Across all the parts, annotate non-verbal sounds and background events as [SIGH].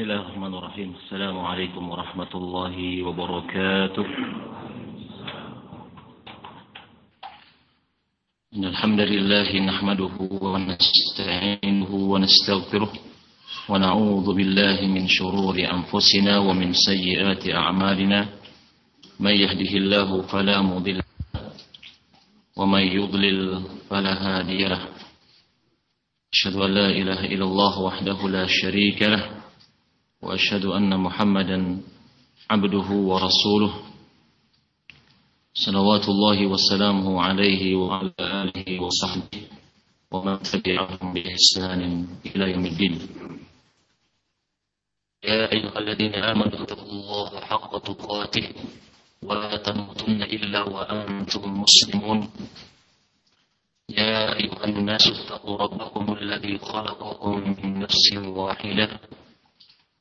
بسم الله الرحمن الرحيم. السلام عليكم ورحمة الله وبركاته. إن الحمد لله نحمده ونستعينه ونستغفره ونعوذ بالله من شرور أنفسنا ومن سيئات أعمالنا. من يهده الله فلا مضل ومن يضلل فلا هادي له. أشهد أن لا إله إلا الله وحده لا شريك له. وأشهد أن محمدا عبده ورسوله. صلوات الله وسلامه عليه وعلى آله وصحبه ومن تبعهم بإحسان إلى يوم الدين. يا أيها الذين آمنوا اتقوا الله حق تقاته ولا تموتن إلا وأنتم مسلمون. يا أيها الناس اتقوا ربكم الذي خلقكم من نفس واحدة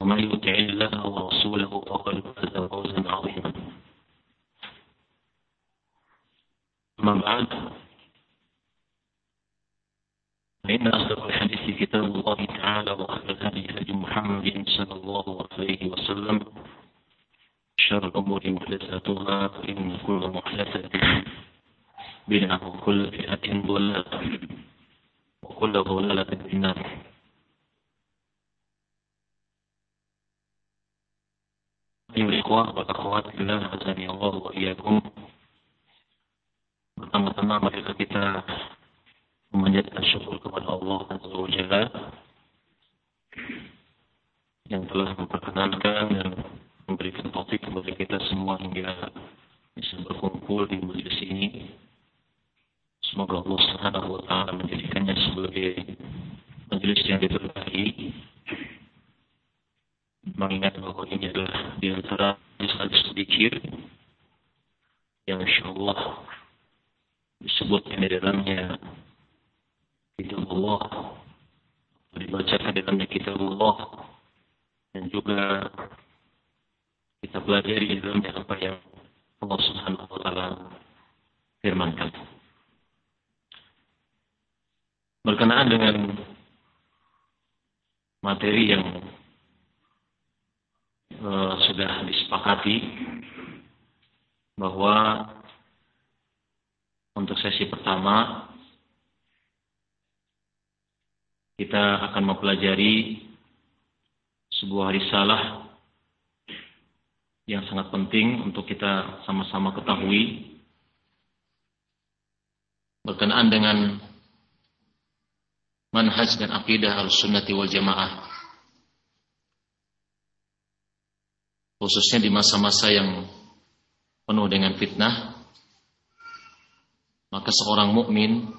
ومن يطع الله ورسوله فقد فاز فوزا عظيما. أما بعد فإن أصدق الحديث كتاب الله تعالى وخير الهدي هدي محمد صلى الله عليه وسلم. شر الأمور محدثاتها فإن كل محدثة بدعة وكل بدعة ضلالة وكل ضلالة في النار. Ayo ikhwah wa akhwat billah azani Allah wa iyyakum. Pertama-tama mari kita memanjatkan syukur kepada Allah Azza wa Jalla yang telah memperkenankan dan memberikan taufik kepada kita semua hingga bisa berkumpul di majelis ini. Semoga Allah Subhanahu wa taala menjadikannya sebagai majelis yang diberkahi mengingat bahwa ini adalah di antara hadis sedikit yang insya Allah disebutkan di dalamnya kitab Allah dibacakan di dalamnya kitab Allah dan juga kita pelajari di dalamnya apa yang Allah Subhanahu wa taala firmankan. Berkenaan dengan materi yang uh, sudah disepakati bahwa untuk sesi pertama kita akan mempelajari sebuah risalah yang sangat penting untuk kita sama-sama ketahui. Berkenaan dengan manhaj dan akidah al-sunnati wal jamaah khususnya di masa-masa yang penuh dengan fitnah, maka seorang mukmin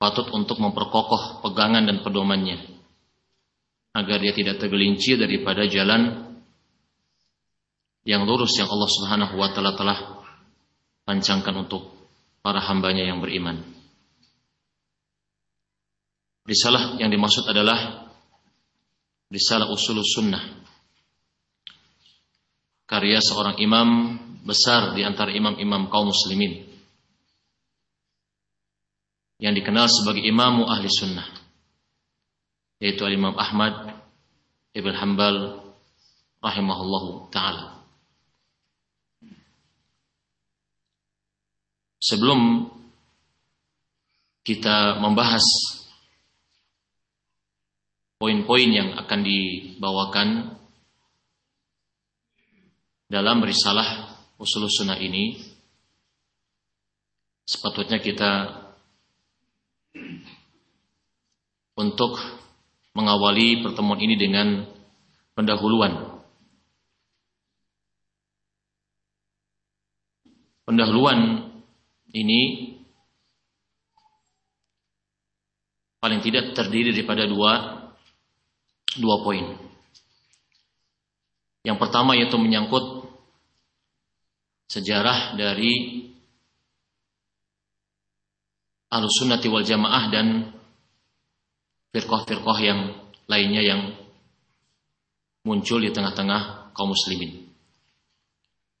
patut untuk memperkokoh pegangan dan pedomannya agar dia tidak tergelincir daripada jalan yang lurus yang Allah Subhanahu wa taala telah pancangkan untuk para hambanya yang beriman. Risalah yang dimaksud adalah risalah usul sunnah karya seorang imam besar di antara imam-imam kaum muslimin. Yang dikenal sebagai imamu ahli sunnah yaitu Imam Ahmad Ibn Hanbal rahimahullahu taala. Sebelum kita membahas poin-poin yang akan dibawakan dalam risalah usul sunnah ini sepatutnya kita untuk mengawali pertemuan ini dengan pendahuluan. Pendahuluan ini paling tidak terdiri daripada dua dua poin. Yang pertama yaitu menyangkut sejarah dari Ahlussunnati wal Jamaah dan firqah-firqah yang lainnya yang muncul di tengah-tengah kaum muslimin.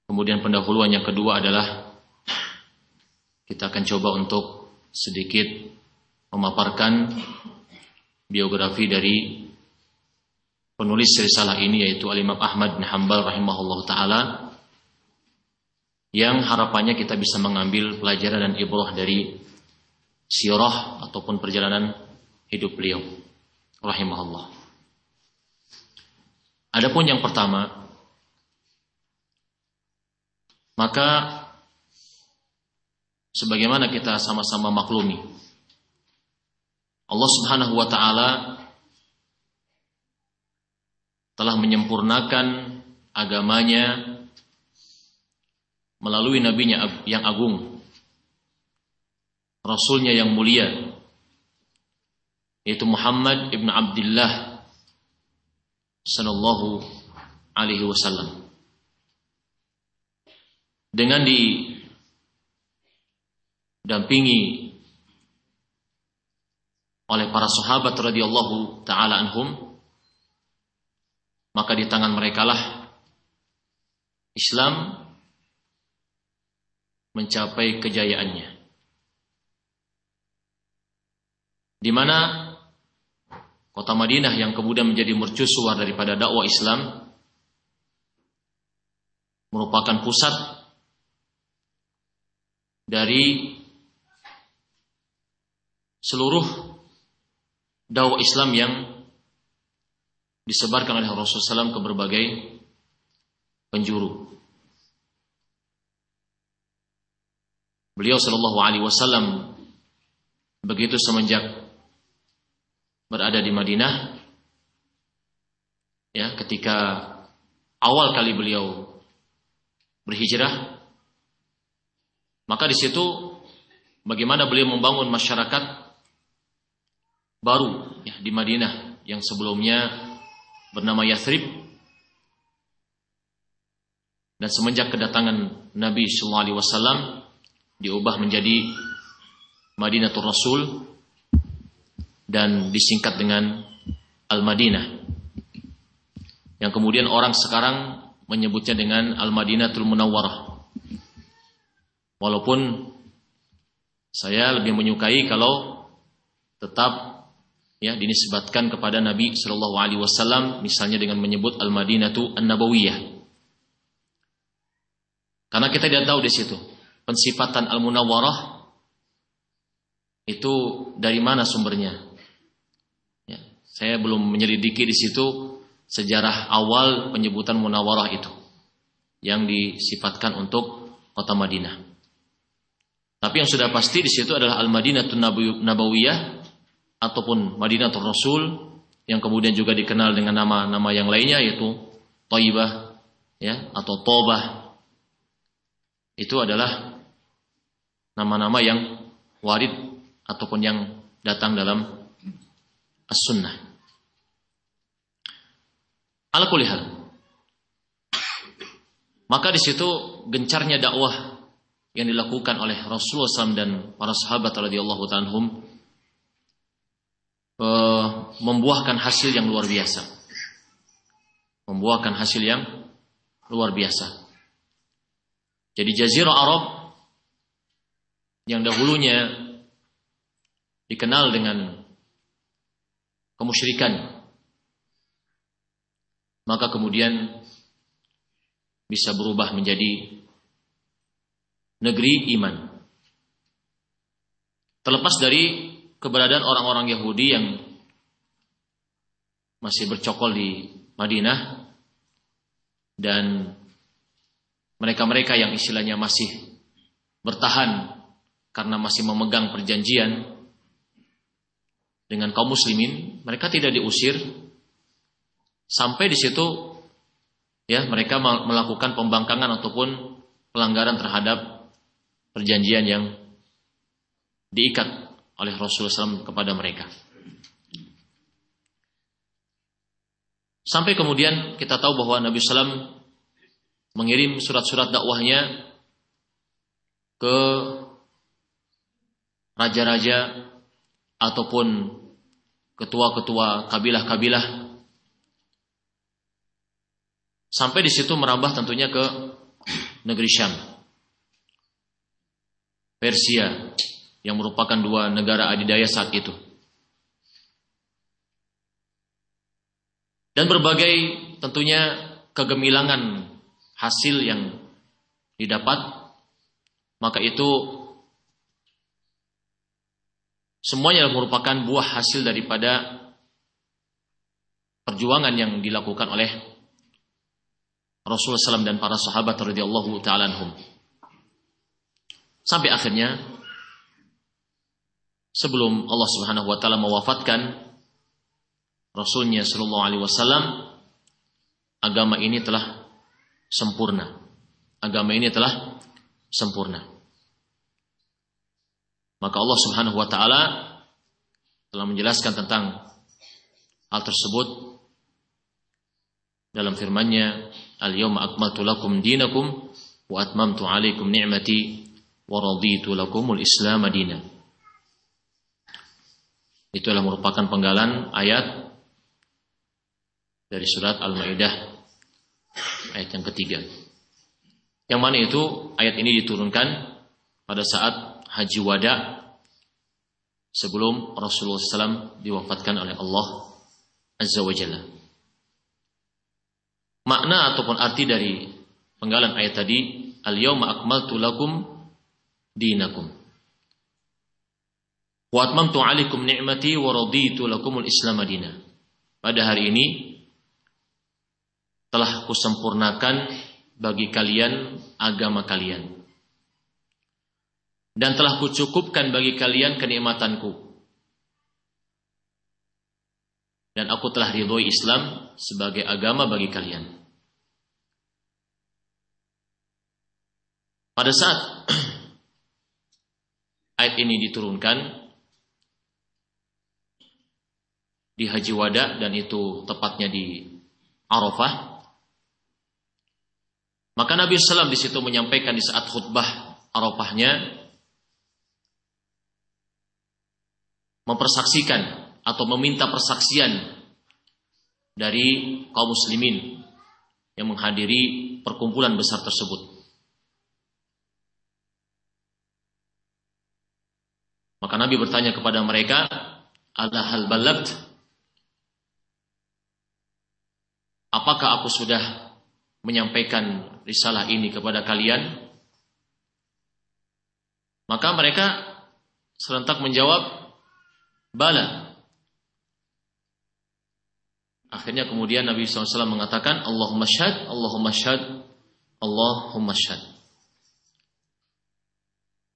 Kemudian pendahuluan yang kedua adalah kita akan coba untuk sedikit memaparkan biografi dari penulis risalah ini yaitu Al-Imam Ahmad bin Hanbal rahimahullah taala yang harapannya kita bisa mengambil pelajaran dan ibrah dari sirah ataupun perjalanan hidup beliau rahimahullah. Adapun yang pertama maka sebagaimana kita sama-sama maklumi Allah Subhanahu wa taala telah menyempurnakan agamanya melalui nabinya yang agung rasulnya yang mulia yaitu Muhammad ibn Abdullah sallallahu alaihi wasallam. Dengan didampingi oleh para sahabat radhiyallahu taala anhum maka di tangan mereka lah Islam mencapai kejayaannya. Di mana kota Madinah yang kemudian menjadi mercusuar daripada dakwah Islam merupakan pusat dari seluruh dakwah Islam yang disebarkan oleh Rasulullah SAW ke berbagai penjuru. Beliau Shallallahu Alaihi Wasallam begitu semenjak berada di Madinah, ya ketika awal kali beliau berhijrah, maka di situ bagaimana beliau membangun masyarakat baru ya, di Madinah yang sebelumnya bernama Yathrib. Dan semenjak kedatangan Nabi Sallallahu Alaihi Wasallam diubah menjadi Madinatul Rasul dan disingkat dengan Al-Madinah. Yang kemudian orang sekarang menyebutnya dengan Al-Madinatul Munawwarah. Walaupun saya lebih menyukai kalau tetap ya dinisbatkan kepada Nabi Shallallahu Alaihi Wasallam misalnya dengan menyebut Al Madinatu An Nabawiyah karena kita tidak tahu di situ pensifatan Al Munawwarah itu dari mana sumbernya? Ya, saya belum menyelidiki di situ sejarah awal penyebutan Munawwarah itu yang disifatkan untuk kota Madinah. Tapi yang sudah pasti di situ adalah Al Madinatun Nabawiyah ataupun Madinatul Rasul yang kemudian juga dikenal dengan nama-nama yang lainnya yaitu Taibah ya atau Tobah. Itu adalah nama-nama yang warid ataupun yang datang dalam as-sunnah. Ala Maka di situ gencarnya dakwah yang dilakukan oleh Rasulullah SAW dan para sahabat radhiyallahu taala uh, membuahkan hasil yang luar biasa. Membuahkan hasil yang luar biasa. Jadi jazirah Arab yang dahulunya dikenal dengan kemusyrikan maka kemudian bisa berubah menjadi negeri iman. Terlepas dari keberadaan orang-orang Yahudi yang masih bercokol di Madinah dan mereka-mereka yang istilahnya masih bertahan karena masih memegang perjanjian dengan kaum muslimin, mereka tidak diusir sampai di situ ya mereka melakukan pembangkangan ataupun pelanggaran terhadap perjanjian yang diikat oleh Rasulullah SAW kepada mereka. Sampai kemudian kita tahu bahwa Nabi SAW mengirim surat-surat dakwahnya ke raja-raja ataupun ketua-ketua kabilah-kabilah sampai di situ merambah tentunya ke negeri Syam. Persia yang merupakan dua negara adidaya saat itu. Dan berbagai tentunya kegemilangan hasil yang didapat, maka itu semuanya merupakan buah hasil daripada perjuangan yang dilakukan oleh Rasulullah SAW dan para sahabat radhiyallahu taala Sampai akhirnya sebelum Allah Subhanahu wa taala mewafatkan Rasulnya Shallallahu Alaihi Wasallam, agama ini telah sempurna. Agama ini telah sempurna. Maka Allah Subhanahu Wa Taala telah menjelaskan tentang hal tersebut dalam firman-Nya, "Al-yawma akmaltu lakum dinakum wa atmamtu 'alaikum ni'mati wa raditu lakumul Islam madina." Itu merupakan penggalan ayat dari surat Al-Maidah ayat yang ketiga. Yang mana itu ayat ini diturunkan pada saat haji wada sebelum Rasulullah SAW diwafatkan oleh Allah Azza wa Jalla. Makna ataupun arti dari penggalan ayat tadi, Al-yawma akmaltu lakum dinakum. Wa atmamtu alaikum ni'mati wa raditu lakumul Islam madina. Pada hari ini telah kusempurnakan bagi kalian agama kalian. Dan telah kucukupkan bagi kalian kenikmatanku. Dan aku telah ridhoi Islam sebagai agama bagi kalian. Pada saat [CLEARS THROAT] ayat ini diturunkan di Haji Wada dan itu tepatnya di Arafah maka Nabi SAW di situ menyampaikan di saat khutbah Arafahnya mempersaksikan atau meminta persaksian dari kaum muslimin yang menghadiri perkumpulan besar tersebut. Maka Nabi bertanya kepada mereka, "Ada hal balagt? Apakah aku sudah menyampaikan risalah ini kepada kalian? Maka mereka serentak menjawab, Bala. Akhirnya kemudian Nabi SAW mengatakan, Allahumma syad, Allahumma syad, Allahumma syad.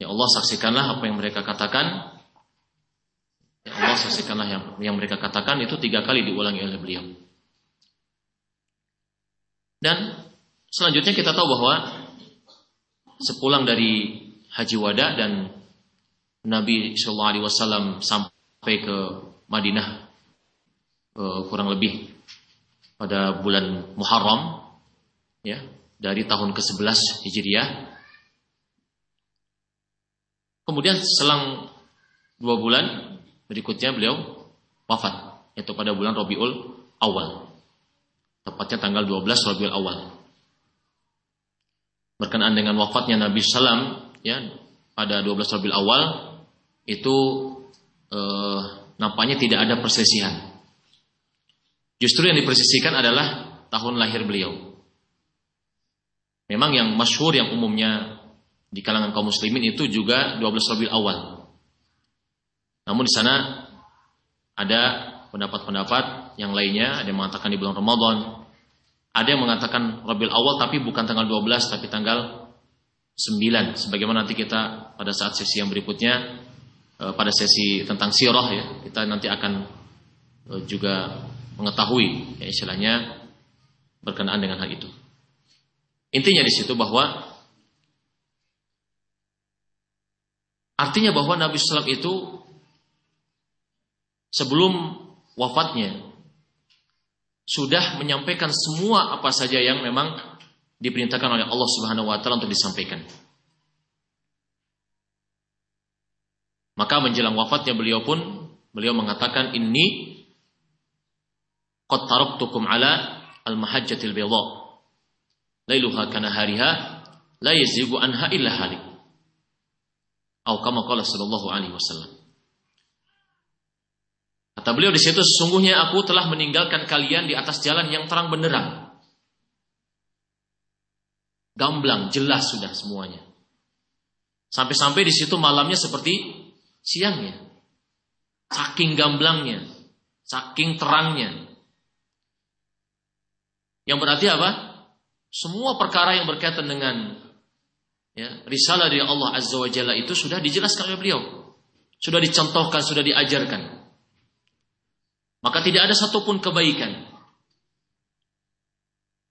Ya Allah saksikanlah apa yang mereka katakan. Ya Allah saksikanlah yang, yang mereka katakan itu tiga kali diulangi oleh beliau. Dan selanjutnya kita tahu bahwa sepulang dari Haji Wada dan Nabi Wasallam sampai ke Madinah eh, kurang lebih pada bulan Muharram ya dari tahun ke-11 Hijriah. Kemudian selang dua bulan berikutnya beliau wafat yaitu pada bulan Rabiul Awal tepatnya tanggal 12 Rabiul Awal. Berkenaan dengan wafatnya Nabi Sallam ya pada 12 Rabiul Awal itu eh, nampaknya tidak ada persesihan. Justru yang dipersisikan adalah tahun lahir beliau. Memang yang masyhur yang umumnya di kalangan kaum muslimin itu juga 12 Rabiul Awal. Namun di sana ada pendapat-pendapat yang lainnya, ada yang mengatakan di bulan Ramadan, ada yang mengatakan Rabiul Awal tapi bukan tanggal 12 tapi tanggal 9 sebagaimana nanti kita pada saat sesi yang berikutnya pada sesi tentang sirah ya, kita nanti akan eh, juga mengetahui ya istilahnya berkenaan dengan hal itu. Intinya di situ bahwa artinya bahwa Nabi Sallam itu sebelum wafatnya sudah menyampaikan semua apa saja yang memang diperintahkan oleh Allah Subhanahu wa taala untuk disampaikan. Maka menjelang wafatnya beliau pun beliau mengatakan ini qad taraktukum ala al-mahajjatil bayda. Lailuha kana hariha la yazigu anha illa halik. Atau kama qala sallallahu alaihi wasallam. Kata beliau di situ sesungguhnya aku telah meninggalkan kalian di atas jalan yang terang benderang. Gamblang, jelas sudah semuanya. Sampai-sampai di situ malamnya seperti siangnya. Saking gamblangnya, saking terangnya. Yang berarti apa? Semua perkara yang berkaitan dengan ya, risalah dari Allah Azza wa Jalla itu sudah dijelaskan oleh beliau. Sudah dicontohkan, sudah diajarkan. Maka tidak ada satupun kebaikan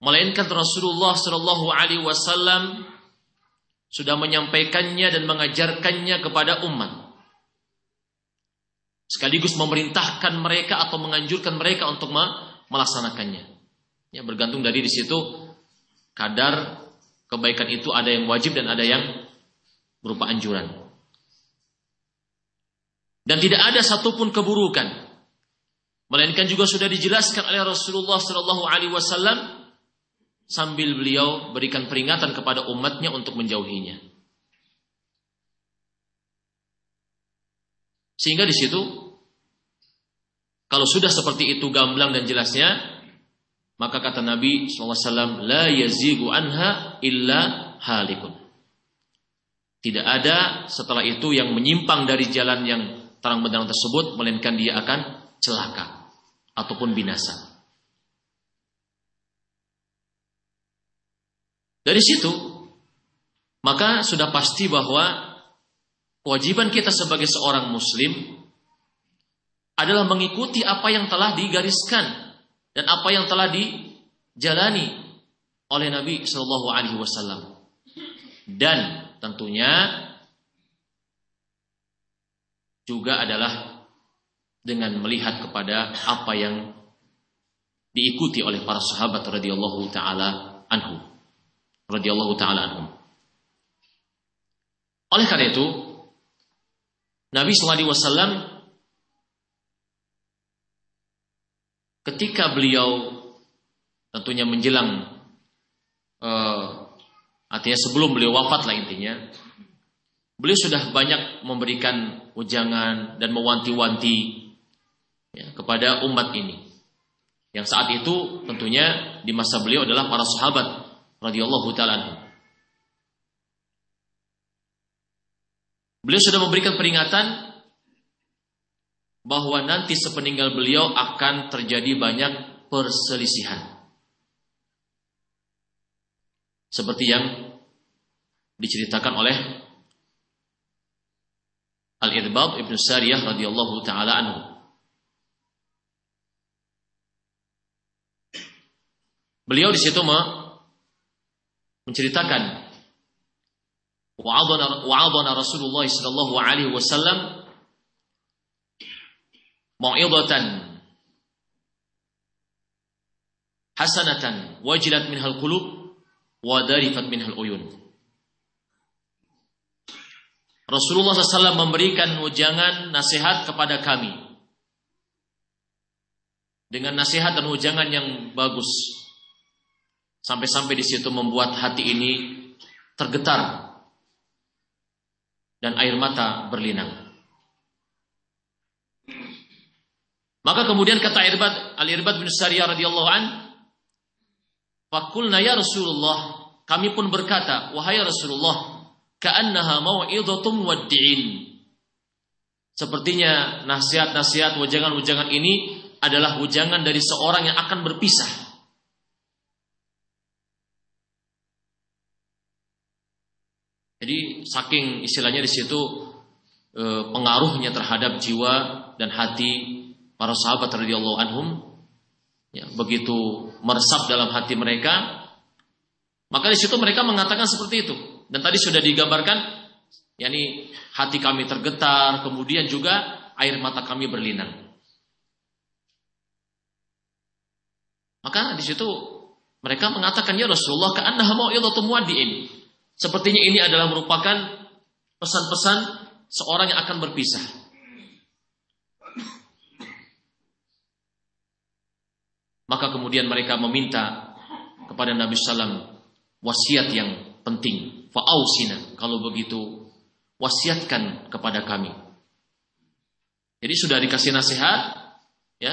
melainkan Rasulullah Shallallahu Alaihi Wasallam sudah menyampaikannya dan mengajarkannya kepada umat. Sekaligus memerintahkan mereka atau menganjurkan mereka untuk melaksanakannya. Ya, bergantung dari di situ kadar kebaikan itu ada yang wajib dan ada yang berupa anjuran. Dan tidak ada satupun keburukan Melainkan juga sudah dijelaskan oleh Rasulullah Shallallahu Alaihi Wasallam sambil beliau berikan peringatan kepada umatnya untuk menjauhinya. Sehingga di situ kalau sudah seperti itu gamblang dan jelasnya, maka kata Nabi SAW, La yazigu anha illa halikun. Tidak ada setelah itu yang menyimpang dari jalan yang terang benderang tersebut, melainkan dia akan celaka ataupun binasa. Dari situ, maka sudah pasti bahwa kewajiban kita sebagai seorang muslim adalah mengikuti apa yang telah digariskan dan apa yang telah dijalani oleh Nabi Shallallahu Alaihi Wasallam. Dan tentunya juga adalah dengan melihat kepada apa yang diikuti oleh para sahabat radhiyallahu taala anhu radhiyallahu taala anhum. Oleh karena itu Nabi SAW ketika beliau tentunya menjelang uh, artinya sebelum beliau wafat lah intinya beliau sudah banyak memberikan ujangan dan mewanti-wanti ya, kepada umat ini. Yang saat itu tentunya di masa beliau adalah para sahabat radhiyallahu taala Beliau sudah memberikan peringatan bahwa nanti sepeninggal beliau akan terjadi banyak perselisihan. Seperti yang diceritakan oleh Al-Irbad Ibn Sariyah radhiyallahu taala anhu. Beliau di situ menceritakan wa'adana Rasulullah sallallahu alaihi wasallam mau'izatan hasanatan wajilat minhal qulub wa darifat minhal uyun. Rasulullah SAW memberikan ujangan nasihat kepada kami. Dengan nasihat dan ujangan yang bagus. Sampai-sampai di situ membuat hati ini tergetar dan air mata berlinang. Maka kemudian kata Irbad, Al-Irbad bin Sariyah radhiyallahu an, "Fakulna ya Rasulullah, kami pun berkata, wahai Rasulullah, ka'annaha mau'izatum waddi'in." Sepertinya nasihat-nasihat wajangan-wajangan ini adalah wajangan dari seorang yang akan berpisah. Jadi saking istilahnya di situ e, pengaruhnya terhadap jiwa dan hati para sahabat radhiyallahu anhum ya, begitu meresap dalam hati mereka maka di situ mereka mengatakan seperti itu dan tadi sudah digambarkan yakni hati kami tergetar kemudian juga air mata kami berlinang Maka di situ mereka mengatakan ya Rasulullah ka'annaha mau'idhatum muwaddi'in. Sepertinya ini adalah merupakan pesan-pesan seorang yang akan berpisah. Maka kemudian mereka meminta kepada Nabi Sallam wasiat yang penting. Fa'ausina. Kalau begitu wasiatkan kepada kami. Jadi sudah dikasih nasihat, ya,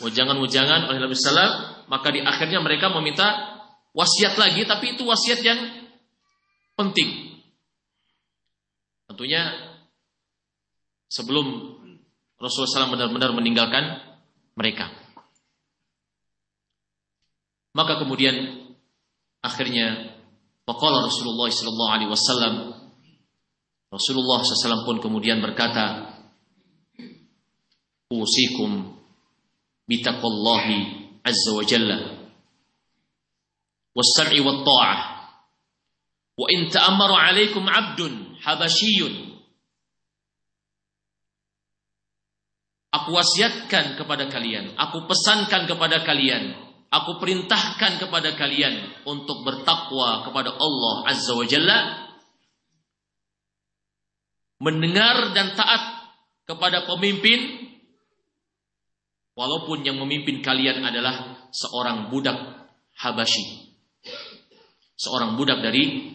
wajangan-wajangan oleh Nabi Sallam, maka di akhirnya mereka meminta wasiat lagi, tapi itu wasiat yang penting. Tentunya sebelum Rasulullah SAW benar-benar meninggalkan mereka. Maka kemudian akhirnya Faqala Rasulullah sallallahu alaihi wasallam Rasulullah SAW pun kemudian berkata Usikum bitaqwallahi azza wa jalla was-sam'i wat-tha'ah wa in ta'ammara 'alaikum 'abdun habasyiyun Aku wasiatkan kepada kalian, aku pesankan kepada kalian Aku perintahkan kepada kalian untuk bertakwa kepada Allah Azza wa Jalla. Mendengar dan taat kepada pemimpin. Walaupun yang memimpin kalian adalah seorang budak Habasyi. Seorang budak dari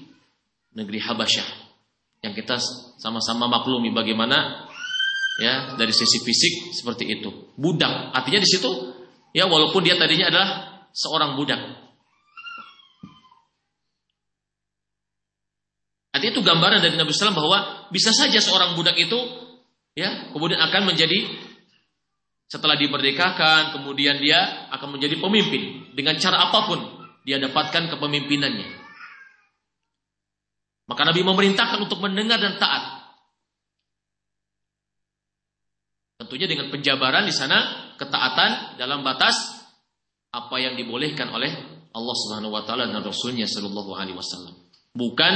negeri Habasyah. Yang kita sama-sama maklumi bagaimana ya dari sisi fisik seperti itu. Budak artinya di situ ya walaupun dia tadinya adalah seorang budak. Artinya itu gambaran dari Nabi SAW bahwa bisa saja seorang budak itu ya kemudian akan menjadi setelah dimerdekakan kemudian dia akan menjadi pemimpin dengan cara apa pun dia dapatkan kepemimpinannya. Maka Nabi memerintahkan untuk mendengar dan taat. Tentunya dengan penjabaran di sana ketaatan dalam batas apa yang dibolehkan oleh Allah Subhanahu wa taala dan Rasulnya sallallahu alaihi wasallam. Bukan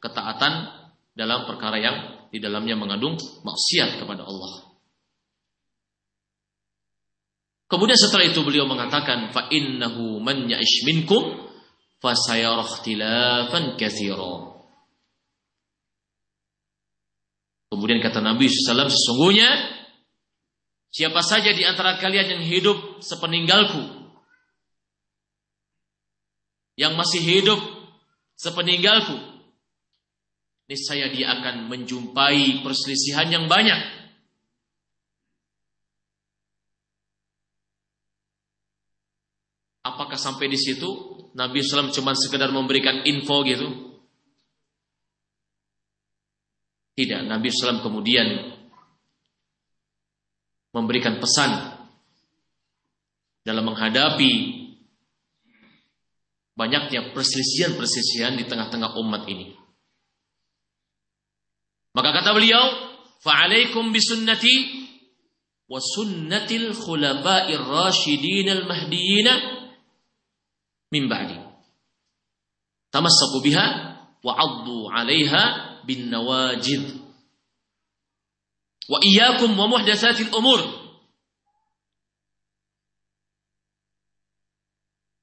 ketaatan dalam perkara yang di dalamnya mengandung maksiat kepada Allah. Kemudian setelah itu beliau mengatakan fa innahu man ya'ish minkum fa sayara ikhtilafan katsira. Kemudian kata Nabi SAW sesungguhnya siapa saja di antara kalian yang hidup sepeninggalku yang masih hidup sepeninggalku, niscaya dia akan menjumpai perselisihan yang banyak. Apakah sampai di situ Nabi SAW cuma sekedar memberikan info gitu? Tidak, Nabi SAW kemudian memberikan pesan dalam menghadapi banyaknya perselisihan-perselisihan di tengah-tengah umat ini. Maka kata beliau, "Fa'alaikum bisunnati wa sunnatil khulafa'ir rasyidin al-mahdiyyin min ba'di." Tamassaku biha wa 'addu 'alaiha bin nawajid. Wa iyyakum wa muhdatsatil umur.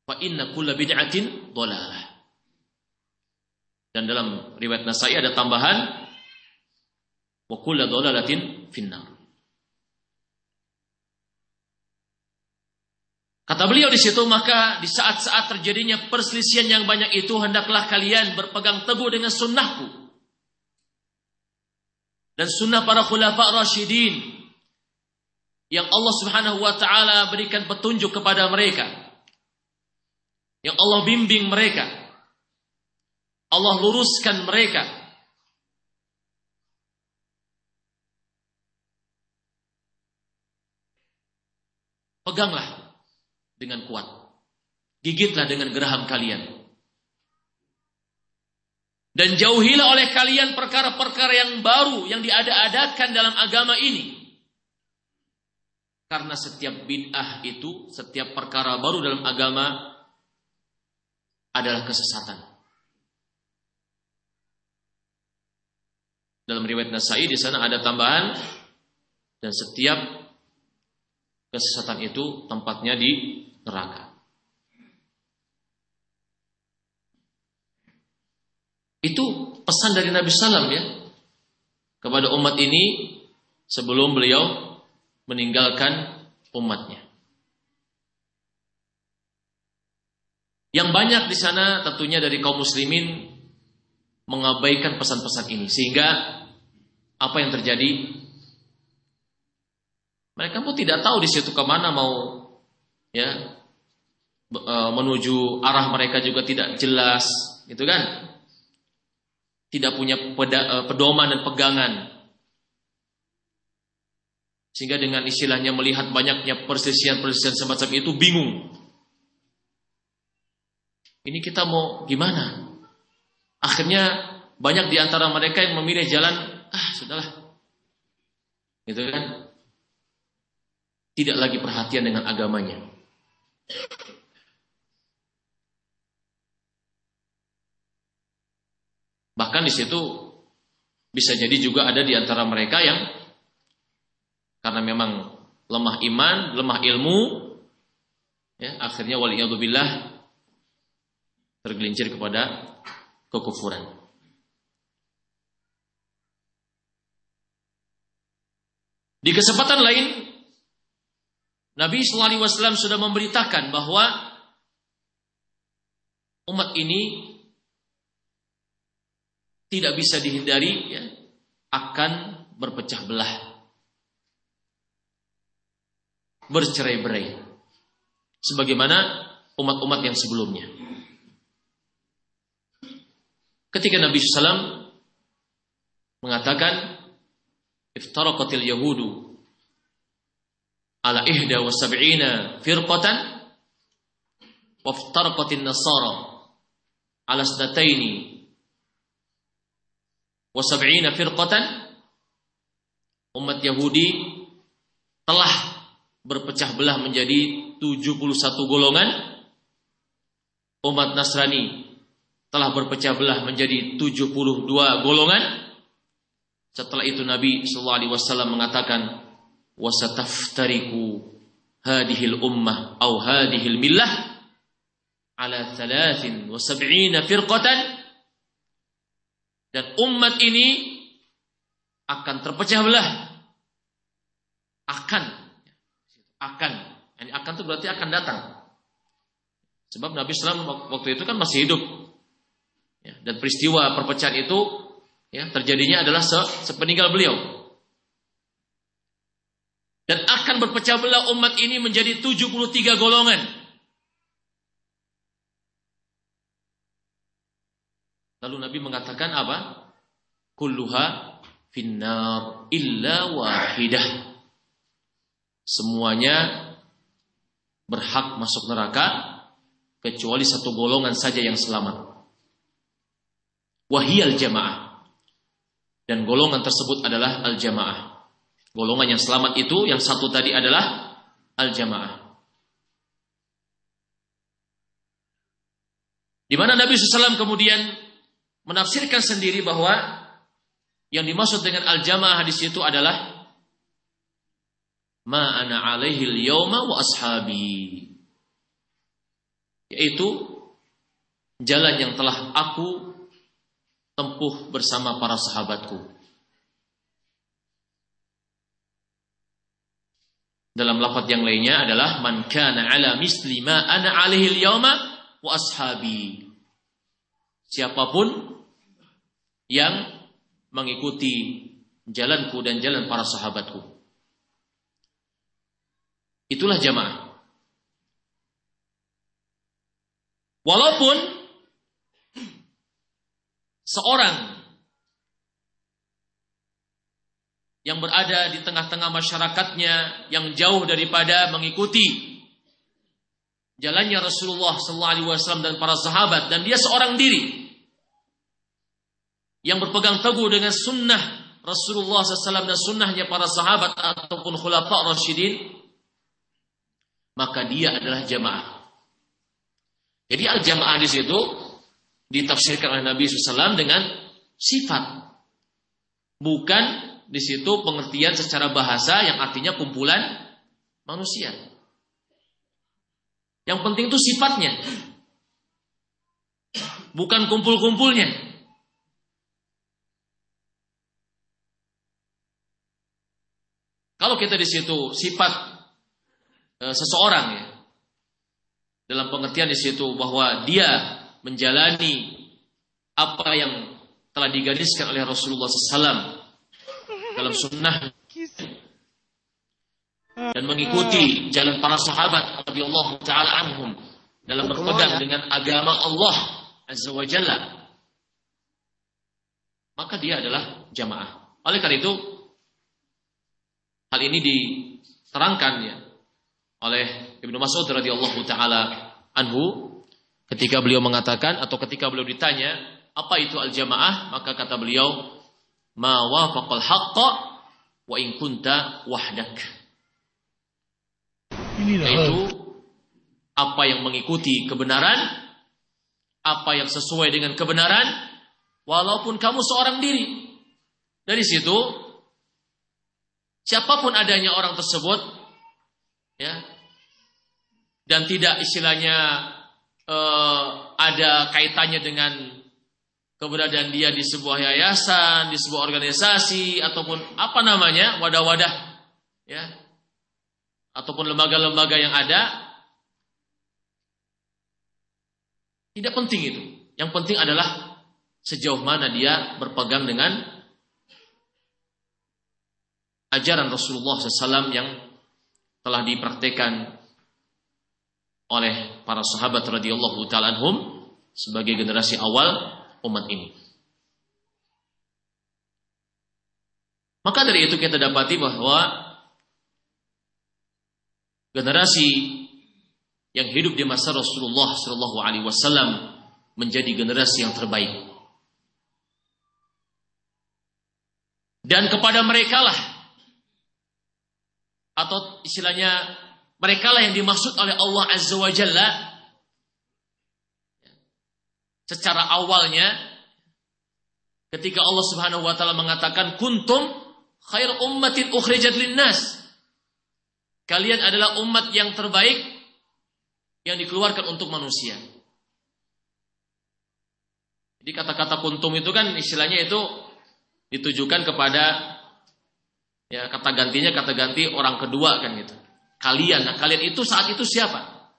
Fa inna kulla bid'atin dhalalah. Dan dalam riwayat Nasai ada tambahan wa kulla dhalalatin finnar. Kata beliau di situ maka di saat-saat terjadinya perselisihan yang banyak itu hendaklah kalian berpegang teguh dengan sunnahku dan sunnah para khulafa rasyidin yang Allah Subhanahu wa taala berikan petunjuk kepada mereka yang Allah bimbing mereka. Allah luruskan mereka. Peganglah dengan kuat. Gigitlah dengan geraham kalian. Dan jauhilah oleh kalian perkara-perkara yang baru yang diada-adakan dalam agama ini. Karena setiap bid'ah itu, setiap perkara baru dalam agama adalah kesesatan. Dalam riwayat Nasai di sana ada tambahan dan setiap kesesatan itu tempatnya di neraka. Itu pesan dari Nabi Sallam ya. Kepada umat ini sebelum beliau meninggalkan umatnya. Yang banyak di sana tentunya dari kaum muslimin mengabaikan pesan-pesan ini. Sehingga apa yang terjadi? Mereka pun tidak tahu di situ ke mana mau ya e, menuju arah mereka juga tidak jelas gitu kan tidak punya e, pedoman dan pegangan sehingga dengan istilahnya melihat banyaknya perselisihan-perselisihan semacam itu bingung ini kita mau gimana? Akhirnya banyak di antara mereka yang memilih jalan, ah sudahlah. Gitu kan? Tidak lagi perhatian dengan agamanya. Bahkan di situ bisa jadi juga ada di antara mereka yang karena memang lemah iman, lemah ilmu, ya, akhirnya waliyadzubillah tergelincir kepada kekufuran. Di kesempatan lain, Nabi SAW sudah memberitakan bahwa umat ini tidak bisa dihindari ya, akan berpecah belah, bercerai-berai, sebagaimana umat-umat yang sebelumnya. Ketika Nabi SAW mengatakan iftaraqatil yahudu ala ihda wa sab'ina firqatan waftaraqatin nasara ala snataini wa sab'ina firqatan umat Yahudi telah berpecah belah menjadi 71 golongan umat Nasrani telah berpecah belah menjadi 72 golongan. Setelah itu Nabi sallallahu alaihi wasallam mengatakan wasataftariku hadhil ummah atau hadhil millah ala 73 firqatan dan umat ini akan terpecah belah. Akan. Akan. Ini akan itu berarti akan datang. Sebab Nabi SAW waktu itu kan masih hidup. Ya, dan peristiwa perpecahan itu ya, terjadinya adalah se sepeninggal beliau. Dan akan berpecah belah umat ini menjadi 73 golongan. Lalu Nabi mengatakan apa? Kulluha finnar illa wahidah. Semuanya berhak masuk neraka kecuali satu golongan saja yang selamat wahiyal jamaah. Dan golongan tersebut adalah al-jamaah. Golongan yang selamat itu yang satu tadi adalah al-jamaah. Di mana Nabi SAW kemudian menafsirkan sendiri bahwa yang dimaksud dengan al-jamaah di situ adalah ma ana alaihi al-yawma wa ashabi. Yaitu jalan yang telah aku tempuh bersama para sahabatku. Dalam lafaz yang lainnya adalah man kana ala misli ma ana alaihi al-yawma wa ashabi. Siapa pun yang mengikuti jalanku dan jalan para sahabatku. Itulah jamaah. Walaupun seorang yang berada di tengah-tengah masyarakatnya yang jauh daripada mengikuti jalannya Rasulullah SAW dan para sahabat dan dia seorang diri yang berpegang teguh dengan sunnah Rasulullah SAW dan sunnahnya para sahabat ataupun khulafa Rashidin maka dia adalah jamaah. Jadi al jamaah di situ ditafsirkan oleh Nabi SAW dengan sifat. Bukan di situ pengertian secara bahasa yang artinya kumpulan manusia. Yang penting itu sifatnya. Bukan kumpul-kumpulnya. Kalau kita di situ sifat e, seseorang ya. Dalam pengertian di situ bahwa dia menjalani apa yang telah digariskan oleh Rasulullah SAW dalam sunnah dan mengikuti jalan para sahabat radhiyallahu taala anhum dalam berpegang dengan agama Allah azza wa jalla. Maka dia adalah jamaah. Oleh karena itu hal ini diterangkan ya oleh Ibnu Mas'ud radhiyallahu taala anhu ketika beliau mengatakan atau ketika beliau ditanya apa itu al-jamaah? Maka kata beliau ma wafaqal haqqa wa in kunta wahdak yaitu apa yang mengikuti kebenaran apa yang sesuai dengan kebenaran walaupun kamu seorang diri. Dari situ siapa pun adanya orang tersebut ya dan tidak istilahnya uh, ada kaitannya dengan keberadaan dia di sebuah yayasan, di sebuah organisasi ataupun apa namanya wadah-wadah ya ataupun lembaga-lembaga yang ada tidak penting itu. Yang penting adalah sejauh mana dia berpegang dengan ajaran Rasulullah SAW yang telah dipraktekkan oleh para sahabat radhiyallahu taala anhum sebagai generasi awal umat ini. Maka dari itu kita dapati bahwa generasi yang hidup di masa Rasulullah Shallallahu Alaihi Wasallam menjadi generasi yang terbaik. Dan kepada mereka lah, atau istilahnya mereka lah yang dimaksud oleh Allah Azza wa Jalla secara awalnya ketika Allah Subhanahu wa taala mengatakan kuntum khair ummatin ukhrijat linnas. Kalian adalah umat yang terbaik yang dikeluarkan untuk manusia. Jadi kata-kata kuntum itu kan istilahnya itu ditujukan kepada ya kata gantinya kata ganti orang kedua kan gitu. Kalian, nah kalian itu saat itu siapa?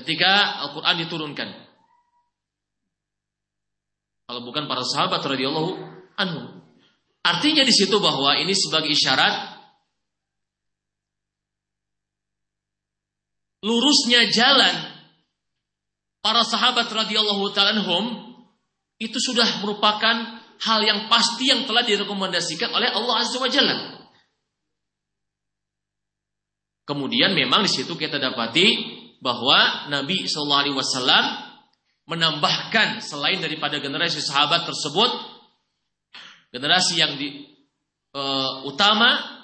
Ketika Al-Quran diturunkan. Kalau bukan para sahabat radhiyallahu anhu. Artinya di situ bahwa ini sebagai isyarat lurusnya jalan para sahabat radhiyallahu taala itu sudah merupakan hal yang pasti yang telah direkomendasikan oleh Allah Azza wa Jalla. Kemudian memang di situ kita dapati bahwa Nabi Shallallahu Alaihi Wasallam menambahkan selain daripada generasi sahabat tersebut generasi yang di, uh, utama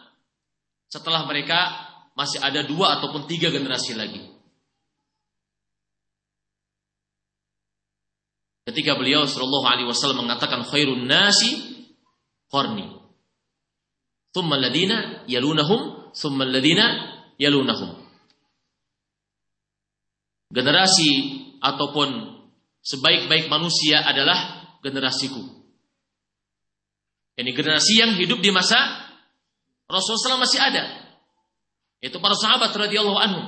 setelah mereka masih ada dua ataupun tiga generasi lagi. Ketika beliau Shallallahu Alaihi Wasallam mengatakan khairun nasi qarni, thumma ladina yalunahum, thumma ladina yalunahum. Generasi ataupun sebaik-baik manusia adalah generasiku. Ini generasi yang hidup di masa Rasulullah SAW masih ada. Itu para sahabat radhiyallahu anhum.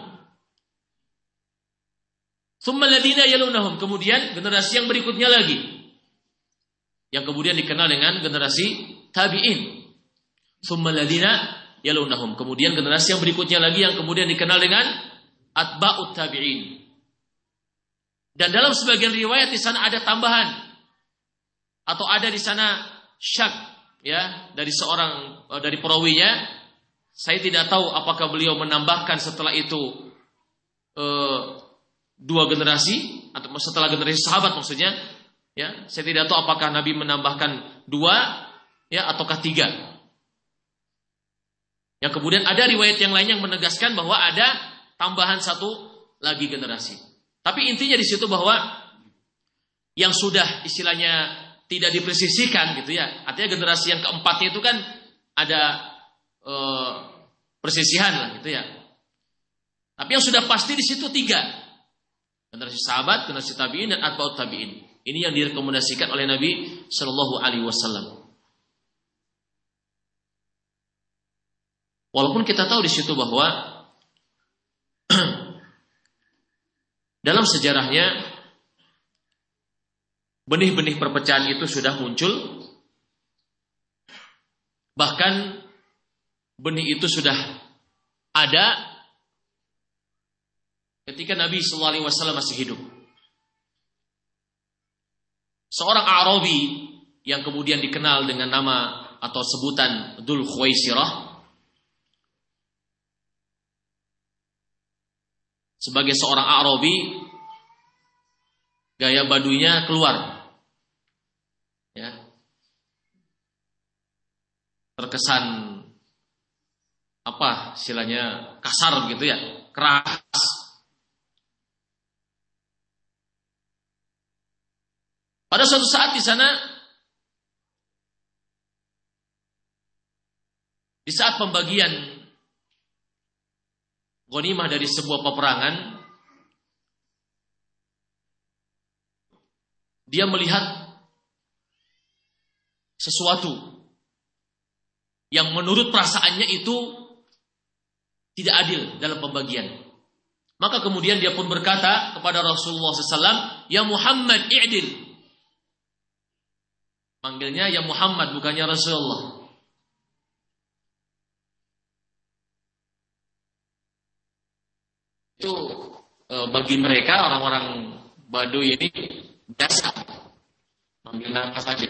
Thumma yalunahum. Kemudian generasi yang berikutnya lagi. Yang kemudian dikenal dengan generasi tabi'in. Thumma yalunahum. Kemudian generasi yang berikutnya lagi yang kemudian dikenal dengan atba'ut tabi'in. Dan dalam sebagian riwayat di sana ada tambahan atau ada di sana syak ya dari seorang eh, dari perawinya. Saya tidak tahu apakah beliau menambahkan setelah itu eh, dua generasi atau setelah generasi sahabat maksudnya. Ya, saya tidak tahu apakah Nabi menambahkan dua ya ataukah tiga. Yang kemudian ada riwayat yang lain yang menegaskan bahwa ada tambahan satu lagi generasi. Tapi intinya di situ bahwa yang sudah istilahnya tidak dipresisikan gitu ya. Artinya generasi yang keempatnya itu kan ada e, persisihan lah gitu ya. Tapi yang sudah pasti di situ tiga. Generasi sahabat, generasi tabi'in dan atba'ut tabi'in. Ini yang direkomendasikan oleh Nabi Shallallahu alaihi wasallam. Walaupun kita tahu di situ bahwa [CLEARS THROAT] dalam sejarahnya benih-benih perpecahan itu sudah muncul bahkan benih itu sudah ada ketika Nabi sallallahu alaihi wasallam masih hidup. Seorang Arabi yang kemudian dikenal dengan nama atau sebutan Dul Khuwaisirah sebagai seorang Arabi gaya baduinya keluar ya terkesan apa istilahnya kasar gitu ya keras. Pada suatu saat di sana di saat pembagian ghanimah dari sebuah peperangan dia melihat sesuatu yang menurut perasaannya itu tidak adil dalam pembagian. Maka kemudian dia pun berkata kepada Rasulullah SAW, Ya Muhammad i'dil. Panggilnya Ya Muhammad bukannya Rasulullah. itu e, bagi mereka orang-orang Baduy ini biasa manggil nama saja.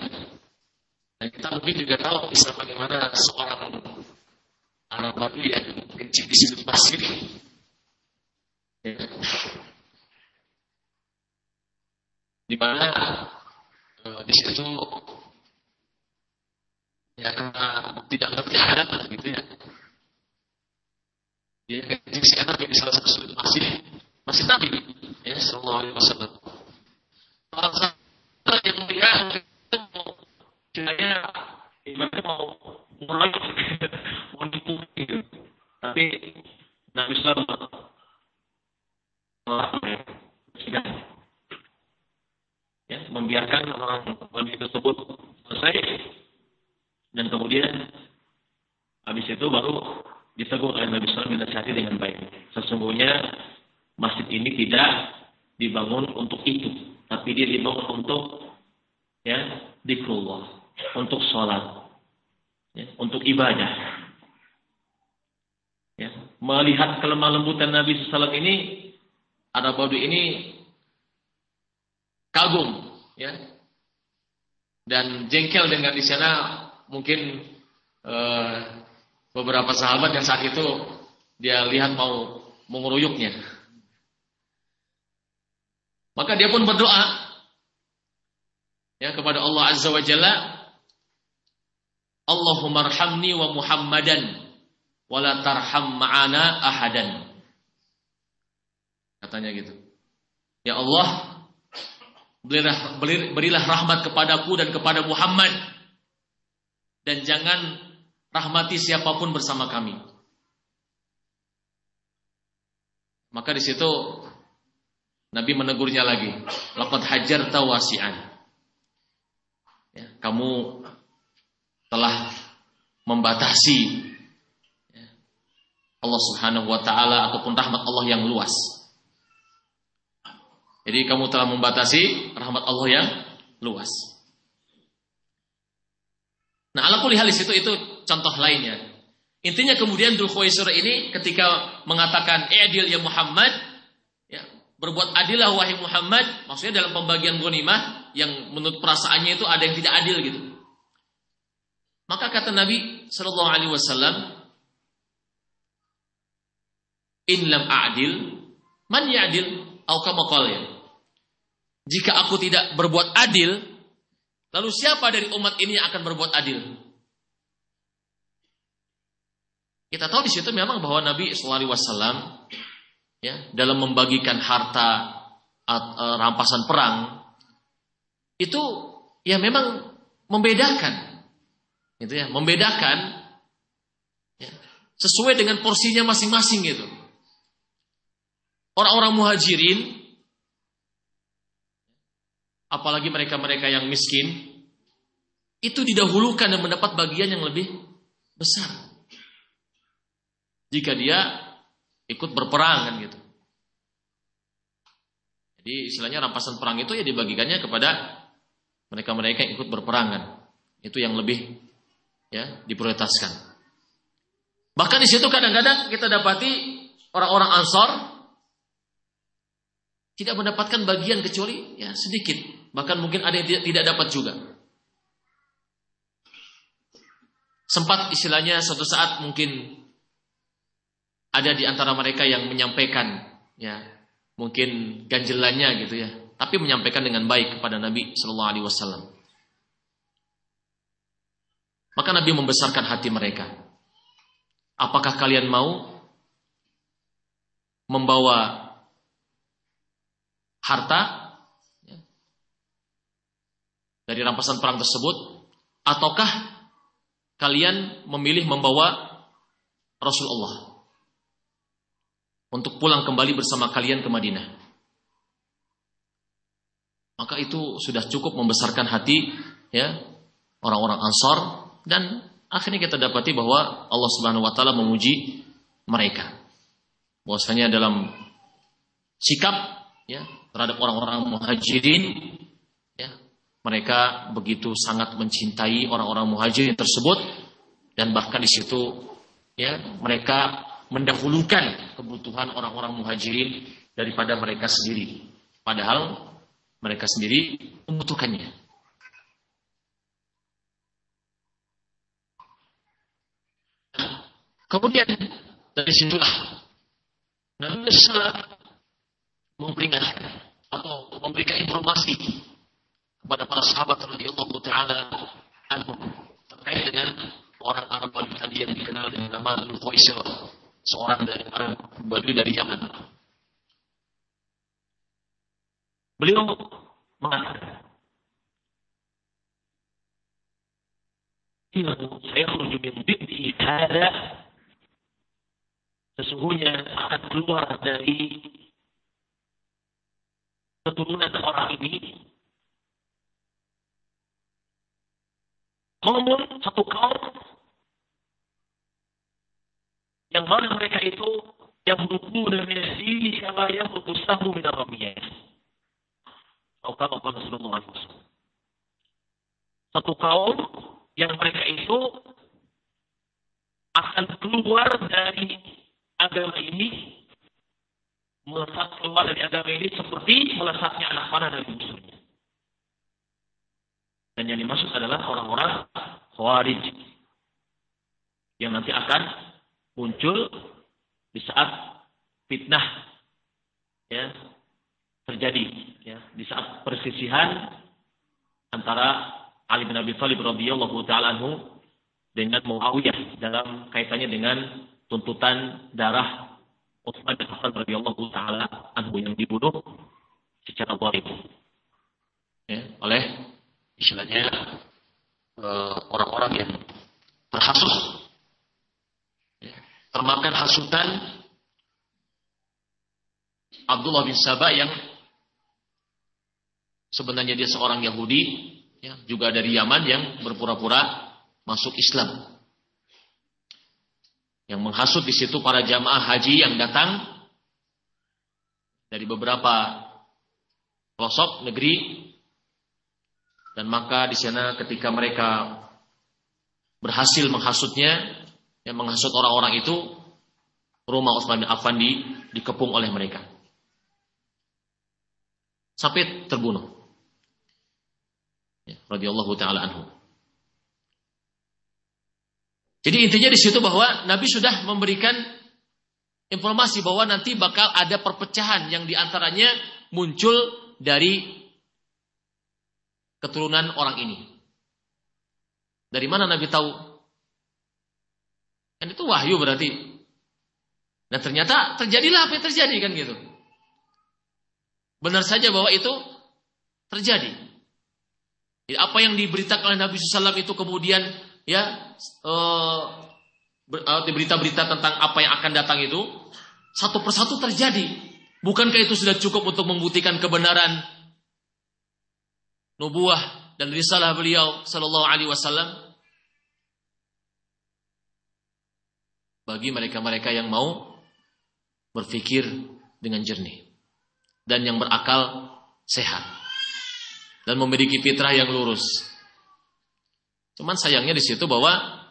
Dan kita mungkin juga tahu bisa bagaimana seorang anak Baduy yang kecil di sudut pasir. Ya. Di mana e, di situ ya karena tidak ngerti adat gitu ya dia kencing si anak di salah satu masih masih Nabi ya Sallallahu Alaihi Wasallam. Salah yang dia saya ibaratnya mau mulai [LAUGHS] gitu. Tapi Nabi Sallallahu ya, membiarkan orang wanita tersebut selesai dan kemudian habis itu baru ditegur oleh Nabi SAW dinasihati dengan baik. Sesungguhnya masjid ini tidak dibangun untuk itu, tapi dia dibangun untuk ya dikrullah, untuk sholat, ya, untuk ibadah. Ya, melihat kelemah lembutan Nabi SAW ini, Arab Badu ini kagum, ya, dan jengkel dengan di sana mungkin uh, beberapa sahabat yang saat itu dia lihat mau menguruyuknya. Maka dia pun berdoa ya kepada Allah Azza wa Jalla, Allahumma arhamni wa Muhammadan wa la tarham ma'ana ahadan. Katanya gitu. Ya Allah, berilah, berilah rahmat kepadaku dan kepada Muhammad dan jangan rahmati siapa pun bersama kami. Maka di situ Nabi menegurnya lagi. Laqad hajar tawasian. Ya, kamu telah membatasi ya, Allah Subhanahu wa taala ataupun rahmat Allah yang luas. Jadi kamu telah membatasi rahmat Allah yang luas. Nah, ala kulli hal itu itu contoh lainnya. Intinya kemudian Dhul Khuwaisir ini ketika mengatakan adil ya Muhammad, ya, berbuat adillah wahai Muhammad, maksudnya dalam pembagian ghanimah yang menurut perasaannya itu ada yang tidak adil gitu. Maka kata Nabi Shallallahu Alaihi Wasallam, In lam adil, man ya'dil, au Jika aku tidak berbuat adil, lalu siapa dari umat ini yang akan berbuat adil? Kita tahu di situ memang bahwa Nabi SAW ya dalam membagikan harta e, rampasan perang itu ya memang membedakan, gitu ya, membedakan ya, sesuai dengan porsinya masing-masing gitu. Orang-orang muhajirin, apalagi mereka-mereka yang miskin, itu didahulukan dan mendapat bagian yang lebih besar. jika dia ikut berperang kan gitu. Jadi istilahnya rampasan perang itu ya dibagikannya kepada mereka-mereka yang ikut berperang kan. Itu yang lebih ya diprioritaskan. Bahkan di situ kadang-kadang kita dapati orang-orang Ansor tidak mendapatkan bagian kecuali ya sedikit, bahkan mungkin ada yang tidak, tidak dapat juga. Sempat istilahnya suatu saat mungkin ada di antara mereka yang menyampaikan ya mungkin ganjelannya gitu ya, tapi menyampaikan dengan baik kepada Nabi Shallallahu Alaihi Wasallam. Maka Nabi membesarkan hati mereka. Apakah kalian mau membawa harta ya, dari rampasan perang tersebut, ataukah kalian memilih membawa Rasulullah untuk pulang kembali bersama kalian ke Madinah? Maka itu sudah cukup membesarkan hati ya orang-orang Ansar dan akhirnya kita dapati bahwa Allah Subhanahu wa taala memuji mereka. Bahwasanya dalam sikap ya terhadap orang-orang muhajirin ya mereka begitu sangat mencintai orang-orang muhajirin tersebut dan bahkan di situ ya mereka mendahulukan kebutuhan orang-orang muhajirin daripada mereka sendiri padahal mereka sendiri membutuhkannya Kemudian dari situlah Nabi Sallam memperingatkan atau memberikan informasi kepada para sahabat radhiyallahu taala anhum terkait dengan orang Arab tadi yang dikenal dengan nama Al Qaisir, seorang dari Arab Badui dari Yaman. Beliau mengatakan, saya min bid'i sesungguhnya akan keluar dari keturunan orang ini Komun satu kaum yang mana mereka itu yang berhubung dengan diri kama yang berkustahu min ramiyah. Atau kalau Rasulullah Satu kaum yang mereka itu akan keluar dari agama ini melesat keluar dari agama ini seperti melesatnya anak panah dari musuhnya. Dan yang dimaksud adalah orang-orang khawarij yang nanti akan muncul di saat fitnah ya terjadi ya di saat persisihan antara Ali bin Abi Thalib radhiyallahu taala dengan Muawiyah dalam kaitannya dengan tuntutan darah Utsman bin Affan radhiyallahu taala anhu yang dibunuh secara zalim ya, oleh istilahnya eh, orang-orang yang terhasus ya, termakan hasutan Abdullah bin Sabah yang sebenarnya dia seorang Yahudi ya, juga dari Yaman yang berpura-pura masuk Islam yang menghasut di situ para jamaah haji yang datang dari beberapa pelosok negeri. Dan maka di sana ketika mereka berhasil menghasutnya yang menghasut orang-orang itu rumah Utsman bin Affan di, dikepung oleh mereka. Sampai terbunuh. Ya, radhiyallahu taala anhu jadi intinya di situ bahwa Nabi sudah memberikan informasi bahwa nanti bakal ada perpecahan yang di antaranya muncul dari keturunan orang ini. Dari mana Nabi tahu? Kan itu wahyu berarti. Dan ternyata terjadilah apa yang terjadi kan gitu. Benar saja bahwa itu terjadi. Jadi apa yang diberitakan oleh Nabi SAW itu kemudian ya uh, berita-berita tentang apa yang akan datang itu satu persatu terjadi. Bukankah itu sudah cukup untuk membuktikan kebenaran nubuah dan risalah beliau sallallahu alaihi wasallam? bagi mereka-mereka yang mau berpikir dengan jernih dan yang berakal sehat dan memiliki fitrah yang lurus. Cuman sayangnya di situ bahwa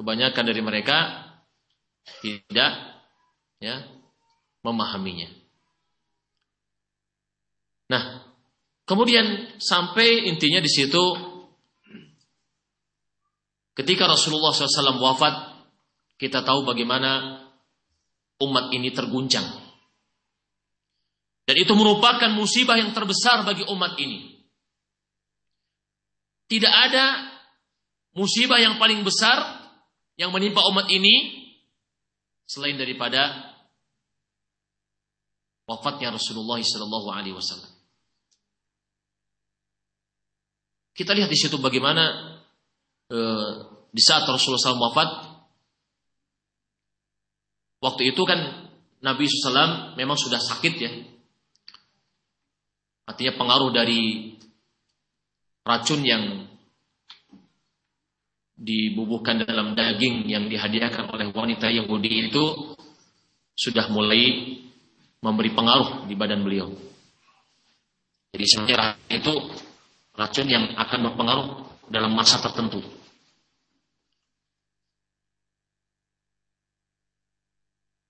kebanyakan dari mereka tidak ya memahaminya. Nah, kemudian sampai intinya di situ ketika Rasulullah SAW wafat, kita tahu bagaimana umat ini terguncang. Dan itu merupakan musibah yang terbesar bagi umat ini. Tidak ada musibah yang paling besar yang menimpa umat ini selain daripada wafatnya Rasulullah Sallallahu Alaihi Wasallam. Kita lihat di situ bagaimana eh, di saat Rasulullah SAW wafat, waktu itu kan Nabi SAW memang sudah sakit ya, artinya pengaruh dari racun yang dibubuhkan dalam daging yang dihadiahkan oleh wanita Yahudi itu sudah mulai memberi pengaruh di badan beliau. Jadi sebenarnya itu racun yang akan berpengaruh dalam masa tertentu.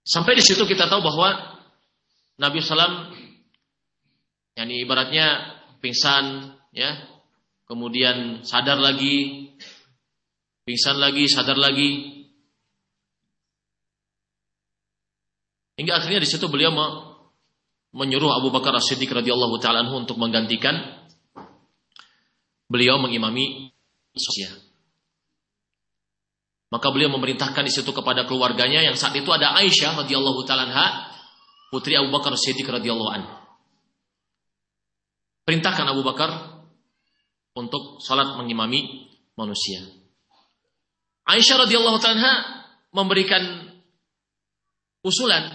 Sampai di situ kita tahu bahwa Nabi Sallam, yakni ibaratnya pingsan, ya, kemudian sadar lagi, pingsan lagi, sadar lagi. Hingga akhirnya di situ beliau menyuruh Abu Bakar As-Siddiq radhiyallahu taala untuk menggantikan beliau mengimami sosial. Maka beliau memerintahkan di situ kepada keluarganya yang saat itu ada Aisyah radhiyallahu taala putri Abu Bakar Siddiq radhiyallahu anhu. Perintahkan Abu Bakar untuk salat mengimami manusia. Aisyah radhiyallahu taala memberikan usulan,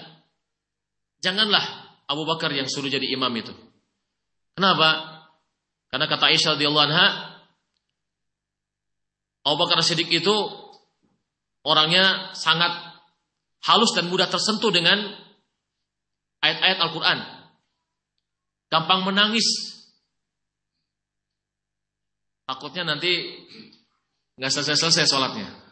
janganlah Abu Bakar yang suruh jadi imam itu. Kenapa? Karena kata Aisyah radhiyallahu anha, Abu Bakar Siddiq itu orangnya sangat halus dan mudah tersentuh dengan ayat-ayat Al-Quran. Gampang menangis. Takutnya nanti nggak selesai-selesai sholatnya.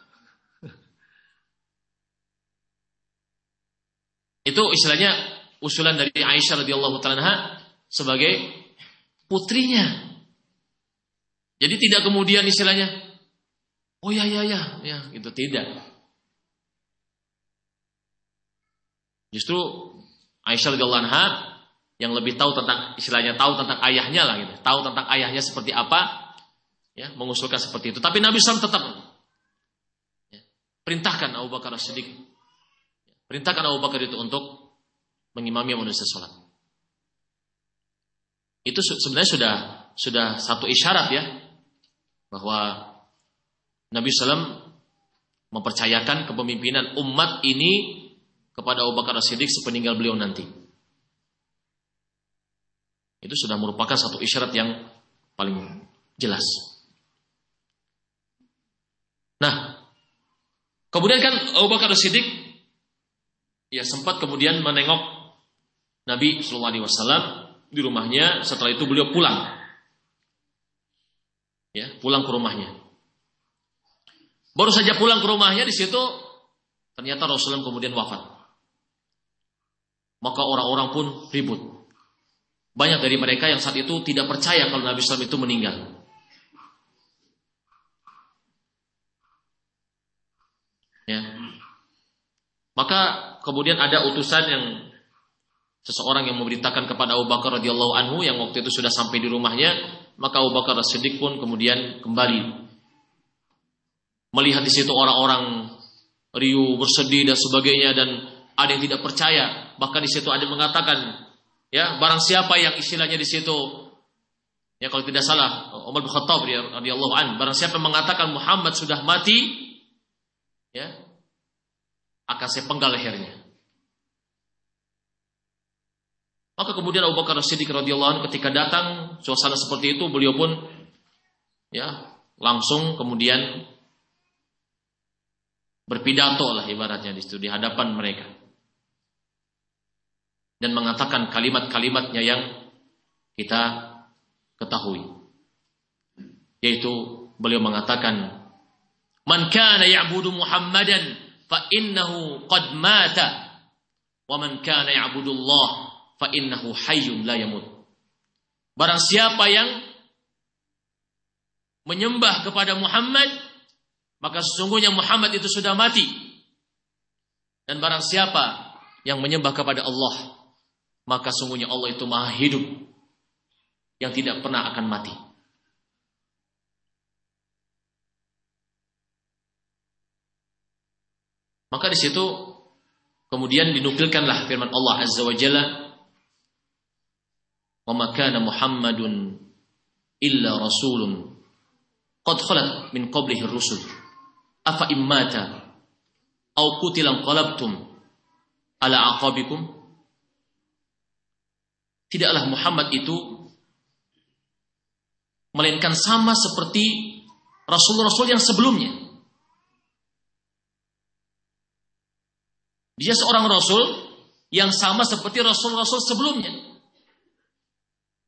Itu istilahnya usulan dari Aisyah radhiyallahu taala sebagai putrinya. Jadi tidak kemudian istilahnya oh ya ya ya ya itu tidak. Justru Aisyah radhiyallahu anha yang lebih tahu tentang istilahnya tahu tentang ayahnya lah gitu. Tahu tentang ayahnya seperti apa ya mengusulkan seperti itu. Tapi Nabi SAW tetap ya, perintahkan Abu Bakar As-Siddiq Perintahkan Abu Bakar itu untuk mengimami manusia sholat. Itu sebenarnya sudah sudah satu isyarat ya bahwa Nabi SAW mempercayakan kepemimpinan umat ini kepada Abu Bakar As-Siddiq sepeninggal beliau nanti. Itu sudah merupakan satu isyarat yang paling jelas. Nah, kemudian kan Abu Bakar As-Siddiq ya sempat kemudian menengok Nabi Shallallahu Alaihi Wasallam di rumahnya. Setelah itu beliau pulang, ya pulang ke rumahnya. Baru saja pulang ke rumahnya di situ ternyata Rasulullah kemudian wafat. Maka orang-orang pun ribut. Banyak dari mereka yang saat itu tidak percaya kalau Nabi SAW itu meninggal. Ya. Maka kemudian ada utusan yang seseorang yang memberitakan kepada Abu Bakar radhiyallahu anhu yang waktu itu sudah sampai di rumahnya, maka Abu Bakar Siddiq pun kemudian kembali. Melihat di situ orang-orang riuh bersedih dan sebagainya dan ada yang tidak percaya, bahkan di situ ada yang mengatakan ya barang siapa yang istilahnya di situ ya kalau tidak salah Umar bin Khattab radhiyallahu an barang siapa yang mengatakan Muhammad sudah mati ya akan saya penggal lehernya. Maka kemudian Abu Bakar Siddiq radhiyallahu anhu ketika datang suasana seperti itu beliau pun ya langsung kemudian berpidato lah ibaratnya di situ di hadapan mereka dan mengatakan kalimat-kalimatnya yang kita ketahui yaitu beliau mengatakan man kana ya'budu muhammadan fa innahu qad mata wa man kana ya'budu Allah fa innahu hayyun la yamut barang siapa yang menyembah kepada Muhammad maka sesungguhnya Muhammad itu sudah mati. Dan barang siapa yang menyembah kepada Allah, maka sungguhnya Allah itu maha hidup yang tidak pernah akan mati. Maka di situ kemudian dinukilkanlah firman Allah Azza wa Jalla, "Wa ma kana Muhammadun illa rasulun qad khalat min qablihi rusul." afa immata au kutilan qalabtum ala aqabikum tidaklah Muhammad itu melainkan sama seperti rasul-rasul yang sebelumnya dia seorang rasul yang sama seperti rasul-rasul sebelumnya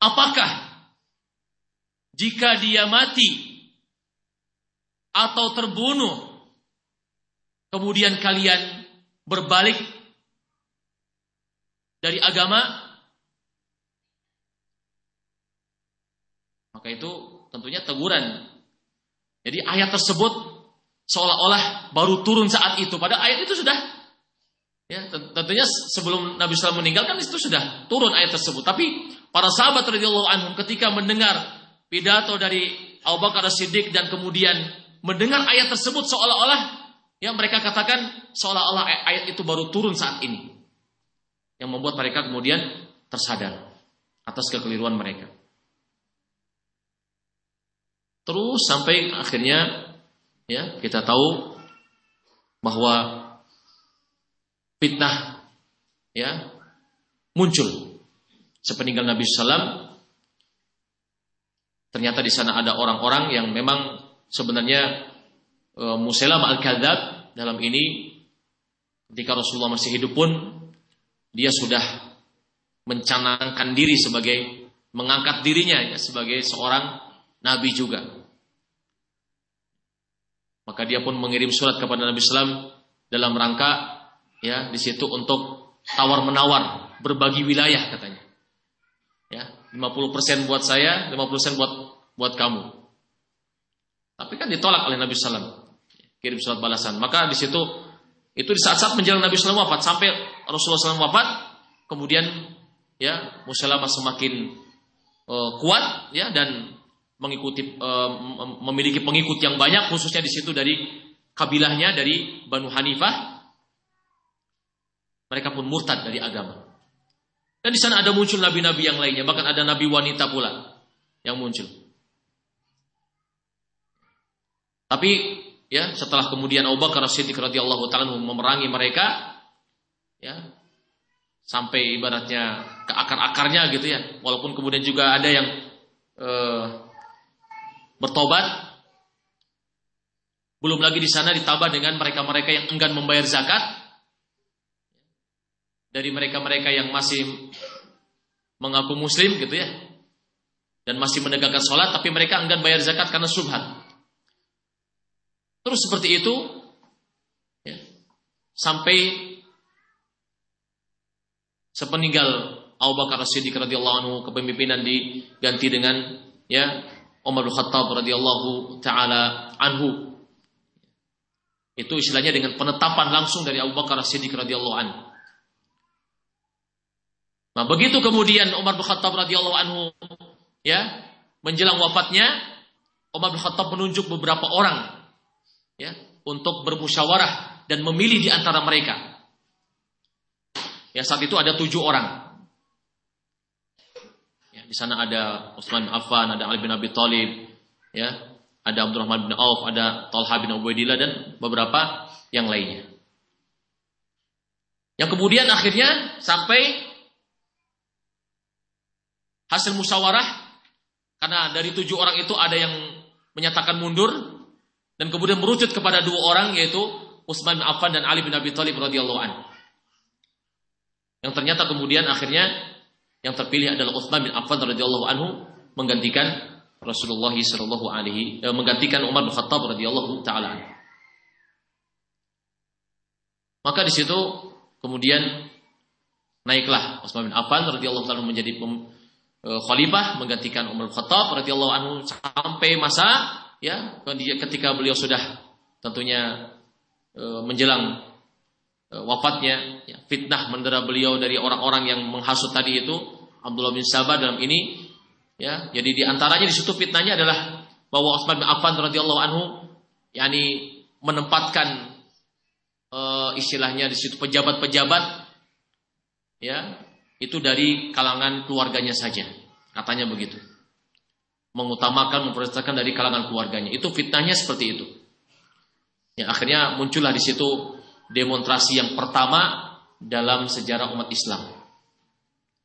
apakah jika dia mati atau terbunuh, kemudian kalian berbalik dari agama, maka itu tentunya teguran. Jadi ayat tersebut seolah-olah baru turun saat itu. Pada ayat itu sudah, ya tentunya sebelum Nabi SAW meninggalkan itu sudah turun ayat tersebut. Tapi para sahabat radhiyallahu anhum ketika mendengar pidato dari Abu Bakar Siddiq dan kemudian mendengar ayat tersebut seolah-olah yang mereka katakan seolah-olah ayat itu baru turun saat ini. Yang membuat mereka kemudian tersadar atas kekeliruan mereka. Terus sampai akhirnya ya kita tahu bahwa fitnah ya muncul sepeninggal Nabi Sallam ternyata di sana ada orang-orang yang memang sebenarnya e, Musailam al-Kadzab dalam ini ketika Rasulullah masih hidup pun dia sudah mencanangkan diri sebagai mengangkat dirinya ya, sebagai seorang nabi juga. Maka dia pun mengirim surat kepada Nabi Sallam dalam rangka ya di situ untuk tawar menawar berbagi wilayah katanya. Ya, 50% buat saya, 50% buat buat kamu. Tapi kan ditolak oleh Nabi Sallam. Kirim surat balasan. Maka di situ itu di saat-saat menjelang Nabi Sallam wafat sampai Rasulullah Sallam wafat, kemudian ya Musalamah semakin uh, kuat ya dan mengikuti uh, memiliki pengikut yang banyak khususnya di situ dari kabilahnya dari Banu Hanifah. Mereka pun murtad dari agama. Dan di sana ada muncul nabi-nabi yang lainnya, bahkan ada nabi wanita pula yang muncul. Tapi ya setelah kemudian Abu Bakar Siddiq radhiyallahu taala memerangi mereka ya sampai ibaratnya ke akar-akarnya gitu ya. Walaupun kemudian juga ada yang eh, bertobat belum lagi di sana ditambah dengan mereka-mereka yang enggan membayar zakat dari mereka-mereka yang masih mengaku muslim gitu ya dan masih menegakkan sholat tapi mereka enggan bayar zakat karena subhat Terus seperti itu ya, sampai sepeninggal Abu Bakar Siddiq radhiyallahu anhu kepemimpinan diganti dengan ya Umar bin Khattab radhiyallahu taala anhu. Itu istilahnya dengan penetapan langsung dari Abu Bakar Siddiq radhiyallahu anhu. Nah, begitu kemudian Umar bin Khattab radhiyallahu anhu ya menjelang wafatnya Umar bin Khattab menunjuk beberapa orang ya untuk bermusyawarah dan memilih di antara mereka. Ya saat itu ada tujuh orang. Ya, di sana ada Utsman bin Affan, ada Ali bin Abi Thalib, ya, ada Abdurrahman bin Auf, ada Talha bin Ubaidillah dan beberapa yang lainnya. Yang kemudian akhirnya sampai hasil musyawarah karena dari tujuh orang itu ada yang menyatakan mundur dan kemudian merucut kepada dua orang yaitu Utsman bin Affan dan Ali bin Abi Thalib radhiyallahu an. Yang ternyata kemudian akhirnya yang terpilih adalah Utsman bin Affan radhiyallahu anhu menggantikan Rasulullah sallallahu alaihi eh, menggantikan Umar bin Khattab radhiyallahu taala. Maka di situ kemudian naiklah Utsman bin Affan radhiyallahu taala menjadi pem, khalifah menggantikan Umar Khattab radhiyallahu anhu sampai masa ya ketika beliau sudah tentunya eh, menjelang eh, wafatnya ya, fitnah mendera beliau dari orang-orang yang menghasut tadi itu Abdullah bin Sabah dalam ini Ya, jadi di antaranya di situ fitnahnya adalah bahwa Utsman bin Affan radhiyallahu anhu yakni menempatkan istilahnya di situ pejabat-pejabat ya, itu dari kalangan keluarganya saja. Katanya begitu. Mengutamakan memprioritaskan dari kalangan keluarganya. Itu fitnahnya seperti itu. Ya, akhirnya muncullah di situ demonstrasi yang pertama dalam sejarah umat Islam.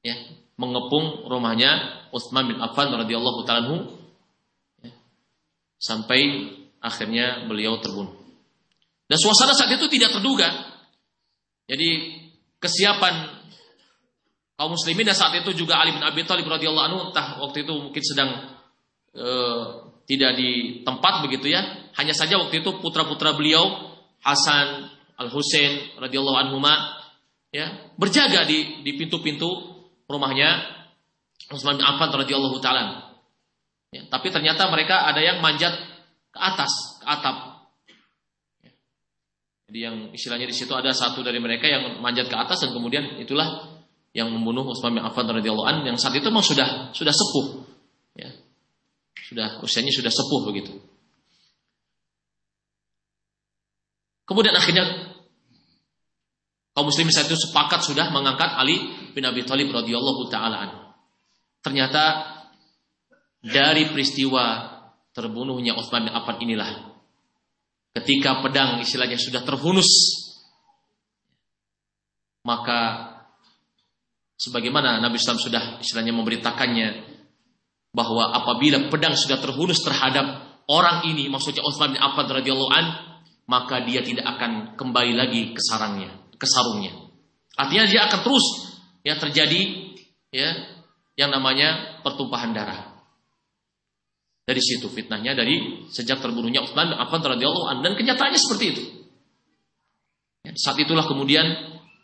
Ya, mengepung rumahnya Utsman bin Affan radhiyallahu taala ya, sampai akhirnya beliau terbunuh. Dan suasana saat itu tidak terduga. Jadi kesiapan kaum muslimin dan saat itu juga Ali bin Abi Thalib radhiyallahu anhu entah waktu itu mungkin sedang e, tidak di tempat begitu ya. Hanya saja waktu itu putra-putra beliau Hasan Al Husain radhiyallahu anhuma ya berjaga di di pintu-pintu rumahnya Utsman bin Affan radhiyallahu taala. Ya, tapi ternyata mereka ada yang manjat ke atas, ke atap. Ya. Jadi yang istilahnya di situ ada satu dari mereka yang manjat ke atas dan kemudian itulah yang membunuh Utsman bin Affan radhiyallahu an yang saat itu memang sudah sudah sepuh. Ya. Sudah usianya sudah sepuh begitu. Kemudian akhirnya kaum muslimin saat itu sepakat sudah mengangkat Ali bin Abi Thalib radhiyallahu taala Ternyata dari peristiwa terbunuhnya Utsman bin Affan inilah ketika pedang istilahnya sudah terhunus maka sebagaimana Nabi SAW sudah istilahnya memberitakannya bahwa apabila pedang sudah terhunus terhadap orang ini maksudnya Utsman bin Affan radhiyallahu an maka dia tidak akan kembali lagi ke sarangnya ke sarungnya. Artinya dia akan terus ya terjadi ya yang namanya pertumpahan darah. Dari situ fitnahnya dari sejak terbunuhnya Utsman bin Affan radhiyallahu anhu dan kenyataannya seperti itu. Ya, saat itulah kemudian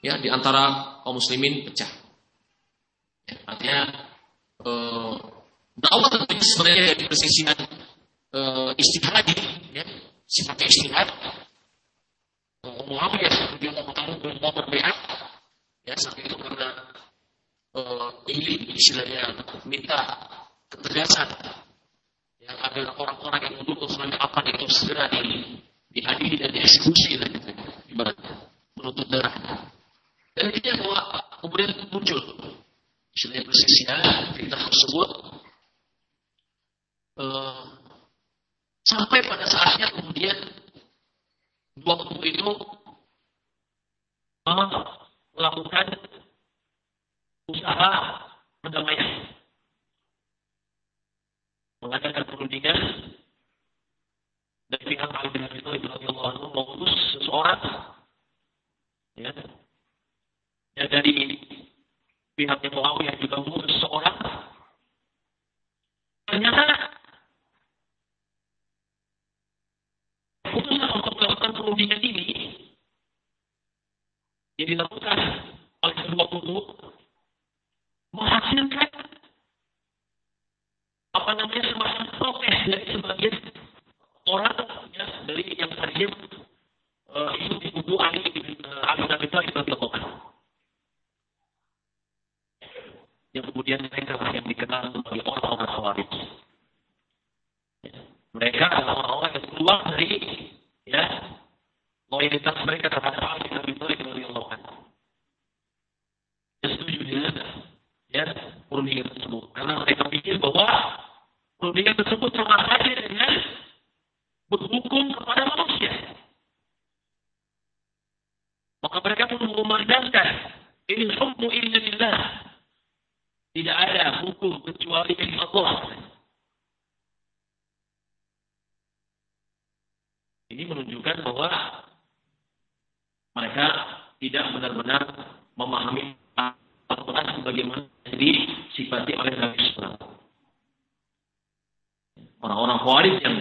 ya di antara kaum muslimin pecah. Ya, artinya eh, dakwah tentunya sebenarnya dari persisian eh, istihad ya, sifatnya istihad Muawiyah radhiyallahu taala belum mau berbeat ya saat itu karena uh, ini istilahnya minta ketegasan. Yang ada orang-orang yang mendukung selanjutnya apa itu segera di diadili dan dieksekusi dan gitu, ibarat menuntut darah. Dan ini yang kemudian muncul istilahnya persisnya kita tersebut uh, sampai pada saatnya kemudian dua kubu itu melakukan usaha perdamaian. Mengadakan perundingan dari pihak Ali bin Abi Thalib radhiyallahu anhu mengutus seseorang ya ya dari pihaknya Muawiyah juga mengutus seseorang ternyata perundingan ini yang dilakukan oleh kedua kubu menghasilkan apa namanya semacam protes dari sebagian orang ya, dari yang tadinya uh, itu di kubu Ali bin Abi Thalib kemudian mereka yang dikenal sebagai orang-orang Khawarij. Mereka adalah orang-orang yang keluar dari ya loyalitas mereka terhadap Ali bin Abi Thalib radhiyallahu anhu. Setuju dengan ya perundingan tersebut karena mereka pikir bahwa perundingan tersebut sama saja dengan berhukum kepada manusia. Maka mereka pun memandangkan ini hukmu illa Tidak ada hukum kecuali dari Allah. Ini menunjukkan bahwa Mereka tidak benar-benar memahami Al-Quran sebagaimana disifati oleh Nabi SAW. Orang-orang Khawarij yang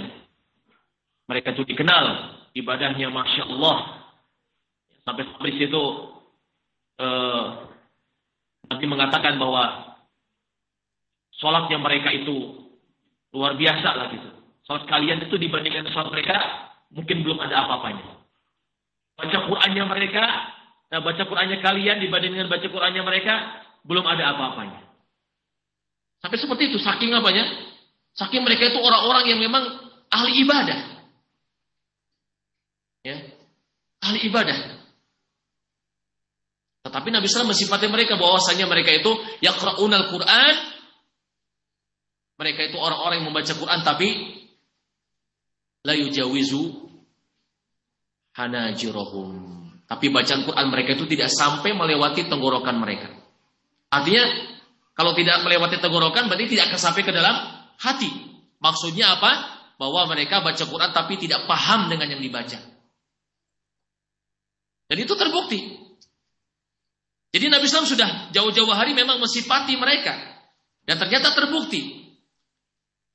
mereka itu dikenal ibadahnya Masya Allah. Sampai sampai situ eh, Nabi mengatakan bahwa sholatnya mereka itu luar biasa lah gitu. Sholat kalian itu dibandingkan sholat mereka mungkin belum ada apa-apanya. Baca Qur'annya mereka, nah baca Qur'annya kalian dibandingkan baca Qur'annya mereka belum ada apa-apanya. Sampai seperti itu, saking apanya? Saking mereka itu orang-orang yang memang ahli ibadah. Ya, ahli ibadah. Tetapi Nabi SAW mensifati mereka bahwasanya mereka itu yaqra'unal Qur'an. Mereka itu orang-orang yang membaca Quran tapi la yujawizu hanajirahum. Tapi bacaan Quran mereka itu tidak sampai melewati tenggorokan mereka. Artinya kalau tidak melewati tenggorokan berarti tidak akan sampai ke dalam hati. Maksudnya apa? Bahwa mereka baca Quran tapi tidak paham dengan yang dibaca. Dan itu terbukti. Jadi Nabi SAW sudah jauh-jauh hari memang mensifati mereka. Dan ternyata terbukti.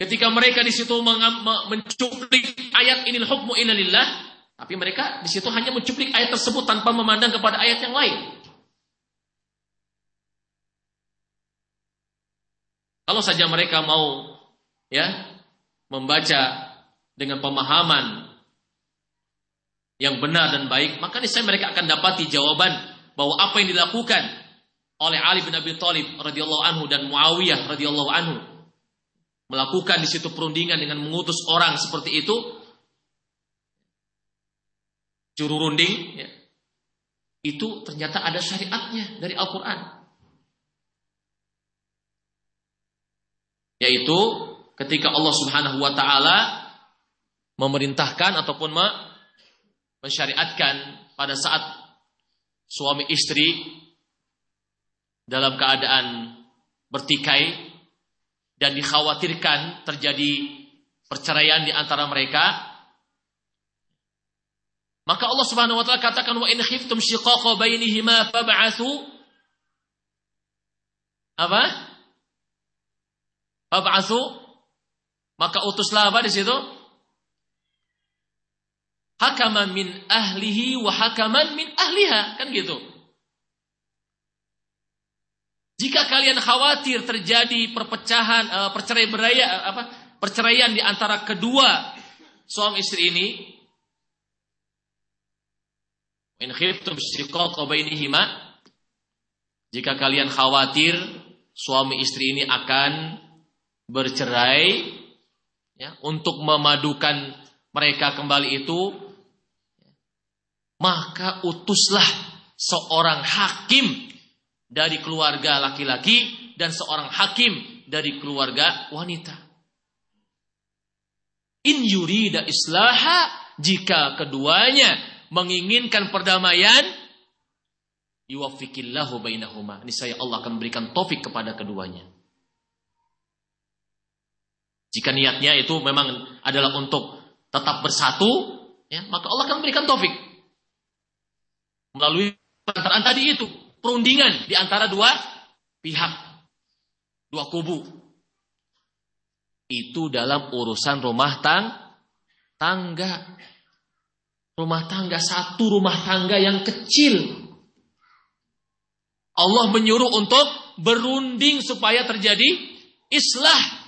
Ketika mereka di situ mencuplik ayat inil hukmu inalillah, tapi mereka di situ hanya mencuplik ayat tersebut tanpa memandang kepada ayat yang lain. Kalau saja mereka mau ya membaca dengan pemahaman yang benar dan baik, maka niscaya mereka akan dapati jawaban bahwa apa yang dilakukan oleh Ali bin Abi Thalib radhiyallahu anhu dan Muawiyah radhiyallahu anhu melakukan di situ perundingan dengan mengutus orang seperti itu juru runding ya, itu ternyata ada syariatnya dari Al-Qur'an. Yaitu ketika Allah Subhanahu wa taala memerintahkan ataupun mensyariatkan pada saat suami istri dalam keadaan bertikai dan dikhawatirkan terjadi perceraian di antara mereka maka Allah Subhanahu wa taala katakan wa in khiftum shiqaqa bainihima fab'athu apa? Fab'athu maka utuslah apa di situ? Hakaman min ahlihi wa hakaman min ahliha. Kan gitu. Jika kalian khawatir terjadi perpecahan, uh, perceraian beraya, uh, apa, perceraian di antara kedua suami istri ini, in khiftum shiqaqa bainihima, jika kalian khawatir suami istri ini akan bercerai, ya, untuk memadukan mereka kembali itu, maka utuslah seorang hakim dari keluarga laki-laki dan seorang hakim dari keluarga wanita. In yurida islaha jika keduanya menginginkan perdamaian yuwaffiqillahu bainahuma. Ini saya Allah akan berikan taufik kepada keduanya. Jika niatnya itu memang adalah untuk tetap bersatu, ya, maka Allah akan memberikan taufik. Melalui perantaraan tadi itu, perundingan di antara dua pihak, dua kubu. Itu dalam urusan rumah tang, tangga. Rumah tangga satu rumah tangga yang kecil. Allah menyuruh untuk berunding supaya terjadi islah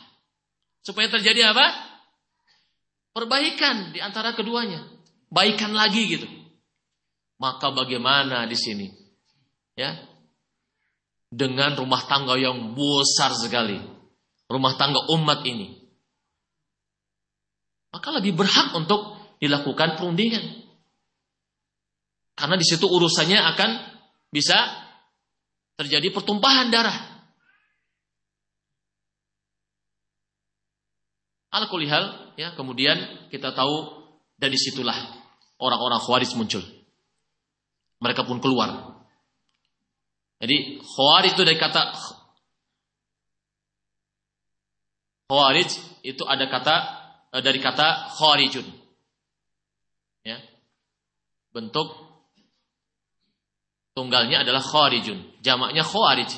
Supaya terjadi apa? Perbaikan di antara keduanya. Baikan lagi gitu. Maka bagaimana di sini? Ya. Dengan rumah tangga yang besar sekali. Rumah tangga umat ini. Maka lebih berhak untuk dilakukan perundingan. Karena di situ urusannya akan bisa terjadi pertumpahan darah. Al kulihal ya kemudian kita tahu dari situlah orang-orang Khawarij muncul. Mereka pun keluar. Jadi Khawarij itu dari kata Khawarij itu ada kata eh, dari kata Khawarijun. Ya. Bentuk tunggalnya adalah kharijun. Jamaknya khawarij.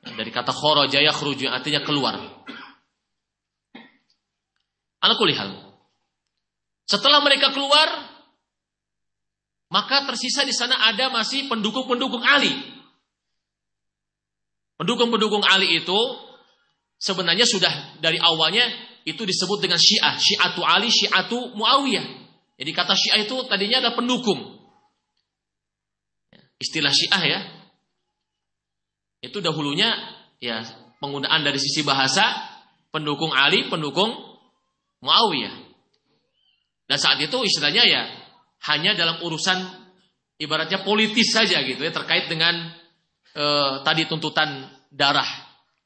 Dari kata kharaja yakhruju artinya keluar. Ala kulihal. Setelah mereka keluar, maka tersisa di sana ada masih pendukung-pendukung Ali. Pendukung-pendukung Ali itu sebenarnya sudah dari awalnya itu disebut dengan Syiah, Syiatu Ali, Syiatu Muawiyah. Jadi kata Syiah itu tadinya ada pendukung. Istilah Syiah ya. Itu dahulunya ya penggunaan dari sisi bahasa pendukung Ali, pendukung Muawiyah. Dan saat itu istilahnya ya hanya dalam urusan ibaratnya politis saja gitu ya terkait dengan eh, tadi tuntutan darah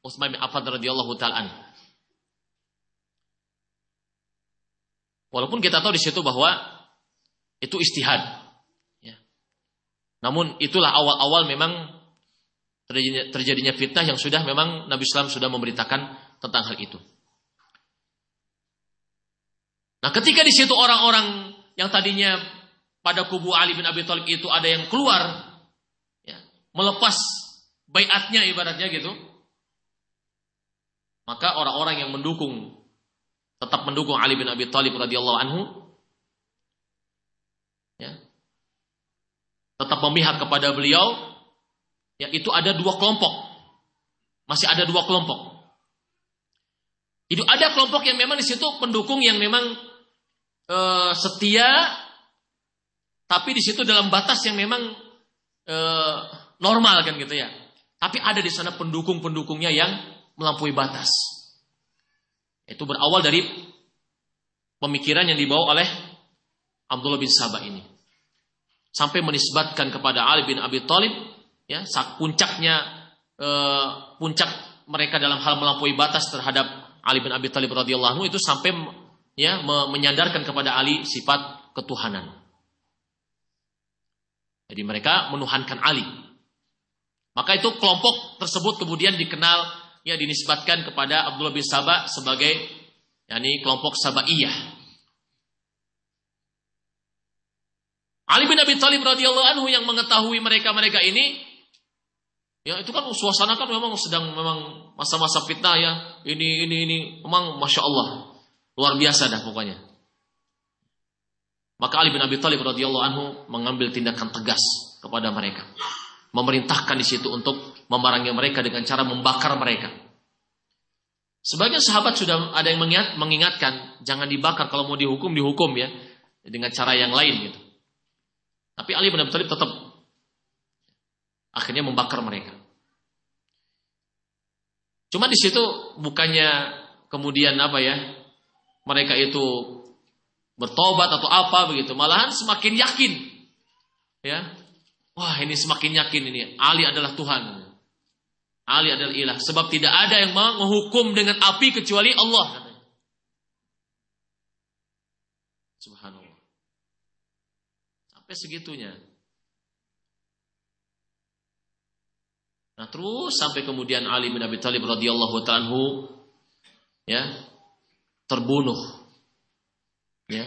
Utsman bin Affan radhiyallahu taala Walaupun kita tahu di situ bahwa itu istihad. Ya. Namun itulah awal-awal memang terjadinya, terjadinya fitnah yang sudah memang Nabi Islam sudah memberitakan tentang hal itu. Nah, ketika di situ orang-orang yang tadinya pada kubu Ali bin Abi Thalib itu ada yang keluar, melepas bayatnya ibaratnya gitu, maka orang-orang yang mendukung tetap mendukung Ali bin Abi Thalib radhiyallahu anhu, ya, tetap memihak kepada beliau, ya itu ada dua kelompok, masih ada dua kelompok. Itu ada kelompok yang memang di situ pendukung yang memang e, setia, tapi di situ dalam batas yang memang e, normal kan gitu ya. Tapi ada di sana pendukung-pendukungnya yang melampaui batas. Itu berawal dari pemikiran yang dibawa oleh Abdullah bin Sabah ini. Sampai menisbatkan kepada Ali bin Abi Thalib ya, puncaknya eh, puncak mereka dalam hal melampaui batas terhadap Ali bin Abi Thalib radhiyallahu itu sampai ya menyandarkan kepada Ali sifat ketuhanan. Jadi mereka menuhankan Ali. Maka itu kelompok tersebut kemudian dikenal ya dinisbatkan kepada Abdullah bin Sabah sebagai yakni kelompok Sabaiyah. Ali bin Abi Thalib radhiyallahu anhu yang mengetahui mereka-mereka ini ya itu kan suasana kan memang sedang memang masa-masa fitnah ya. Ini ini ini memang Masya Allah luar biasa dah pokoknya. Maka Ali bin Abi Thalib radhiyallahu anhu mengambil tindakan tegas kepada mereka memerintahkan di situ untuk memerangi mereka dengan cara membakar mereka. Sebagian sahabat sudah ada yang mengingat, mengingatkan jangan dibakar kalau mau dihukum dihukum ya dengan cara yang lain gitu. Tapi Ali bin Abi Thalib tetap akhirnya membakar mereka. Cuma di situ bukannya kemudian apa ya mereka itu bertobat atau apa begitu, malahan semakin yakin ya Wah ini semakin yakin ini. Ali adalah Tuhan. Ali adalah ilah. Sebab tidak ada yang menghukum dengan api kecuali Allah. Subhanallah. Sampai segitunya. Nah terus sampai kemudian Ali bin Abi Thalib radhiyallahu taala ya terbunuh ya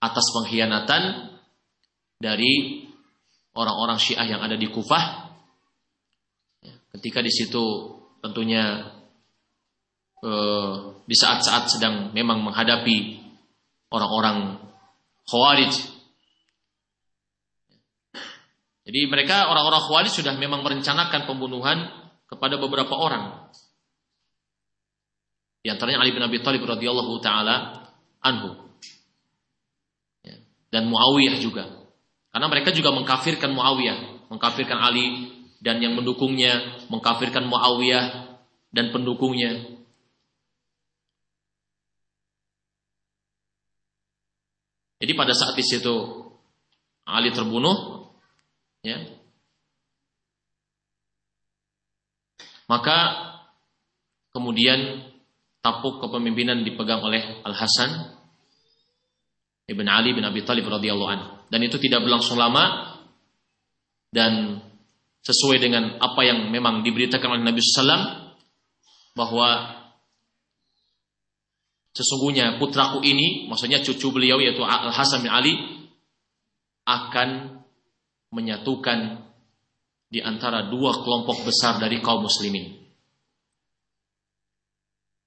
atas pengkhianatan dari orang-orang Syiah yang ada di Kufah. Ya, ketika di situ tentunya eh, di saat-saat sedang memang menghadapi orang-orang Khawarij. Jadi mereka orang-orang Khawarij sudah memang merencanakan pembunuhan kepada beberapa orang. Di antaranya Ali bin Abi Thalib radhiyallahu taala anhu. Ya, dan Muawiyah juga. Karena mereka juga mengkafirkan Muawiyah, mengkafirkan Ali dan yang mendukungnya, mengkafirkan Muawiyah dan pendukungnya. Jadi pada saat di situ Ali terbunuh, ya, maka kemudian tapuk kepemimpinan dipegang oleh Al Hasan ibn Ali bin Abi Thalib radhiyallahu anhu dan itu tidak berlangsung lama dan sesuai dengan apa yang memang diberitakan oleh Nabi SAW bahwa sesungguhnya putraku ini, maksudnya cucu beliau yaitu Al Hasan bin Ali akan menyatukan di antara dua kelompok besar dari kaum muslimin.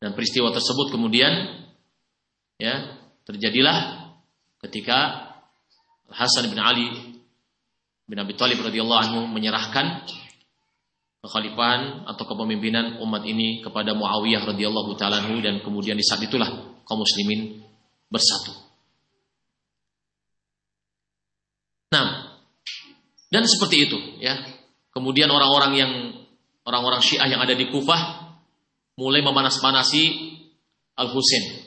Dan peristiwa tersebut kemudian ya terjadilah ketika Hasan bin Ali bin Abi Thalib radhiyallahu anhu menyerahkan kekhalifahan atau kepemimpinan umat ini kepada Muawiyah radhiyallahu taala dan kemudian di saat itulah kaum muslimin bersatu. Nah, dan seperti itu ya. Kemudian orang-orang yang orang-orang Syiah yang ada di Kufah mulai memanas-manasi Al Husain. Ya.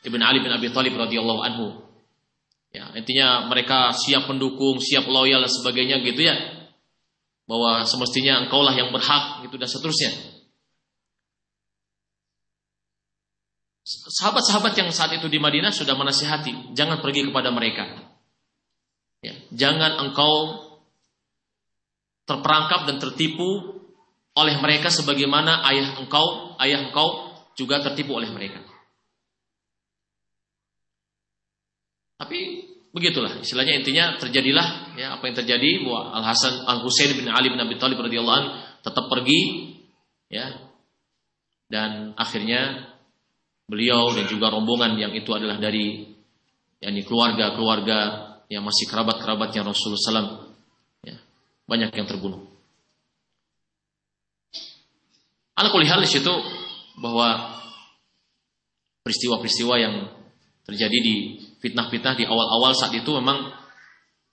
Ibn Ali bin Abi Thalib radhiyallahu anhu. Ya, intinya mereka siap mendukung, siap loyal dan sebagainya gitu ya. Bahwa semestinya engkaulah yang berhak gitu dan seterusnya. Sahabat-sahabat yang saat itu di Madinah sudah menasihati, jangan pergi kepada mereka. Ya, jangan engkau terperangkap dan tertipu oleh mereka sebagaimana ayah engkau, ayah engkau juga tertipu oleh mereka. Tapi begitulah istilahnya intinya terjadilah ya apa yang terjadi bahwa Al Hasan Al Husain bin Ali bin Abi Thalib radhiyallahu an tetap pergi ya dan akhirnya beliau dan juga rombongan yang itu adalah dari yakni keluarga-keluarga yang masih kerabat-kerabatnya Rasulullah SAW ya, banyak yang terbunuh. Ala kulihal di situ bahwa peristiwa-peristiwa yang terjadi di fitnah-fitnah di awal-awal saat itu memang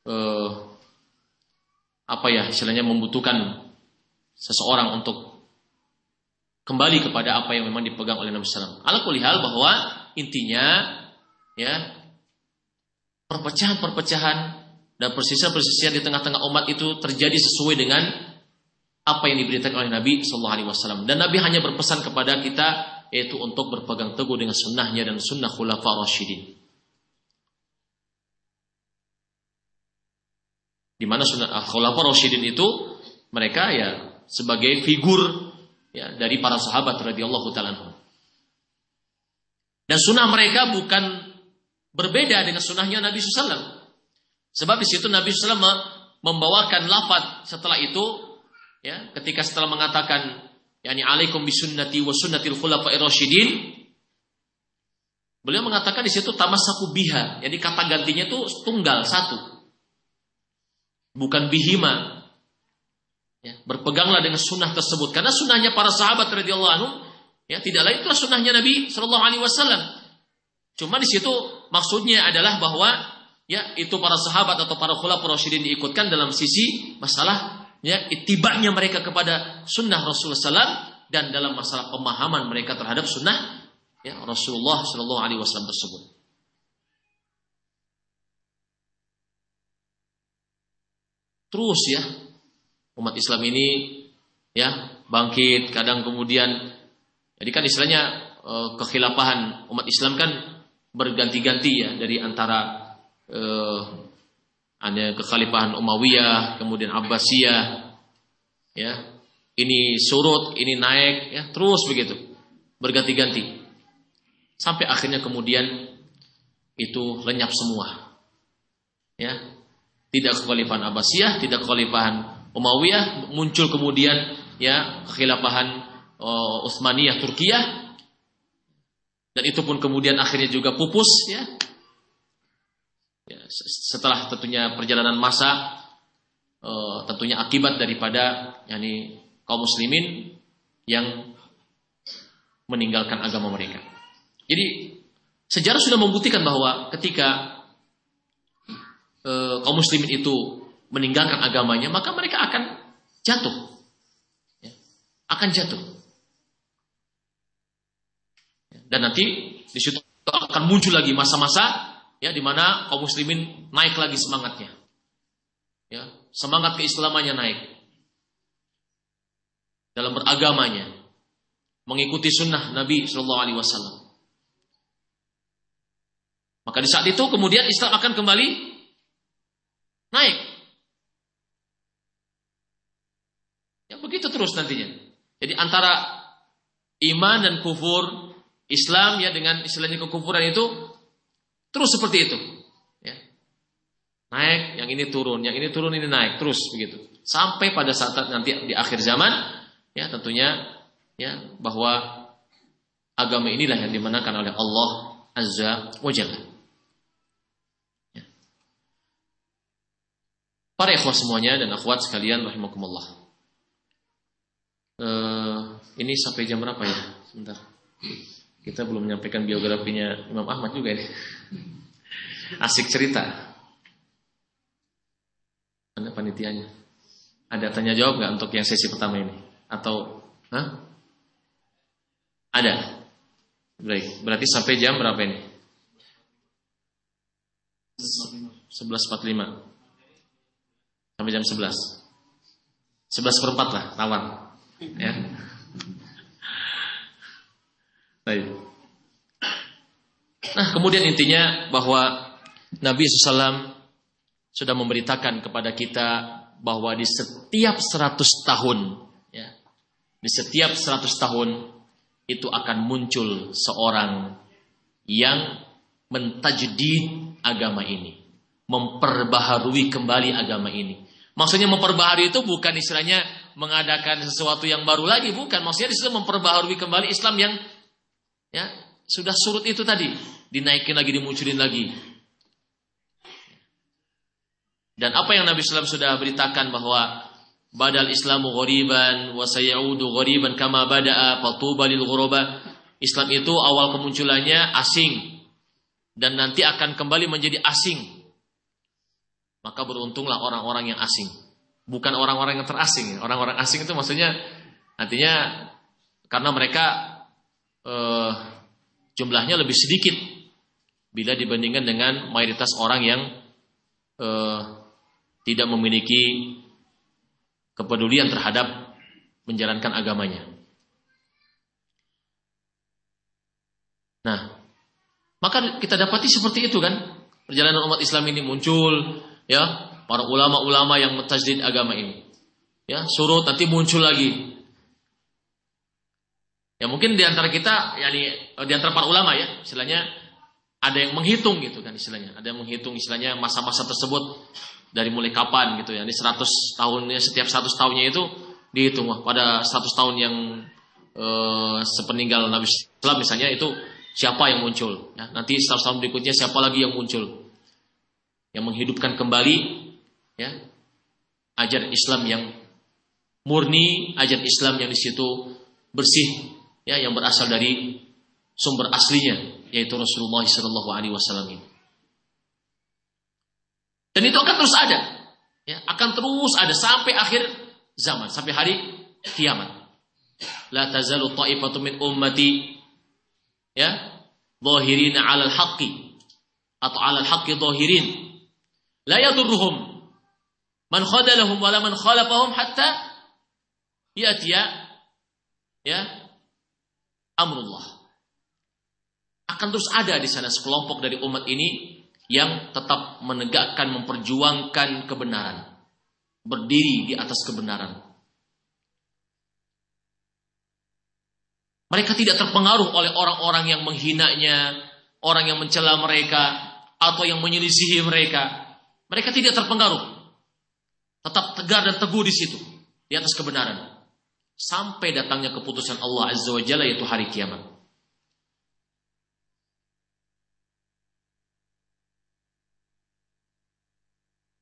eh, apa ya istilahnya membutuhkan seseorang untuk kembali kepada apa yang memang dipegang oleh Nabi Sallam. Ala kulihal bahwa intinya ya perpecahan-perpecahan dan persisian-persisian di tengah-tengah umat itu terjadi sesuai dengan apa yang diberitakan oleh Nabi Shallallahu Alaihi Wasallam. Dan Nabi hanya berpesan kepada kita yaitu untuk berpegang teguh dengan sunnahnya dan sunnah khulafa rasyidin. Di mana sunnah ah, khulafa rasyidin itu mereka ya sebagai figur ya dari para sahabat radhiyallahu taala Dan sunnah mereka bukan berbeda dengan sunnahnya Nabi SAW. Sebab di situ Nabi SAW membawakan lafad setelah itu ya ketika setelah mengatakan yakni alaikum bisunnati wa sunnatil khulafa'ir rasyidin. Beliau mengatakan di situ tamassaku biha jadi kata gantinya itu tunggal satu bukan bihima. Ya, berpeganglah dengan sunnah tersebut. Karena sunnahnya para sahabat radhiyallahu anhu ya tidak lain itulah sunnahnya Nabi Shallallahu alaihi wasallam. Cuma di situ maksudnya adalah bahwa ya itu para sahabat atau para khulafaur rasyidin diikutkan dalam sisi masalah ya itibaknya mereka kepada sunnah Rasulullah SAW dan dalam masalah pemahaman mereka terhadap sunnah ya, Rasulullah Shallallahu Alaihi Wasallam tersebut. Terus ya umat Islam ini ya bangkit kadang kemudian jadi kan istilahnya eh, kekhilafahan umat Islam kan berganti-ganti ya dari antara eh, ada kekhalifahan Umayyah, kemudian Abbasiyah, ya. Ini surut, ini naik, ya, terus begitu. Berganti-ganti. Sampai akhirnya kemudian itu lenyap semua. Ya. Tidak kekhalifahan Abbasiyah, tidak kekhalifahan Umayyah, muncul kemudian ya kekhilafahan uh, Utsmaniyah Turkiyah dan itu pun kemudian akhirnya juga pupus ya Ya, setelah tentunya perjalanan masa, uh, tentunya akibat daripada yakni kaum muslimin yang meninggalkan agama mereka. Jadi sejarah sudah membuktikan bahwa ketika uh, kaum muslimin itu meninggalkan agamanya, maka mereka akan jatuh, ya, akan jatuh. Dan nanti di situ akan muncul lagi masa-masa ya di mana kaum muslimin naik lagi semangatnya. Ya, semangat keislamannya naik. Dalam beragamanya, mengikuti sunnah Nabi Shallallahu Alaihi Wasallam. Maka di saat itu kemudian Islam akan kembali naik. Ya begitu terus nantinya. Jadi antara iman dan kufur, Islam ya dengan istilahnya kekufuran itu Terus seperti itu. Ya. Naik, yang ini turun, yang ini turun, ini naik, terus begitu. Sampai pada saat nanti di akhir zaman, ya tentunya ya bahwa agama inilah yang dimenangkan oleh Allah Azza wa Jalla. Para ikhwah semuanya dan akhwat sekalian rahimakumullah. Uh, ini sampai jam berapa ya? Sebentar. Kita belum menyampaikan biografinya Imam Ahmad juga ini. Asik cerita. Anda panitianya. Ada tanya jawab nggak untuk yang sesi pertama ini? Atau, hah? Ada. Baik, berarti sampai jam berapa ini? 11.45 Sampai jam 11 11 per 4 lah, lawan Ya Baik. Nah, kemudian intinya bahwa Nabi SAW sudah memberitakan kepada kita bahwa di setiap 100 tahun, ya, di setiap 100 tahun itu akan muncul seorang yang mentajdid agama ini, memperbaharui kembali agama ini. Maksudnya memperbaharui itu bukan istilahnya mengadakan sesuatu yang baru lagi, bukan. Maksudnya di situ memperbaharui kembali Islam yang Ya, sudah surut itu tadi, dinaikin lagi, dimunculin lagi. Dan apa yang Nabi SAW sudah beritakan bahwa badal Islamu ghoriban wa sayaudu ghoriban kama bada'a fatuba lil ghuraba. Islam itu awal kemunculannya asing dan nanti akan kembali menjadi asing. Maka beruntunglah orang-orang yang asing. Bukan orang-orang yang terasing. Orang-orang asing itu maksudnya artinya karena mereka uh, jumlahnya lebih sedikit bila dibandingkan dengan mayoritas orang yang uh, tidak memiliki kepedulian terhadap menjalankan agamanya. Nah, maka kita dapati seperti itu kan perjalanan umat Islam ini muncul ya para ulama-ulama yang mentajdid agama ini ya surut nanti muncul lagi Ya mungkin di antara kita, ya di antara para ulama ya, istilahnya ada yang menghitung gitu kan istilahnya. Ada yang menghitung istilahnya masa-masa tersebut dari mulai kapan gitu ya. Ini 100 tahunnya setiap 100 tahunnya itu dihitung wah pada 100 tahun yang eh, sepeninggal Nabi Islam misalnya itu siapa yang muncul ya. Nanti 100 tahun berikutnya siapa lagi yang muncul yang menghidupkan kembali ya ajaran Islam yang murni, ajaran Islam yang di situ bersih ya yang berasal dari sumber aslinya yaitu Rasulullah Shallallahu Alaihi Wasallam ini. Dan itu akan terus ada, ya akan terus ada sampai akhir zaman, sampai hari kiamat. La tazalu ta'ifatu min ummati ya zahirina 'alal haqqi atau 'alal haqqi zahirin la man khadalahum wala man khalafahum hatta ya'tiya ya amrullah. Akan terus ada di sana sekelompok dari umat ini yang tetap menegakkan, memperjuangkan kebenaran. Berdiri di atas kebenaran. Mereka tidak terpengaruh oleh orang-orang yang menghinanya, orang yang mencela mereka, atau yang menyelisihi mereka. Mereka tidak terpengaruh. Tetap tegar dan teguh di situ, di atas kebenaran sampai datangnya keputusan Allah Azza wa Jalla yaitu hari kiamat.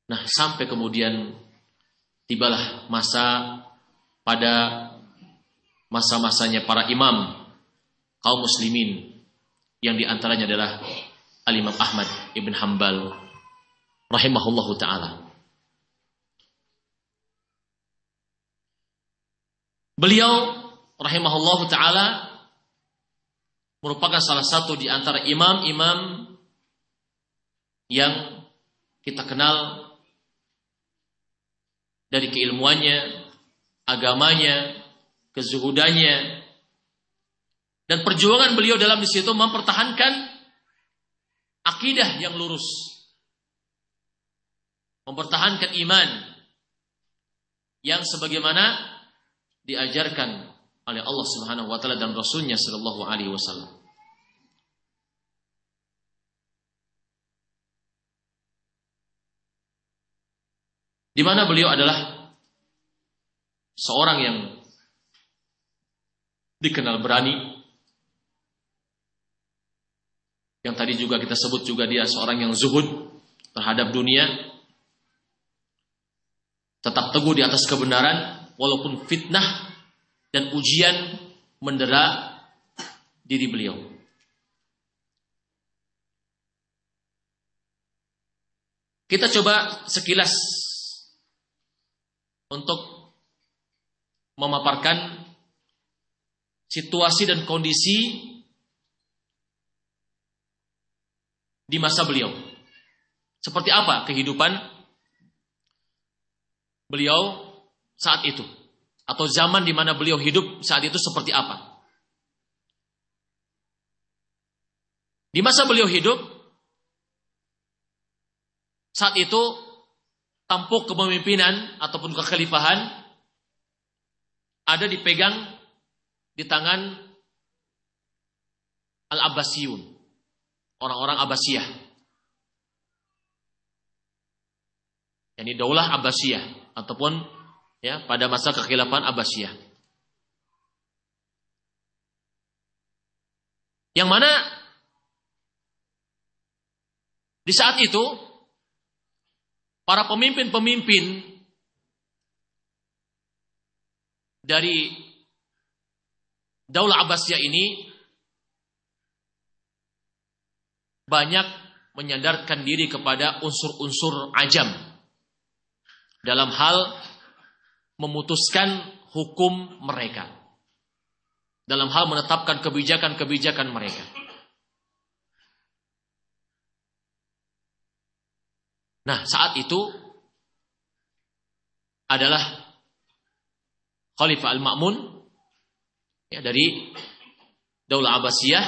Nah, sampai kemudian tibalah masa pada masa-masanya para imam kaum muslimin yang di antaranya adalah Al-Imam Ahmad Ibn Hambal rahimahullahu taala. Beliau rahimahullah taala merupakan salah satu di antara imam-imam yang kita kenal dari keilmuannya, agamanya, kezuhudannya, dan perjuangan beliau dalam di situ mempertahankan akidah yang lurus, mempertahankan iman yang sebagaimana diajarkan oleh Allah Subhanahu wa taala dan Rasulnya sallallahu alaihi wasallam. di mana beliau adalah seorang yang dikenal berani. Yang tadi juga kita sebut juga dia seorang yang zuhud terhadap dunia. Tetap teguh di atas kebenaran walaupun fitnah dan ujian mendera diri beliau. Kita coba sekilas untuk memaparkan situasi dan kondisi di masa beliau. Seperti apa kehidupan beliau saat itu atau zaman di mana beliau hidup saat itu seperti apa? Di masa beliau hidup saat itu tampuk kepemimpinan ataupun kekhalifahan ada dipegang di tangan Al-Abbasiyun, orang-orang Abbasiyah. Yani daulah Abbasiyah ataupun ya pada masa kekhilafahan Abbasiyah. Yang mana di saat itu para pemimpin-pemimpin dari Daulah Abbasiyah ini banyak menyandarkan diri kepada unsur-unsur ajam dalam hal memutuskan hukum mereka. Dalam hal menetapkan kebijakan-kebijakan mereka. Nah, saat itu adalah Khalifah Al-Ma'mun ya, dari Daulah Abbasiyah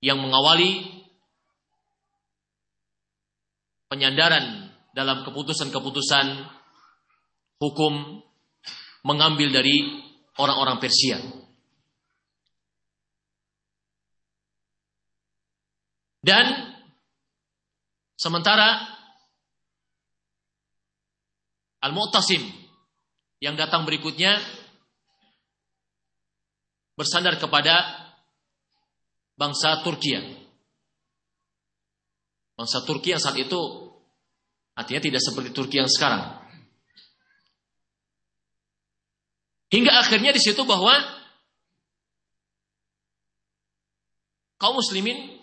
yang mengawali penyandaran dalam keputusan-keputusan hukum mengambil dari orang-orang Persia. Dan sementara Al-Mu'tasim yang datang berikutnya bersandar kepada bangsa Turki. Bangsa Turki yang saat itu artinya tidak seperti Turki yang sekarang. Hingga akhirnya di situ bahwa kaum muslimin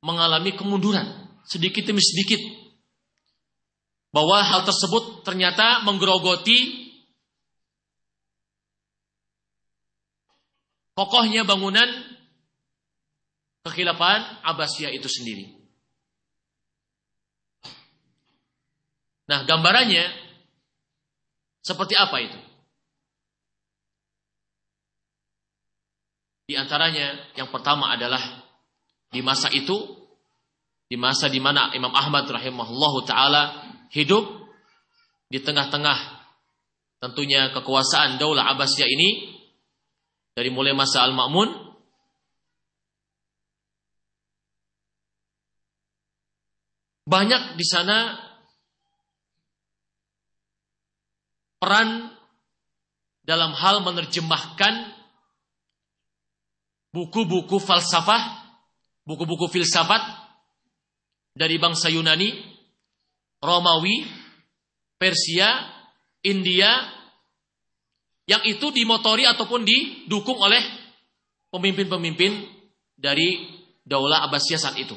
mengalami kemunduran sedikit demi sedikit. Bahwa hal tersebut ternyata menggerogoti kokohnya bangunan kekhilafan Abbasiyah itu sendiri. Nah, gambarannya seperti apa itu? Di antaranya yang pertama adalah di masa itu di masa di mana Imam Ahmad rahimahullahu taala hidup di tengah-tengah tentunya kekuasaan Daulah Abbasiyah ini dari mulai masa Al-Ma'mun banyak di sana peran dalam hal menerjemahkan buku-buku falsafah, buku-buku filsafat dari bangsa Yunani, Romawi, Persia, India, yang itu dimotori ataupun didukung oleh pemimpin-pemimpin dari Daulah Abbasiyah saat itu.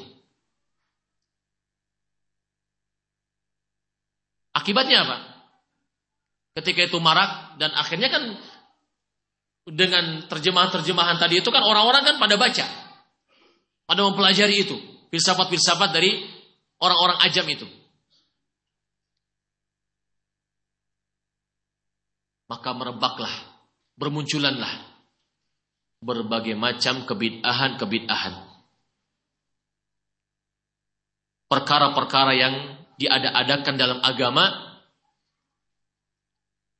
Akibatnya apa? Ketika itu marak dan akhirnya kan dengan terjemahan-terjemahan tadi itu kan orang-orang kan pada baca. Pada mempelajari itu. Filsafat-filsafat dari orang-orang ajam itu. maka merebaklah, bermunculanlah berbagai macam kebid'ahan-kebid'ahan. Perkara-perkara yang diada-adakan dalam agama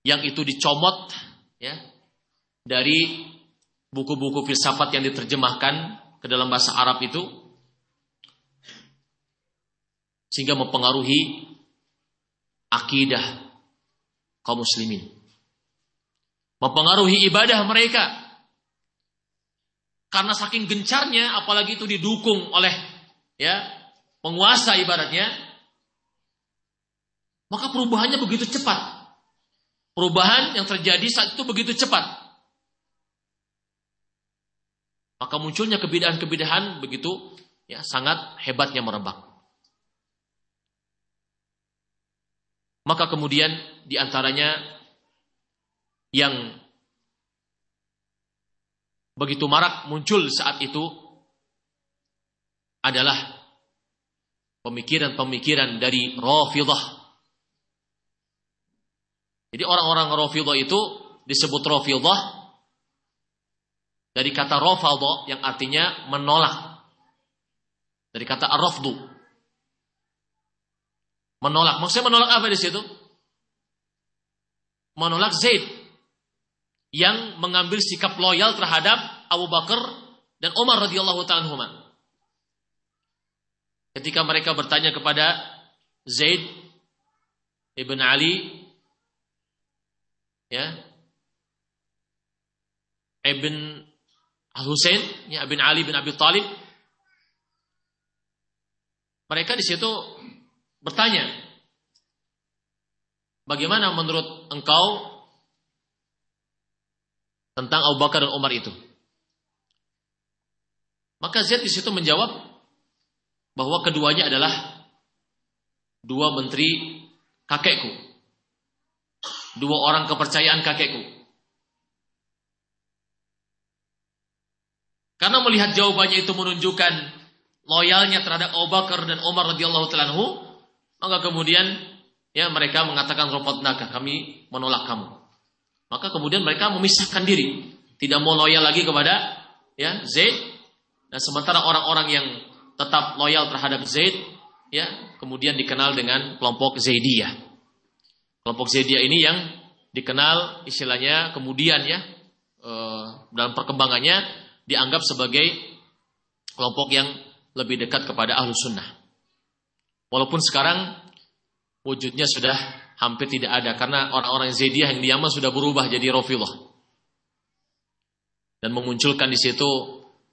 yang itu dicomot ya dari buku-buku filsafat yang diterjemahkan ke dalam bahasa Arab itu sehingga mempengaruhi akidah kaum muslimin. Mempengaruhi ibadah mereka. Karena saking gencarnya apalagi itu didukung oleh ya penguasa ibaratnya maka perubahannya begitu cepat. Perubahan yang terjadi saat itu begitu cepat. Maka munculnya kebidahan-kebidahan begitu ya sangat hebatnya merebak. Maka kemudian di antaranya yang begitu marak muncul saat itu adalah pemikiran-pemikiran dari Rafidah. Jadi orang-orang Rafidah itu disebut Rafidah dari kata Rafadha yang artinya menolak. Dari kata Ar-Rafdu. Menolak. Maksudnya menolak apa di situ? Menolak Zaid yang mengambil sikap loyal terhadap Abu Bakar dan Umar radhiyallahu taala Ketika mereka bertanya kepada Zaid ibn Ali ya ibn Al Husain ya ibn Ali bin Abi Talib mereka di situ bertanya bagaimana menurut engkau tentang Abu Bakar dan Umar itu. Maka Zaid di situ menjawab bahwa keduanya adalah dua menteri kakekku. Dua orang kepercayaan kakekku. Karena melihat jawabannya itu menunjukkan loyalnya terhadap Abu Bakar dan Umar radhiyallahu taala maka kemudian ya mereka mengatakan nakah kami menolak kamu. Maka kemudian mereka memisahkan diri, tidak mau loyal lagi kepada ya Zaid. Dan sementara orang-orang yang tetap loyal terhadap Zaid, ya kemudian dikenal dengan kelompok Zaidiyah. Kelompok Zaidiyah ini yang dikenal istilahnya kemudian ya eh, dalam perkembangannya dianggap sebagai kelompok yang lebih dekat kepada ahlu sunnah. Walaupun sekarang wujudnya sudah hampir tidak ada karena orang-orang Zaidiyah yang di Yaman sudah berubah jadi Rafidhah. Dan memunculkan di situ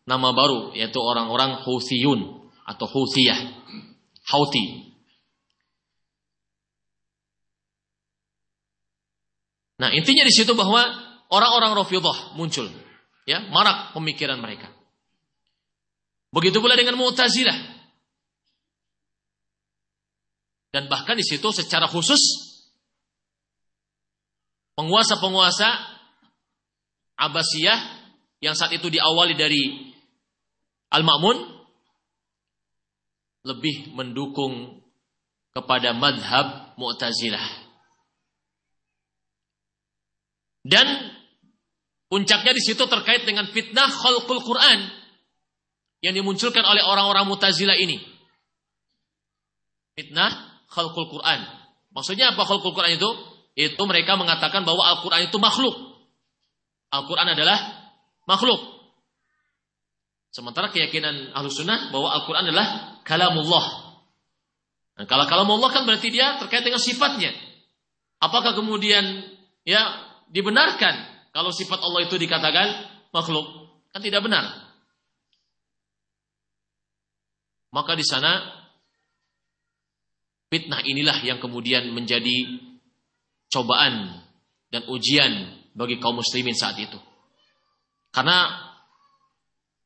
nama baru yaitu orang-orang Houthiyun atau Houthiyah. Houthi. Nah, intinya di situ bahwa orang-orang Rafidhah muncul, ya, marak pemikiran mereka. Begitu pula dengan Mu'tazilah. Dan bahkan di situ secara khusus penguasa-penguasa Abbasiyah yang saat itu diawali dari Al-Ma'mun lebih mendukung kepada madhab Mu'tazilah. Dan puncaknya di situ terkait dengan fitnah khalqul Quran yang dimunculkan oleh orang-orang Mu'tazilah ini. Fitnah khalqul Quran. Maksudnya apa khalqul Quran itu? itu mereka mengatakan bahwa Al-Quran itu makhluk. Al-Quran adalah makhluk. Sementara keyakinan ahlu sunnah bahwa Al-Quran adalah kalamullah. Nah, kalau kalamullah kan berarti dia terkait dengan sifatnya. Apakah kemudian ya dibenarkan kalau sifat Allah itu dikatakan makhluk? Kan tidak benar. Maka di sana fitnah inilah yang kemudian menjadi cobaan dan ujian bagi kaum muslimin saat itu. Karena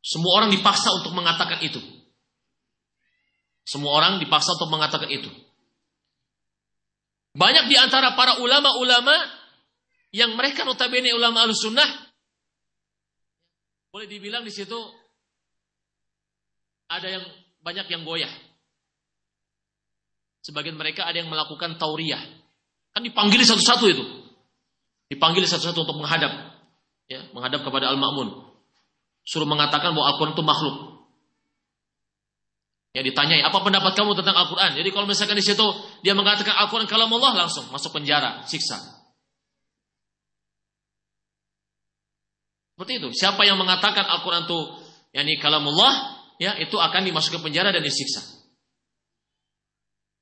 semua orang dipaksa untuk mengatakan itu. Semua orang dipaksa untuk mengatakan itu. Banyak di antara para ulama-ulama yang mereka notabene ulama al-sunnah boleh dibilang di situ ada yang banyak yang goyah. Sebagian mereka ada yang melakukan tauriyah, Kan dipanggil satu-satu itu. Dipanggil satu-satu untuk menghadap. Ya, menghadap kepada Al-Ma'mun. Suruh mengatakan bahwa Al-Quran itu makhluk. Ya ditanyai, apa pendapat kamu tentang Al-Quran? Jadi kalau misalkan di situ dia mengatakan Al-Quran kalau Allah langsung masuk penjara, siksa. Seperti itu. Siapa yang mengatakan Al-Quran itu yakni kalamullah, ya itu akan dimasukkan penjara dan disiksa.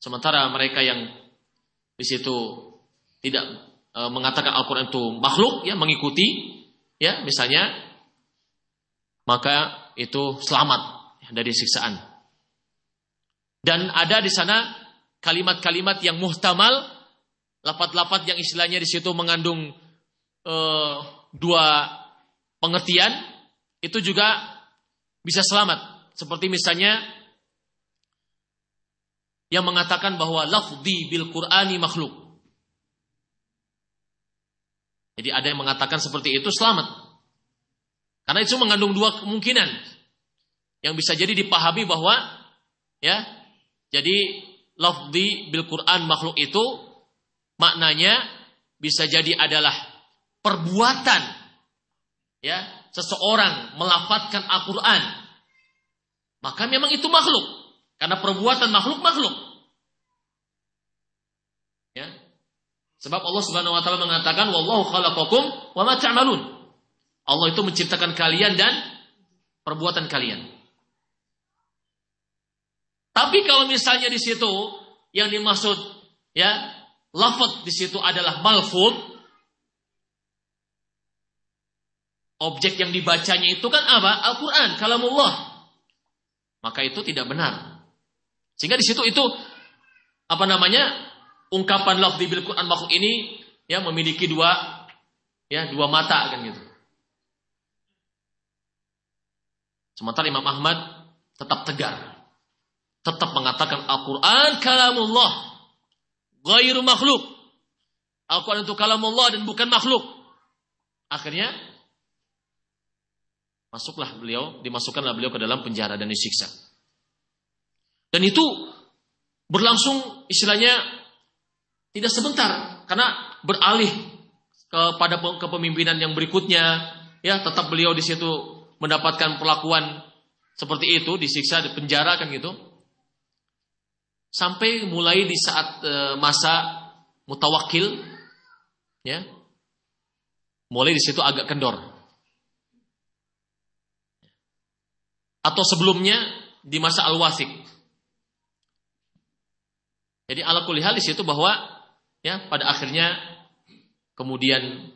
Sementara mereka yang di situ tidak e, mengatakan Al-Quran itu makhluk, ya mengikuti, ya misalnya, maka itu selamat dari siksaan. Dan ada di sana kalimat-kalimat yang muhtamal, lapat-lapat yang istilahnya di situ mengandung e, dua pengertian, itu juga bisa selamat. Seperti misalnya yang mengatakan bahwa lafzi bil Qur'ani makhluk. Jadi ada yang mengatakan seperti itu selamat. Karena itu mengandung dua kemungkinan. Yang bisa jadi dipahami bahwa ya, jadi lafzi bil Quran makhluk itu maknanya bisa jadi adalah perbuatan ya, seseorang melafatkan Al-Qur'an. Maka memang itu makhluk. Karena perbuatan makhluk makhluk. Ya. Sebab Allah Subhanahu wa taala mengatakan wallahu khalaqakum wa ma ta'malun. Allah itu menciptakan kalian dan perbuatan kalian. Tapi kalau misalnya di situ yang dimaksud ya lafaz di situ adalah malfud objek yang dibacanya itu kan apa? Al-Qur'an, kalamullah. Maka itu tidak benar. Sehingga di situ itu apa namanya? ungkapan lafzi bil Quran makhluk ini ya memiliki dua ya dua mata kan gitu. Sementara Imam Ahmad tetap tegar. Tetap mengatakan Al-Quran kalamullah. Gairu makhluk. Al-Quran itu kalamullah dan bukan makhluk. Akhirnya masuklah beliau, dimasukkanlah beliau ke dalam penjara dan disiksa. Dan itu berlangsung istilahnya tidak sebentar karena beralih kepada kepemimpinan yang berikutnya ya tetap beliau di situ mendapatkan perlakuan seperti itu disiksa di penjara kan gitu sampai mulai di saat e, masa mutawakil ya mulai di situ agak kendor atau sebelumnya di masa al-wasik jadi ala kulihal di situ bahwa ya pada akhirnya kemudian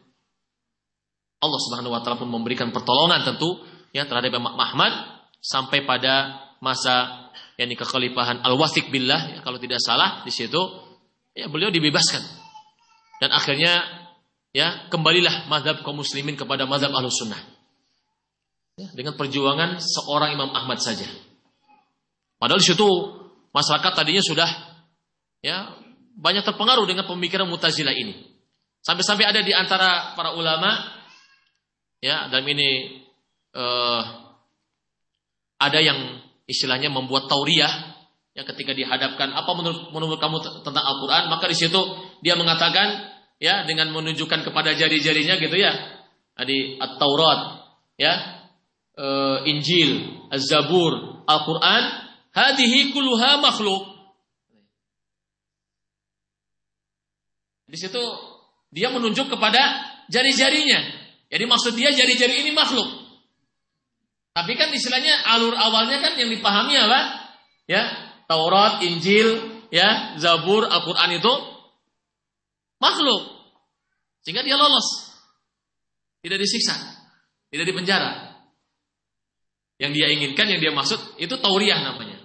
Allah Subhanahu wa taala pun memberikan pertolongan tentu ya terhadap Imam Ahmad sampai pada masa yakni kekhalifahan Al-Wathiq billah ya, kalau tidak salah di situ ya beliau dibebaskan. Dan akhirnya ya kembalilah mazhab kaum muslimin kepada mazhab Ahlus Sunnah. Ya, dengan perjuangan seorang Imam Ahmad saja. Padahal di situ masyarakat tadinya sudah ya banyak terpengaruh dengan pemikiran Mu'tazilah ini. Sampai-sampai ada di antara para ulama ya dalam ini uh, ada yang istilahnya membuat tauriah ya ketika dihadapkan. Apa menurut, menurut kamu tentang Al-Qur'an? Maka di situ dia mengatakan ya dengan menunjukkan kepada jari-jarinya gitu ya. Di At-Taurat ya uh, Injil Az-Zabur Al-Qur'an hadhihi kulluha makhluk Di situ dia menunjuk kepada jari-jarinya. Jadi maksud dia jari-jari ini makhluk. Tapi kan istilahnya alur awalnya kan yang dipahami apa? Ya, Taurat, Injil, ya, Zabur, Al-Qur'an itu makhluk. Sehingga dia lolos. Tidak disiksa, tidak dipenjara. Yang dia inginkan, yang dia maksud itu tauriah namanya.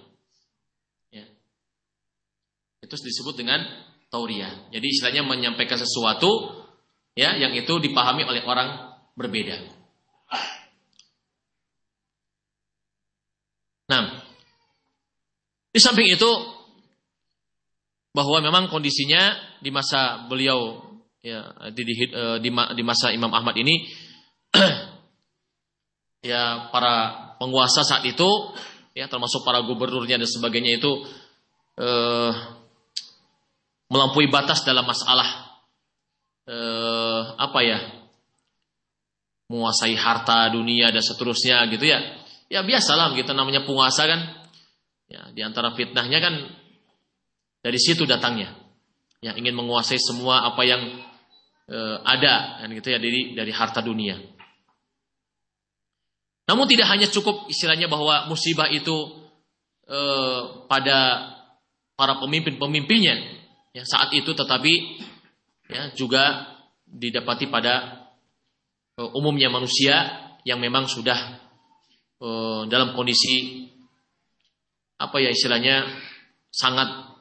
Ya. Itu disebut dengan tauriyah. Jadi istilahnya menyampaikan sesuatu ya yang itu dipahami oleh orang berbeda. Nah, di samping itu bahwa memang kondisinya di masa beliau ya di, di, eh, di, di masa Imam Ahmad ini [CLEARS THROAT] ya para penguasa saat itu ya termasuk para gubernurnya dan sebagainya itu eh, melampaui batas dalam masalah eh, apa ya menguasai harta dunia dan seterusnya gitu ya. Ya biasalah gitu namanya penguasa kan. Ya di antara fitnahnya kan dari situ datangnya. Yang ingin menguasai semua apa yang eh, ada kan gitu ya dari dari harta dunia namun tidak hanya cukup istilahnya bahwa musibah itu eh, pada para pemimpin-pemimpinnya. Ya saat itu tetapi ya juga didapati pada uh, umumnya manusia yang memang sudah uh, dalam kondisi apa ya istilahnya sangat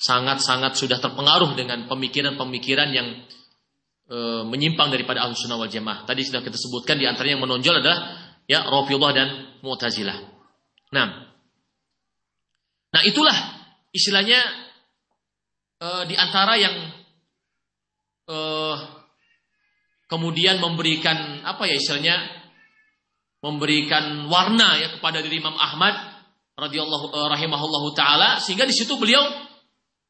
sangat-sangat sudah terpengaruh dengan pemikiran-pemikiran yang e, menyimpang daripada ahlu sunnah wal jamaah. Tadi sudah kita sebutkan di antara yang menonjol adalah ya Rafidhah dan Mu'tazilah. Nah, nah itulah istilahnya e, di antara yang e, kemudian memberikan apa ya istilahnya memberikan warna ya kepada diri Imam Ahmad radhiyallahu rahimahullahu taala sehingga di situ beliau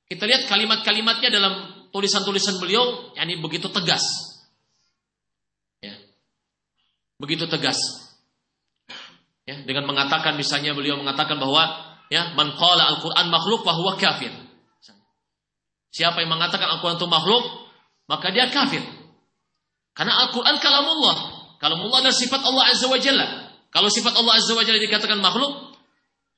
kita lihat kalimat-kalimatnya dalam tulisan-tulisan beliau, yakni begitu tegas. Ya. Begitu tegas. Ya, dengan mengatakan misalnya beliau mengatakan bahwa ya man qala al-Qur'an makhluk bahwa kafir. Siapa yang mengatakan Al-Qur'an itu makhluk, maka dia kafir. Karena Al-Qur'an kalamullah. Kalamullah adalah sifat Allah Azza wa Jalla. Kalau sifat Allah Azza wa Jalla dikatakan makhluk,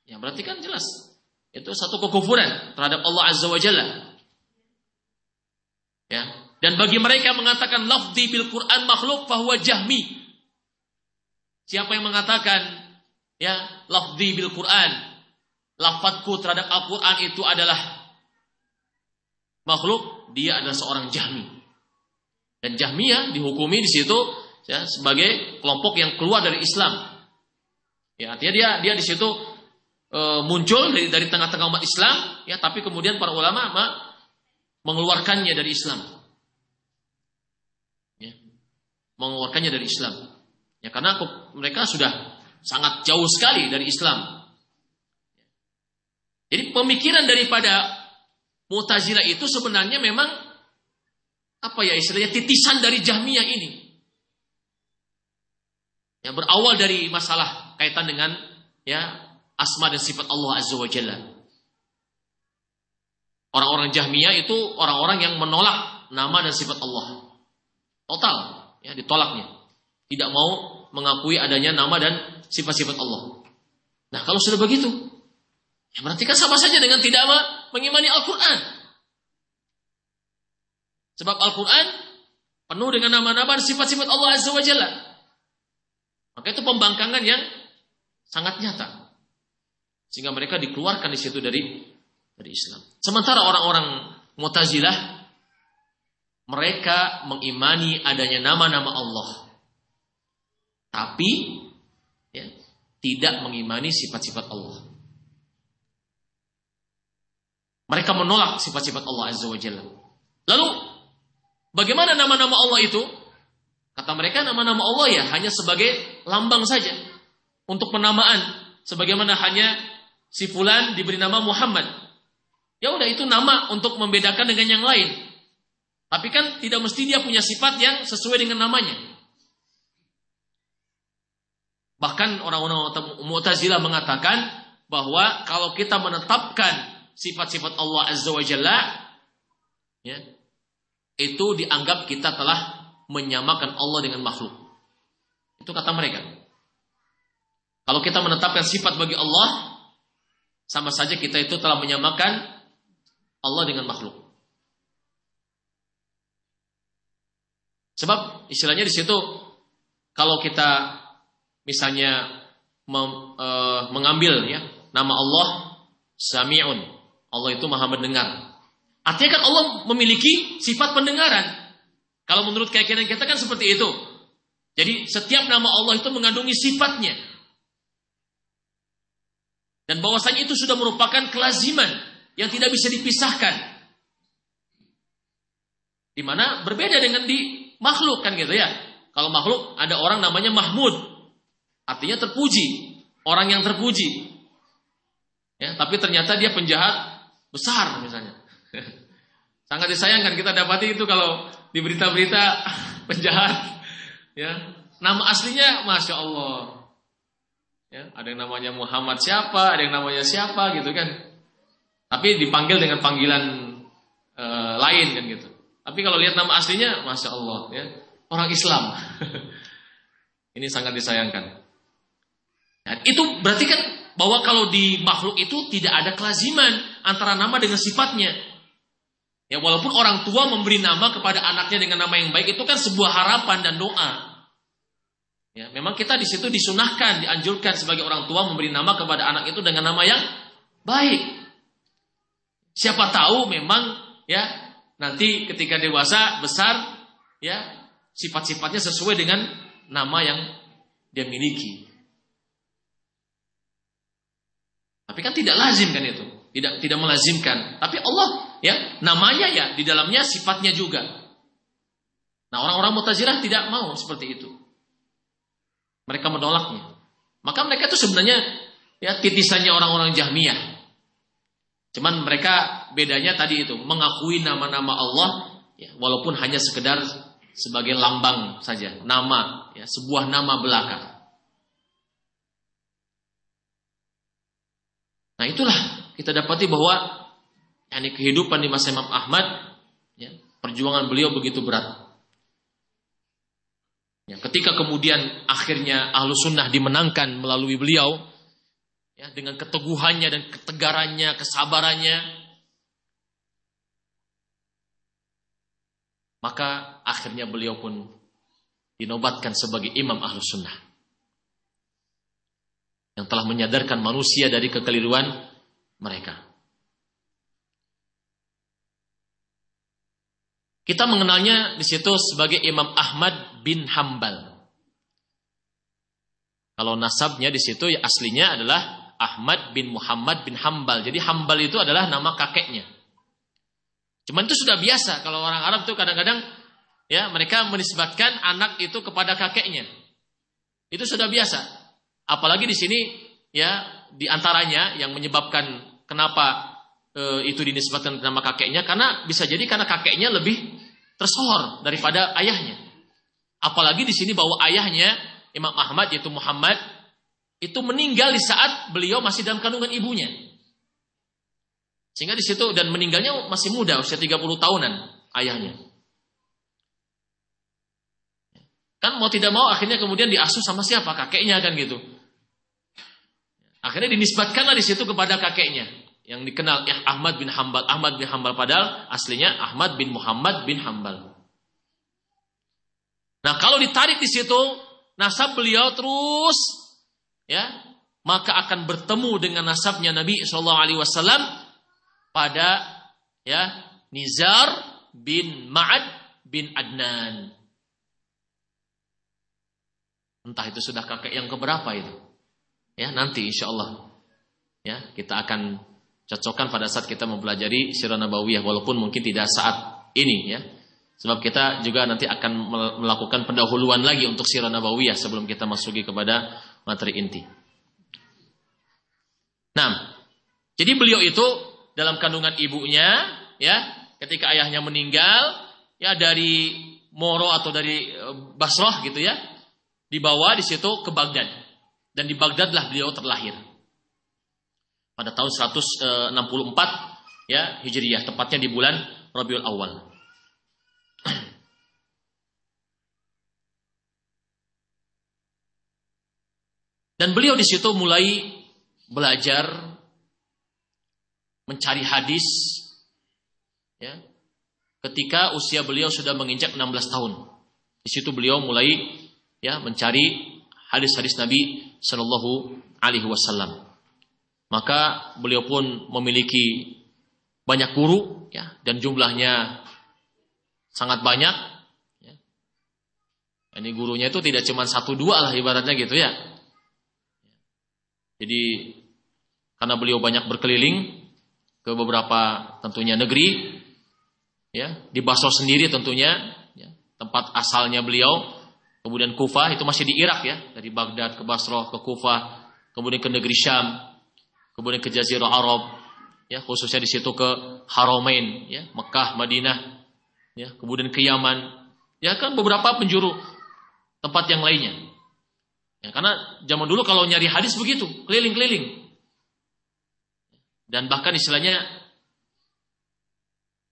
ya berarti kan jelas itu satu kekufuran terhadap Allah Azza wa Jalla. Ya. Dan bagi mereka mengatakan lafzi bil Quran makhluk fahuwa jahmi. Siapa yang mengatakan ya lafzi bil Quran, lafadku terhadap Al-Quran itu adalah makhluk, dia adalah seorang jahmi. Dan jahmiyah dihukumi di situ ya, sebagai kelompok yang keluar dari Islam. Ya, artinya dia dia di situ e, muncul dari dari tengah-tengah umat Islam, ya, tapi kemudian para ulama ma, mengeluarkannya dari Islam. Ya, mengeluarkannya dari Islam. Ya, karena mereka sudah sangat jauh sekali dari Islam. Jadi pemikiran daripada Mu'tazilah itu sebenarnya memang apa ya istilahnya titisan dari Jahmiyah ini. Yang berawal dari masalah kaitan dengan ya asma dan sifat Allah Azza wa Jalla. Orang-orang Jahmiyah itu orang-orang yang menolak nama dan sifat Allah. Total, ya ditolaknya. Tidak mau mengakui adanya nama dan sifat-sifat Allah. Nah, kalau sudah begitu, ya berarti kan sama saja dengan tidak mengimani Al-Qur'an. Sebab Al-Qur'an penuh dengan nama-nama dan sifat-sifat Allah Azza wa Jalla. Maka itu pembangkangan yang sangat nyata. Sehingga mereka dikeluarkan di situ dari dari Islam. Sementara orang-orang Mu'tazilah mereka mengimani adanya nama-nama Allah. Tapi ya, tidak mengimani sifat-sifat Allah. Mereka menolak sifat-sifat Allah Azza wa Jalla. Lalu bagaimana nama-nama Allah itu? Kata mereka nama-nama Allah ya hanya sebagai lambang saja untuk penamaan sebagaimana hanya si fulan diberi nama Muhammad. Ya udah itu nama untuk membedakan dengan yang lain. Tapi kan tidak mesti dia punya sifat yang sesuai dengan namanya. Bahkan orang-orang Mu'tazilah mengatakan bahwa kalau kita menetapkan sifat-sifat Allah Azza wa Jalla ya, itu dianggap kita telah menyamakan Allah dengan makhluk. Itu kata mereka. Kalau kita menetapkan sifat bagi Allah, sama saja kita itu telah menyamakan Allah dengan makhluk. Sebab istilahnya di situ kalau kita misalnya mem, e, mengambil ya nama Allah Sami'un. Allah itu Maha mendengar. Artinya kan Allah memiliki sifat pendengaran. Kalau menurut keyakinan kita kan seperti itu. Jadi setiap nama Allah itu mengandungi sifatnya. Dan bahwasanya itu sudah merupakan kelaziman yang tidak bisa dipisahkan. Di mana berbeda dengan di makhluk kan gitu ya. Kalau makhluk ada orang namanya Mahmud. Artinya terpuji, orang yang terpuji. Ya, tapi ternyata dia penjahat besar misalnya. [LAUGHS] Sangat disayangkan kita dapati itu kalau di berita-berita [LAUGHS] penjahat ya. Nama aslinya Masya Allah Ya, ada yang namanya Muhammad siapa, ada yang namanya siapa gitu kan. Tapi dipanggil dengan panggilan e, lain kan gitu. Tapi kalau lihat nama aslinya, masya Allah, ya orang Islam. [LAUGHS] Ini sangat disayangkan. Ya, itu berarti kan bahwa kalau di makhluk itu tidak ada kelaziman antara nama dengan sifatnya. Ya walaupun orang tua memberi nama kepada anaknya dengan nama yang baik itu kan sebuah harapan dan doa. Ya, memang kita di situ disunahkan, dianjurkan sebagai orang tua memberi nama kepada anak itu dengan nama yang baik. Siapa tahu memang ya nanti ketika dewasa besar ya sifat-sifatnya sesuai dengan nama yang dia miliki. Tapi kan tidak lazim kan itu, tidak tidak melazimkan. Tapi Allah ya namanya ya di dalamnya sifatnya juga. Nah orang-orang mutazilah tidak mau seperti itu. Mereka menolaknya. Maka mereka itu sebenarnya ya titisannya orang-orang Jahmiyah. Cuman mereka bedanya tadi itu mengakui nama-nama Allah ya, walaupun hanya sekedar sebagai lambang saja, nama ya, sebuah nama belaka. Nah itulah kita dapati bahwa yakni kehidupan di masa Imam Ahmad ya, perjuangan beliau begitu berat. Ya, ketika kemudian akhirnya ahlu sunnah dimenangkan melalui beliau, ya dengan keteguhannya dan ketegarannya, kesabarannya, maka akhirnya beliau pun dinobatkan sebagai imam ahlus sunnah yang telah menyadarkan manusia dari kekeliruan mereka. Kita mengenalnya di situ sebagai Imam Ahmad bin Hambal. Kalau nasabnya di situ ya aslinya adalah Ahmad bin Muhammad bin Hambal. Jadi Hambal itu adalah nama kakeknya. Cuman itu sudah biasa kalau orang Arab itu kadang-kadang ya mereka menisbatkan anak itu kepada kakeknya. Itu sudah biasa. Apalagi di sini ya di antaranya yang menyebabkan kenapa e, itu dinisbatkan nama kakeknya karena bisa jadi karena kakeknya lebih tersohor daripada ayahnya. Apalagi di sini bahwa ayahnya Imam Ahmad yaitu Muhammad itu meninggal di saat beliau masih dalam kandungan ibunya. Sehingga di situ dan meninggalnya masih muda, usia 30 tahunan ayahnya. Kan mau tidak mau akhirnya kemudian diasuh sama siapa? Kakeknya kan gitu. Akhirnya dinisbatkanlah di situ kepada kakeknya yang dikenal ya Ahmad bin Hambal. Ahmad bin Hambal padahal aslinya Ahmad bin Muhammad bin Hambal. Nah, kalau ditarik di situ nasab beliau terus ya maka akan bertemu dengan nasabnya Nabi Shallallahu Alaihi Wasallam pada ya Nizar bin Ma'ad bin Adnan. Entah itu sudah kakek yang keberapa itu. Ya, nanti insya Allah ya kita akan cocokkan pada saat kita mempelajari sirah nabawiyah walaupun mungkin tidak saat ini ya. Sebab kita juga nanti akan melakukan pendahuluan lagi untuk sirah nabawiyah sebelum kita masuki kepada materi inti. Nah, jadi beliau itu dalam kandungan ibunya, ya, ketika ayahnya meninggal, ya dari Moro atau dari e, Basroh gitu ya, dibawa di situ ke Baghdad. Dan di Baghdadlah beliau terlahir. Pada tahun 164 ya Hijriyah, tepatnya di bulan Rabiul Awal. Dan beliau di situ mulai belajar mencari hadis ya. Ketika usia beliau sudah menginjak 16 tahun. Di situ beliau mulai ya mencari hadis-hadis Nabi Shallallahu alaihi wasallam. Maka beliau pun memiliki banyak guru ya dan jumlahnya sangat banyak ya. Ini gurunya itu tidak cuma satu dua lah ibaratnya gitu ya. Jadi karena beliau banyak berkeliling ke beberapa tentunya negeri, ya di Basra sendiri tentunya ya, tempat asalnya beliau, kemudian Kufah itu masih di Irak ya, dari Baghdad ke Basra ke Kufah, kemudian ke negeri Syam, kemudian ke Jazirah Arab, ya khususnya di situ ke Haramain, ya Mekah, Madinah, ya kemudian ke Yaman, ya kan beberapa penjuru tempat yang lainnya. Ya, karena zaman dulu kalau nyari hadis begitu, keliling-keliling. Dan bahkan istilahnya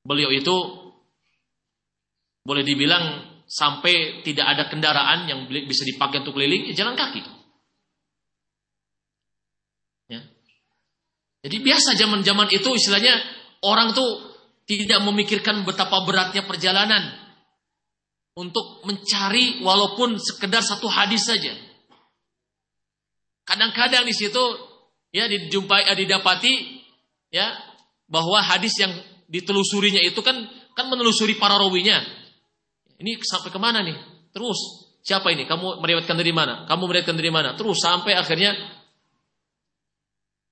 beliau itu boleh dibilang sampai tidak ada kendaraan yang bisa dipakai untuk keliling, ya jalan kaki. Ya. Jadi biasa zaman-zaman itu istilahnya orang tuh tidak memikirkan betapa beratnya perjalanan untuk mencari walaupun sekedar satu hadis saja. Kadang-kadang di situ ya dijumpai eh, didapati ya bahwa hadis yang ditelusurinya itu kan kan menelusuri para rawinya. Ini sampai ke mana nih? Terus siapa ini? Kamu meriwayatkan dari mana? Kamu meriwayatkan dari mana? Terus sampai akhirnya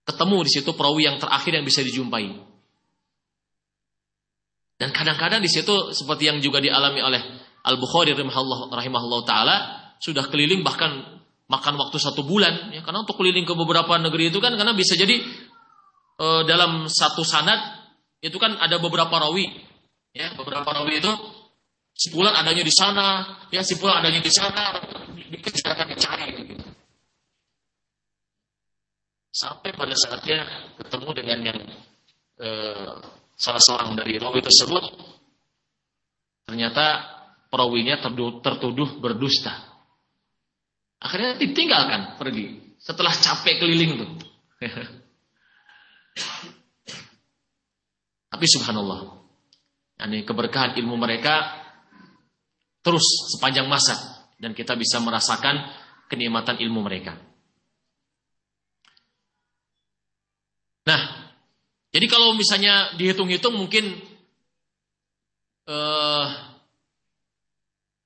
ketemu di situ perawi yang terakhir yang bisa dijumpai. Dan kadang-kadang di situ seperti yang juga dialami oleh Al Bukhari rahimahullah, rahimahullah taala sudah keliling bahkan makan waktu satu bulan ya karena untuk keliling ke beberapa negeri itu kan karena bisa jadi e, dalam satu sanad itu kan ada beberapa rawi ya beberapa rawi itu sebulan adanya di sana ya sebulan adanya di sana dikerjakan dicari gitu. sampai pada saatnya ketemu dengan yang e, salah seorang dari rawi tersebut ternyata perawinya tertuduh berdusta. Akhirnya ditinggalkan pergi setelah capek keliling tuh. [LAUGHS] Tapi subhanallah, ini keberkahan ilmu mereka terus sepanjang masa dan kita bisa merasakan kenikmatan ilmu mereka. Nah, jadi kalau misalnya dihitung-hitung mungkin uh,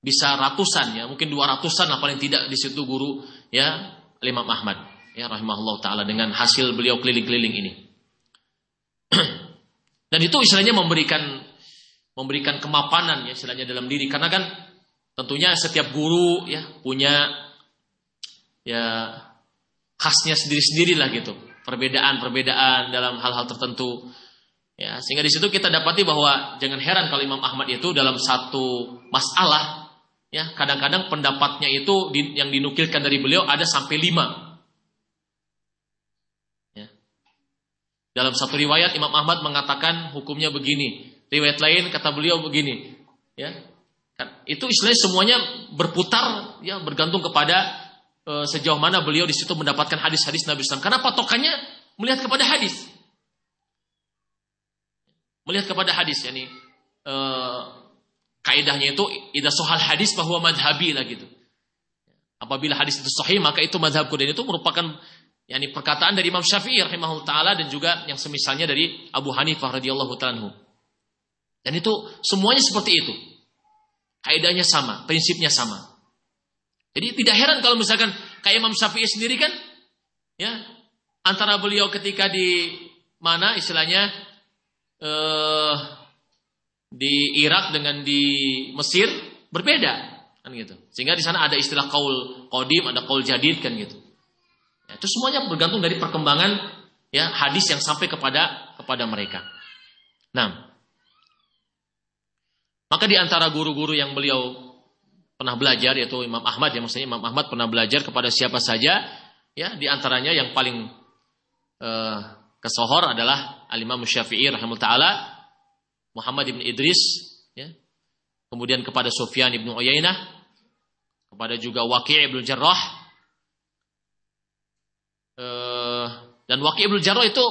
bisa ratusan ya, mungkin dua ratusan lah paling tidak di situ guru ya Imam Ahmad ya rahimahullah taala dengan hasil beliau keliling-keliling ini. [CLEARS THROAT] Dan itu istilahnya memberikan memberikan kemapanan ya istilahnya dalam diri karena kan tentunya setiap guru ya punya ya khasnya sendiri-sendiri lah gitu perbedaan-perbedaan dalam hal-hal tertentu. Ya, sehingga di situ kita dapati bahwa jangan heran kalau Imam Ahmad itu dalam satu masalah, ya kadang-kadang pendapatnya itu yang dinukilkan dari beliau ada sampai lima. Ya. Dalam satu riwayat Imam Ahmad mengatakan hukumnya begini, riwayat lain kata beliau begini, ya. Kan, itu istilahnya semuanya berputar, ya bergantung kepada e, sejauh mana beliau di situ mendapatkan hadis-hadis Nabi SAW. Karena patokannya melihat kepada hadis. Melihat kepada hadis, yakni e, kaidahnya itu idah sohal hadis bahwa madhabi lah gitu. Apabila hadis itu sahih maka itu madhabku dan itu merupakan yakni perkataan dari Imam Syafi'i rahimahullah taala dan juga yang semisalnya dari Abu Hanifah radhiyallahu taala Dan itu semuanya seperti itu. Kaidahnya sama, prinsipnya sama. Jadi tidak heran kalau misalkan kayak Imam Syafi'i sendiri kan, ya antara beliau ketika di mana istilahnya eh, di Irak dengan di Mesir berbeda kan gitu. Sehingga di sana ada istilah kaul kodim, ada kaul jadid kan gitu. Ya, itu semuanya bergantung dari perkembangan ya hadis yang sampai kepada kepada mereka. Nah, maka di antara guru-guru yang beliau pernah belajar yaitu Imam Ahmad ya maksudnya Imam Ahmad pernah belajar kepada siapa saja ya di antaranya yang paling uh, kesohor adalah Al Imam Syafi'i rahimahullah taala Muhammad ibn Idris ya. Kemudian kepada Sufyan ibn Uyainah kepada juga Waqi' ibn Jarrah. Uh, dan Waqi' ibn Jarrah itu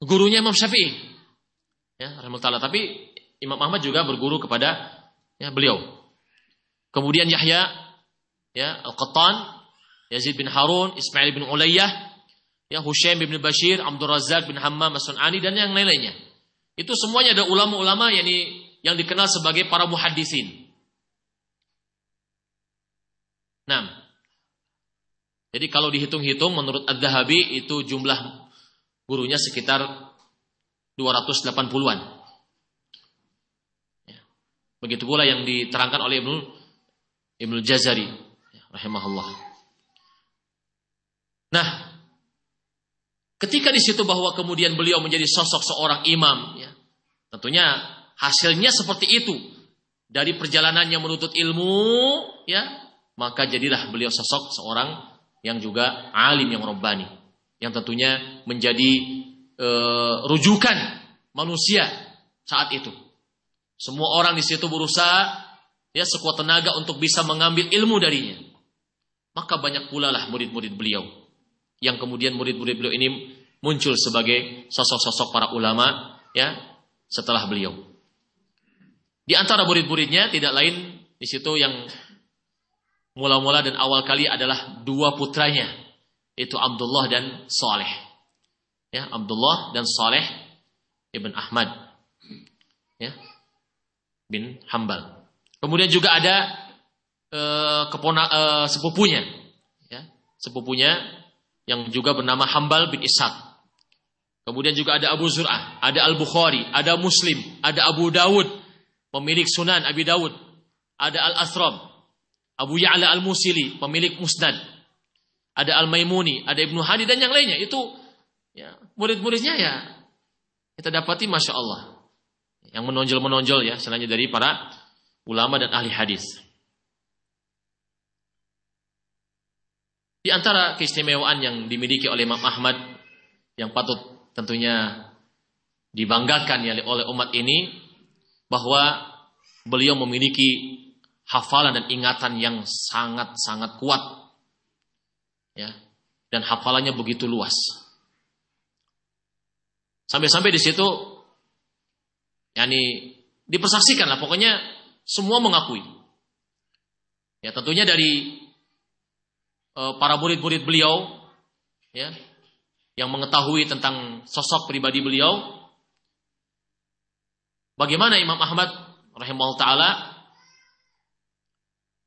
gurunya Imam Syafi'i ya rahimahullah. Taala tapi Imam Ahmad juga berguru kepada ya beliau. Kemudian Yahya, ya Al-Qattan, Yazid bin Harun, Ismail bin Ulayyah, ya Hushaim bin Bashir, Abdul Razak bin Hammam As-Sun'ani dan yang lain-lainnya. Itu semuanya ada ulama-ulama yang yang dikenal sebagai para muhaddisin. Nah, jadi kalau dihitung-hitung menurut Ad-Dahabi itu jumlah gurunya sekitar 280-an. Ya. Begitu pula yang diterangkan oleh Ibnu Ibnu Jazari rahimahullah. Nah, ketika di situ bahwa kemudian beliau menjadi sosok seorang imam, ya, tentunya hasilnya seperti itu dari perjalanannya menuntut ilmu, ya, maka jadilah beliau sosok seorang yang juga alim yang robbani, yang tentunya menjadi e, rujukan manusia saat itu. Semua orang di situ berusaha ya sekuat tenaga untuk bisa mengambil ilmu darinya. Maka banyak pula lah murid-murid beliau yang kemudian murid-murid beliau ini muncul sebagai sosok-sosok para ulama ya setelah beliau. Di antara murid-muridnya tidak lain di situ yang mula-mula dan awal kali adalah dua putranya itu Abdullah dan Saleh. Ya, Abdullah dan Saleh ibn Ahmad. Ya. Bin Hambal. Kemudian juga ada uh, kepona, uh, sepupunya ya, sepupunya yang juga bernama Hambal bin Ishaq. Kemudian juga ada Abu Zur'ah, ada Al-Bukhari, ada Muslim, ada Abu Dawud, pemilik Sunan Abi Dawud, ada Al-Asram, Abu Ya'la Al-Musili, pemilik Musnad, ada Al-Maimuni, ada Ibnu Hadi dan yang lainnya. Itu ya, murid-muridnya ya kita dapati Masya Allah. Yang menonjol-menonjol ya, selain dari para ulama dan ahli hadis. Di antara keistimewaan yang dimiliki oleh Imam Ahmad yang patut tentunya dibanggakan ya oleh umat ini bahwa beliau memiliki hafalan dan ingatan yang sangat-sangat kuat. Ya. Dan hafalannya begitu luas. Sampai-sampai di situ yakni dipersaksikan lah pokoknya semua mengakui. Ya tentunya dari para murid-murid beliau ya yang mengetahui tentang sosok pribadi beliau bagaimana Imam Ahmad rahimahullah taala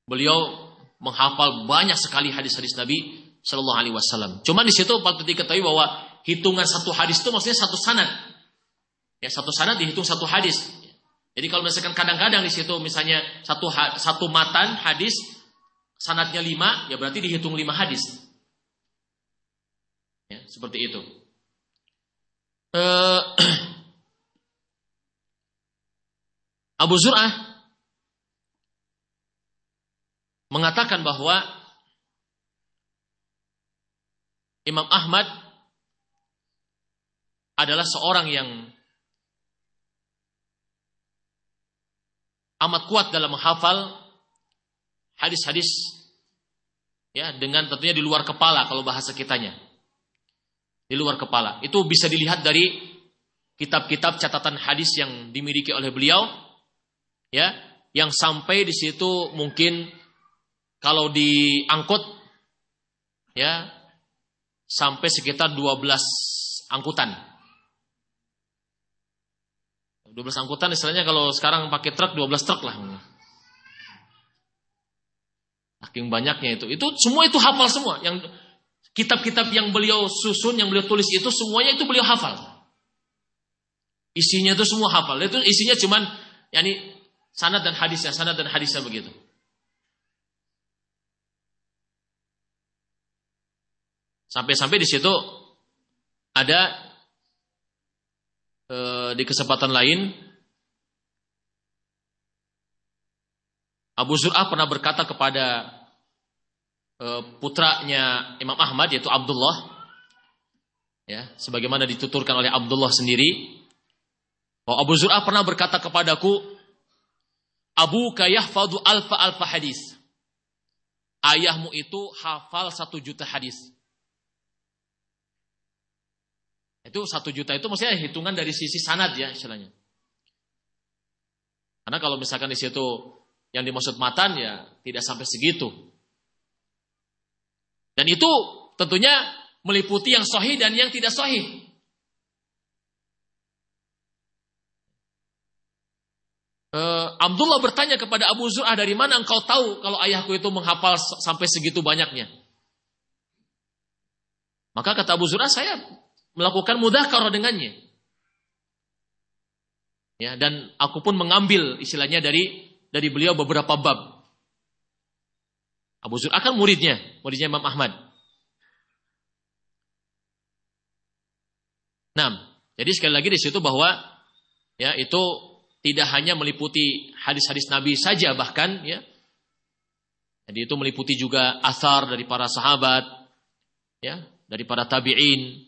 beliau menghafal banyak sekali hadis-hadis Nabi Shallallahu Alaihi Wasallam. Cuman di situ patut diketahui bahwa hitungan satu hadis itu maksudnya satu sanad. Ya satu sanad dihitung satu hadis. Jadi kalau misalkan kadang-kadang di situ misalnya satu satu matan hadis sanatnya lima, ya berarti dihitung lima hadis. Ya, seperti itu. Uh, [CLEARS THROAT] Abu Zur'ah mengatakan bahwa Imam Ahmad adalah seorang yang amat kuat dalam menghafal hadis-hadis ya dengan tentunya di luar kepala kalau bahasa kitanya. Di luar kepala. Itu bisa dilihat dari kitab-kitab catatan hadis yang dimiliki oleh beliau ya, yang sampai di situ mungkin kalau diangkut ya sampai sekitar 12 angkutan. 12 angkutan istilahnya kalau sekarang pakai truk 12 truk lah. Saking banyaknya itu. Itu semua itu hafal semua. Yang kitab-kitab yang beliau susun, yang beliau tulis itu semuanya itu beliau hafal. Isinya itu semua hafal. Itu isinya cuman yakni sanad dan hadisnya, sanad dan hadisnya begitu. Sampai-sampai di situ ada e, di kesempatan lain Abu Zur'ah pernah berkata kepada uh, putranya Imam Ahmad yaitu Abdullah ya sebagaimana dituturkan oleh Abdullah sendiri bahwa Abu Zur'ah pernah berkata kepadaku Abu kayahfadu alfa alfa hadis. Ayahmu itu hafal satu juta hadis. Itu satu juta itu maksudnya hitungan dari sisi sanad ya istilahnya. Karena kalau misalkan di situ yang dimaksud matan ya tidak sampai segitu. Dan itu tentunya meliputi yang sahih dan yang tidak sahih. Uh, Abdullah bertanya kepada Abu Zur'ah dari mana engkau tahu kalau ayahku itu menghafal sampai segitu banyaknya. Maka kata Abu Zur'ah saya melakukan mudah karo dengannya. Ya, dan aku pun mengambil istilahnya dari dari beliau beberapa bab. Abu Zur akan muridnya, muridnya Imam Ahmad. Nah, jadi sekali lagi di situ bahwa ya itu tidak hanya meliputi hadis-hadis Nabi saja bahkan ya. Jadi itu meliputi juga asar dari para sahabat ya, dari para tabi'in.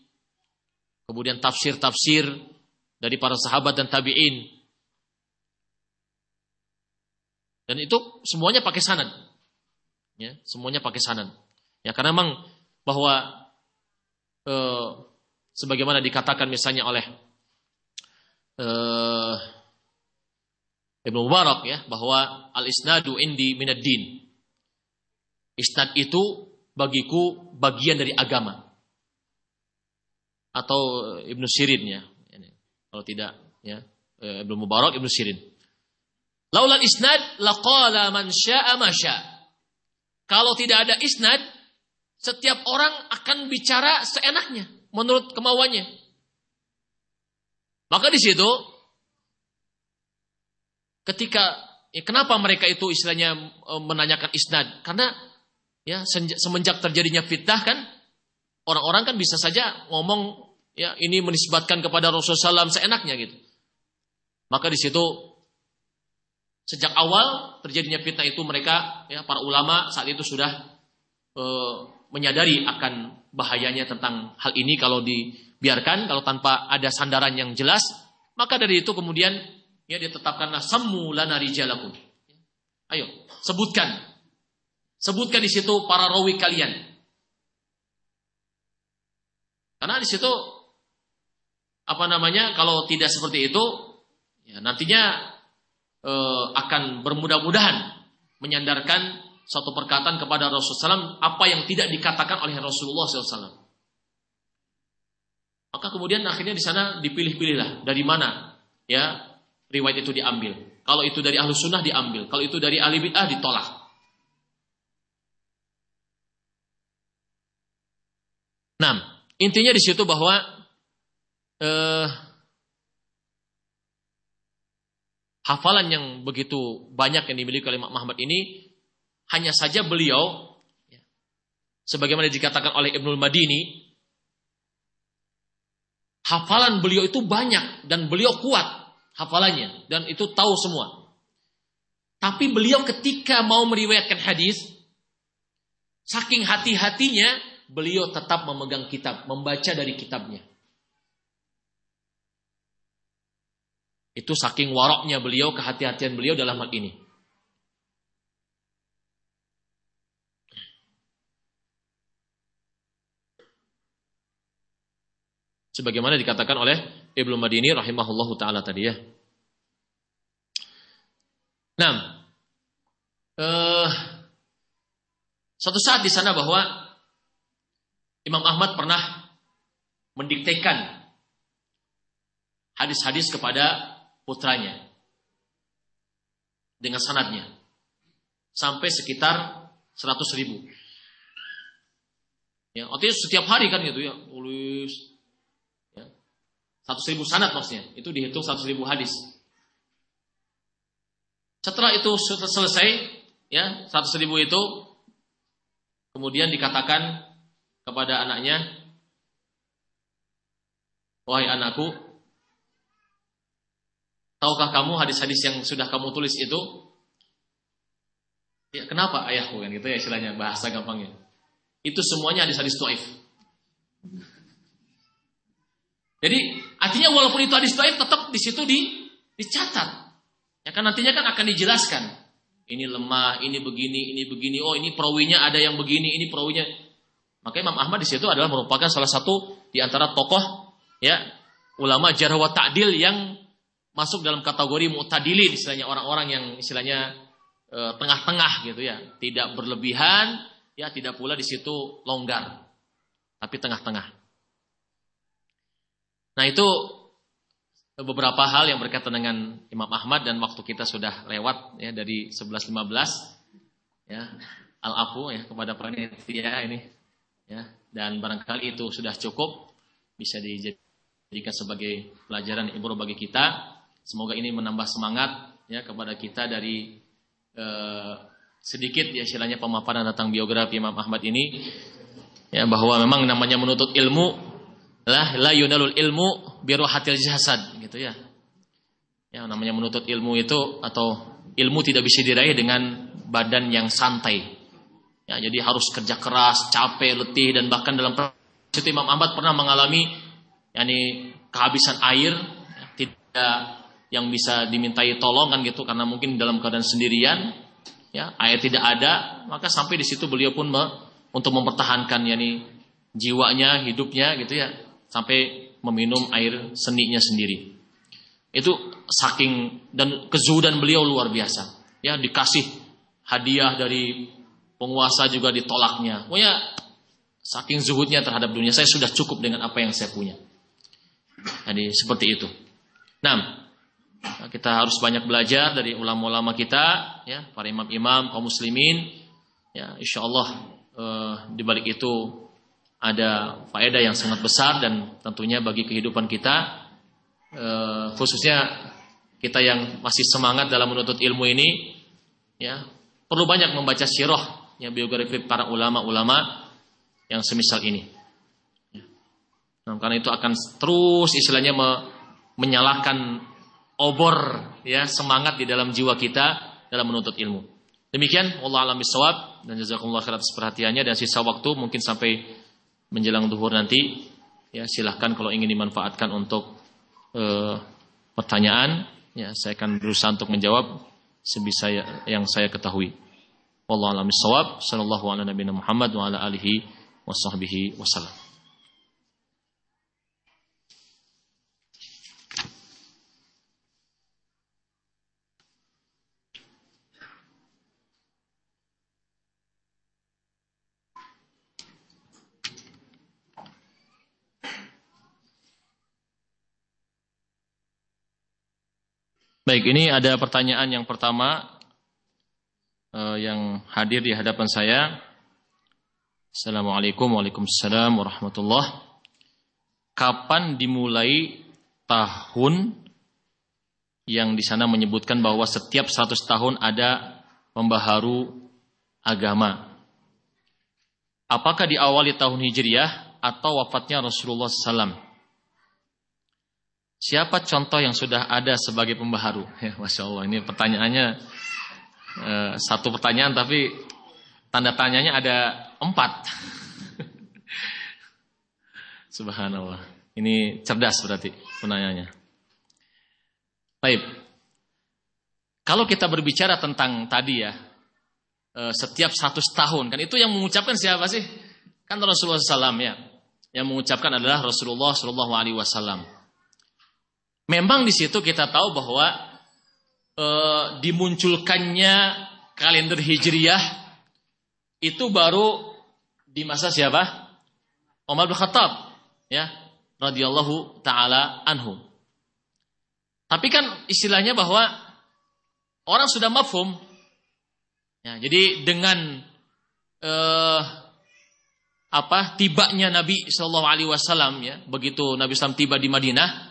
Kemudian tafsir-tafsir dari para sahabat dan tabi'in Dan itu semuanya pakai sanad. Ya, semuanya pakai sanad. Ya karena memang bahwa e, sebagaimana dikatakan misalnya oleh uh, Ibnu Mubarak ya bahwa al isnadu indi minad din. Isnad itu bagiku bagian dari agama. Atau Ibnu Sirin ya. Kalau tidak ya eh, Ibnu Mubarak Ibnu Sirin. Laulal isnad laqala man syaa ma Kalau tidak ada isnad, setiap orang akan bicara seenaknya menurut kemauannya. Maka di situ ketika ya kenapa mereka itu istilahnya e, menanyakan isnad? Karena ya semenjak terjadinya fitnah kan orang-orang kan bisa saja ngomong ya ini menisbatkan kepada Rasulullah SAW seenaknya gitu. Maka di situ sejak awal terjadinya fitnah itu mereka ya para ulama saat itu sudah e, menyadari akan bahayanya tentang hal ini kalau dibiarkan, kalau tanpa ada sandaran yang jelas, maka dari itu kemudian ya ditetapkanlah sammu lana rijalakum. Ayo, sebutkan. Sebutkan di situ para rawi kalian. Karena di situ apa namanya kalau tidak seperti itu ya nantinya eh, akan bermudah-mudahan menyandarkan satu perkataan kepada Rasulullah SAW apa yang tidak dikatakan oleh Rasulullah SAW. Maka kemudian akhirnya di sana dipilih-pilihlah dari mana ya riwayat itu diambil. Kalau itu dari ahlu sunnah diambil, kalau itu dari ahli bid'ah ditolak. Nah, intinya di situ bahwa eh, hafalan yang begitu banyak yang dimiliki oleh Muhammad ini hanya saja beliau, ya, sebagaimana dikatakan oleh Ibnul Madini, hafalan beliau itu banyak dan beliau kuat hafalannya dan itu tahu semua. Tapi beliau ketika mau meriwayatkan hadis, saking hati-hatinya beliau tetap memegang kitab, membaca dari kitabnya. Itu saking waroknya beliau, kehati-hatian beliau dalam hal ini. sebagaimana dikatakan oleh Ibnu Madini rahimahullahu taala tadi ya. Nah, eh, suatu saat di sana bahwa Imam Ahmad pernah mendiktekan hadis-hadis kepada putranya dengan sanadnya sampai sekitar 100 ribu. Ya, artinya setiap hari kan gitu ya, tulis satu ribu sanat maksudnya. Itu dihitung satu ribu hadis. Setelah itu selesai, ya satu ribu itu kemudian dikatakan kepada anaknya, wahai anakku, tahukah kamu hadis-hadis yang sudah kamu tulis itu? Ya, kenapa ayahku kan gitu ya istilahnya bahasa gampangnya. Itu semuanya hadis-hadis tuaif. Jadi artinya walaupun itu hadis dhaif tetap di situ di dicatat. Ya kan nantinya kan akan dijelaskan. Ini lemah, ini begini, ini begini. Oh, ini perawinya ada yang begini, ini perawinya. Maka Imam Ahmad di situ adalah merupakan salah satu di antara tokoh ya ulama jarh wa ta'dil yang masuk dalam kategori mu'tadilin istilahnya orang-orang yang istilahnya e, tengah-tengah gitu ya, tidak berlebihan, ya tidak pula di situ longgar, tapi tengah-tengah. Nah itu beberapa hal yang berkaitan dengan Imam Ahmad dan waktu kita sudah lewat ya dari 11.15 ya al afu ya kepada panitia ini ya. Dan barangkali itu sudah cukup bisa dijadikan sebagai pelajaran ibu bagi kita semoga ini menambah semangat ya kepada kita dari eh, sedikit ya istilahnya pemaparan tentang biografi Imam Ahmad ini ya bahwa memang namanya menuntut ilmu lah la yunalul ilmu birohatil jasad gitu ya. Ya namanya menuntut ilmu itu atau ilmu tidak bisa diraih dengan badan yang santai. Ya, jadi harus kerja keras, capek, letih dan bahkan dalam itu Imam Ahmad pernah mengalami yakni kehabisan air tidak yang bisa dimintai tolong kan gitu karena mungkin dalam keadaan sendirian ya air tidak ada maka sampai di situ beliau pun me, untuk mempertahankan yakni jiwanya hidupnya gitu ya sampai meminum air seninya sendiri. Itu saking dan kezuhudan beliau luar biasa. Ya, dikasih hadiah dari penguasa juga ditolaknya. Pokoknya saking zuhudnya terhadap dunia, saya sudah cukup dengan apa yang saya punya. Jadi seperti itu. Nah, kita harus banyak belajar dari ulama-ulama kita, ya, para imam-imam kaum muslimin. Ya, insya Allah eh, di balik itu ada faedah yang sangat besar dan tentunya bagi kehidupan kita, eh, khususnya kita yang masih semangat dalam menuntut ilmu ini, ya perlu banyak membaca sirah, ya biografi para ulama-ulama yang semisal ini. Ya. Nah, karena itu akan terus istilahnya me, menyalakan obor ya semangat di dalam jiwa kita dalam menuntut ilmu. Demikian Allah alam bisawab dan jazakumullah khairan atas perhatiannya dan sisa waktu mungkin sampai menjelang duhur nanti ya silahkan kalau ingin dimanfaatkan untuk uh, pertanyaan ya saya akan berusaha untuk menjawab sebisa yang saya ketahui. Wallahu a'lam bishawab. Sallallahu ala nabiyina Muhammad wa ala alihi wasallam. Baik, ini ada pertanyaan yang pertama uh, yang hadir di hadapan saya. Assalamualaikum Waalaikumsalam warahmatullah. Kapan dimulai tahun yang di sana menyebutkan bahwa setiap 100 tahun ada pembaharu agama? Apakah diawali tahun Hijriah atau wafatnya Rasulullah SAW? Siapa contoh yang sudah ada sebagai pembaharu? [LAUGHS] Ya, Masya Allah, ini pertanyaannya eh, satu pertanyaan tapi tanda tanyanya ada empat. [LAUGHS] Subhanallah. Ini cerdas berarti penanyanya. Baik. Kalau kita berbicara tentang tadi ya, eh, setiap satu tahun, kan itu yang mengucapkan siapa sih? Kan Rasulullah SAW ya. Yang mengucapkan adalah Rasulullah SAW. Memang di situ kita tahu bahwa e, dimunculkannya kalender Hijriyah itu baru di masa siapa? Umar bin Khattab, ya, radhiyallahu taala anhu. Tapi kan istilahnya bahwa orang sudah mafhum. Ya, jadi dengan eh, apa tibanya Nabi Shallallahu Alaihi Wasallam ya begitu Nabi Sallam tiba di Madinah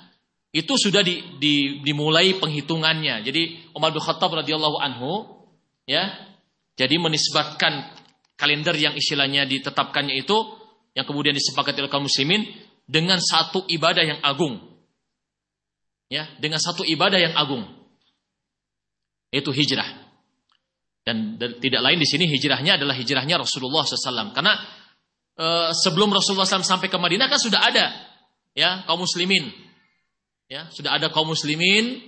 itu sudah di, di, dimulai penghitungannya. Jadi Umar bin Khattab radhiyallahu anhu ya, jadi menisbatkan kalender yang istilahnya ditetapkannya itu yang kemudian disepakati oleh kaum muslimin dengan satu ibadah yang agung. Ya, dengan satu ibadah yang agung. Itu hijrah. Dan tidak lain di sini hijrahnya adalah hijrahnya Rasulullah SAW. Karena e, sebelum Rasulullah SAW sampai ke Madinah kan sudah ada ya kaum muslimin ya sudah ada kaum muslimin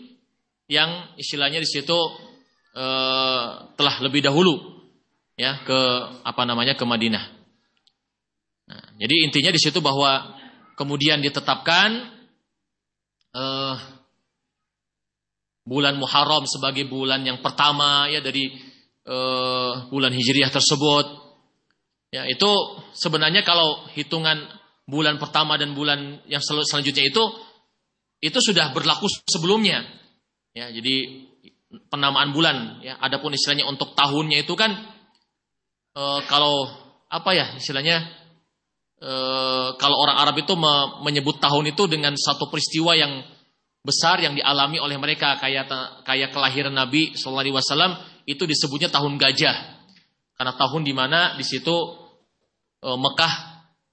yang istilahnya di situ eh, telah lebih dahulu ya ke apa namanya ke Madinah. Nah, jadi intinya di situ bahwa kemudian ditetapkan eh, bulan Muharram sebagai bulan yang pertama ya dari eh, bulan Hijriah tersebut. Ya, itu sebenarnya kalau hitungan bulan pertama dan bulan yang sel selanjutnya itu itu sudah berlaku sebelumnya. Ya, jadi penamaan bulan ya, adapun istilahnya untuk tahunnya itu kan e, kalau apa ya istilahnya e, kalau orang Arab itu me, menyebut tahun itu dengan satu peristiwa yang besar yang dialami oleh mereka kayak kayak kelahiran Nabi Shallallahu Alaihi Wasallam itu disebutnya tahun gajah karena tahun di mana di situ e, Mekah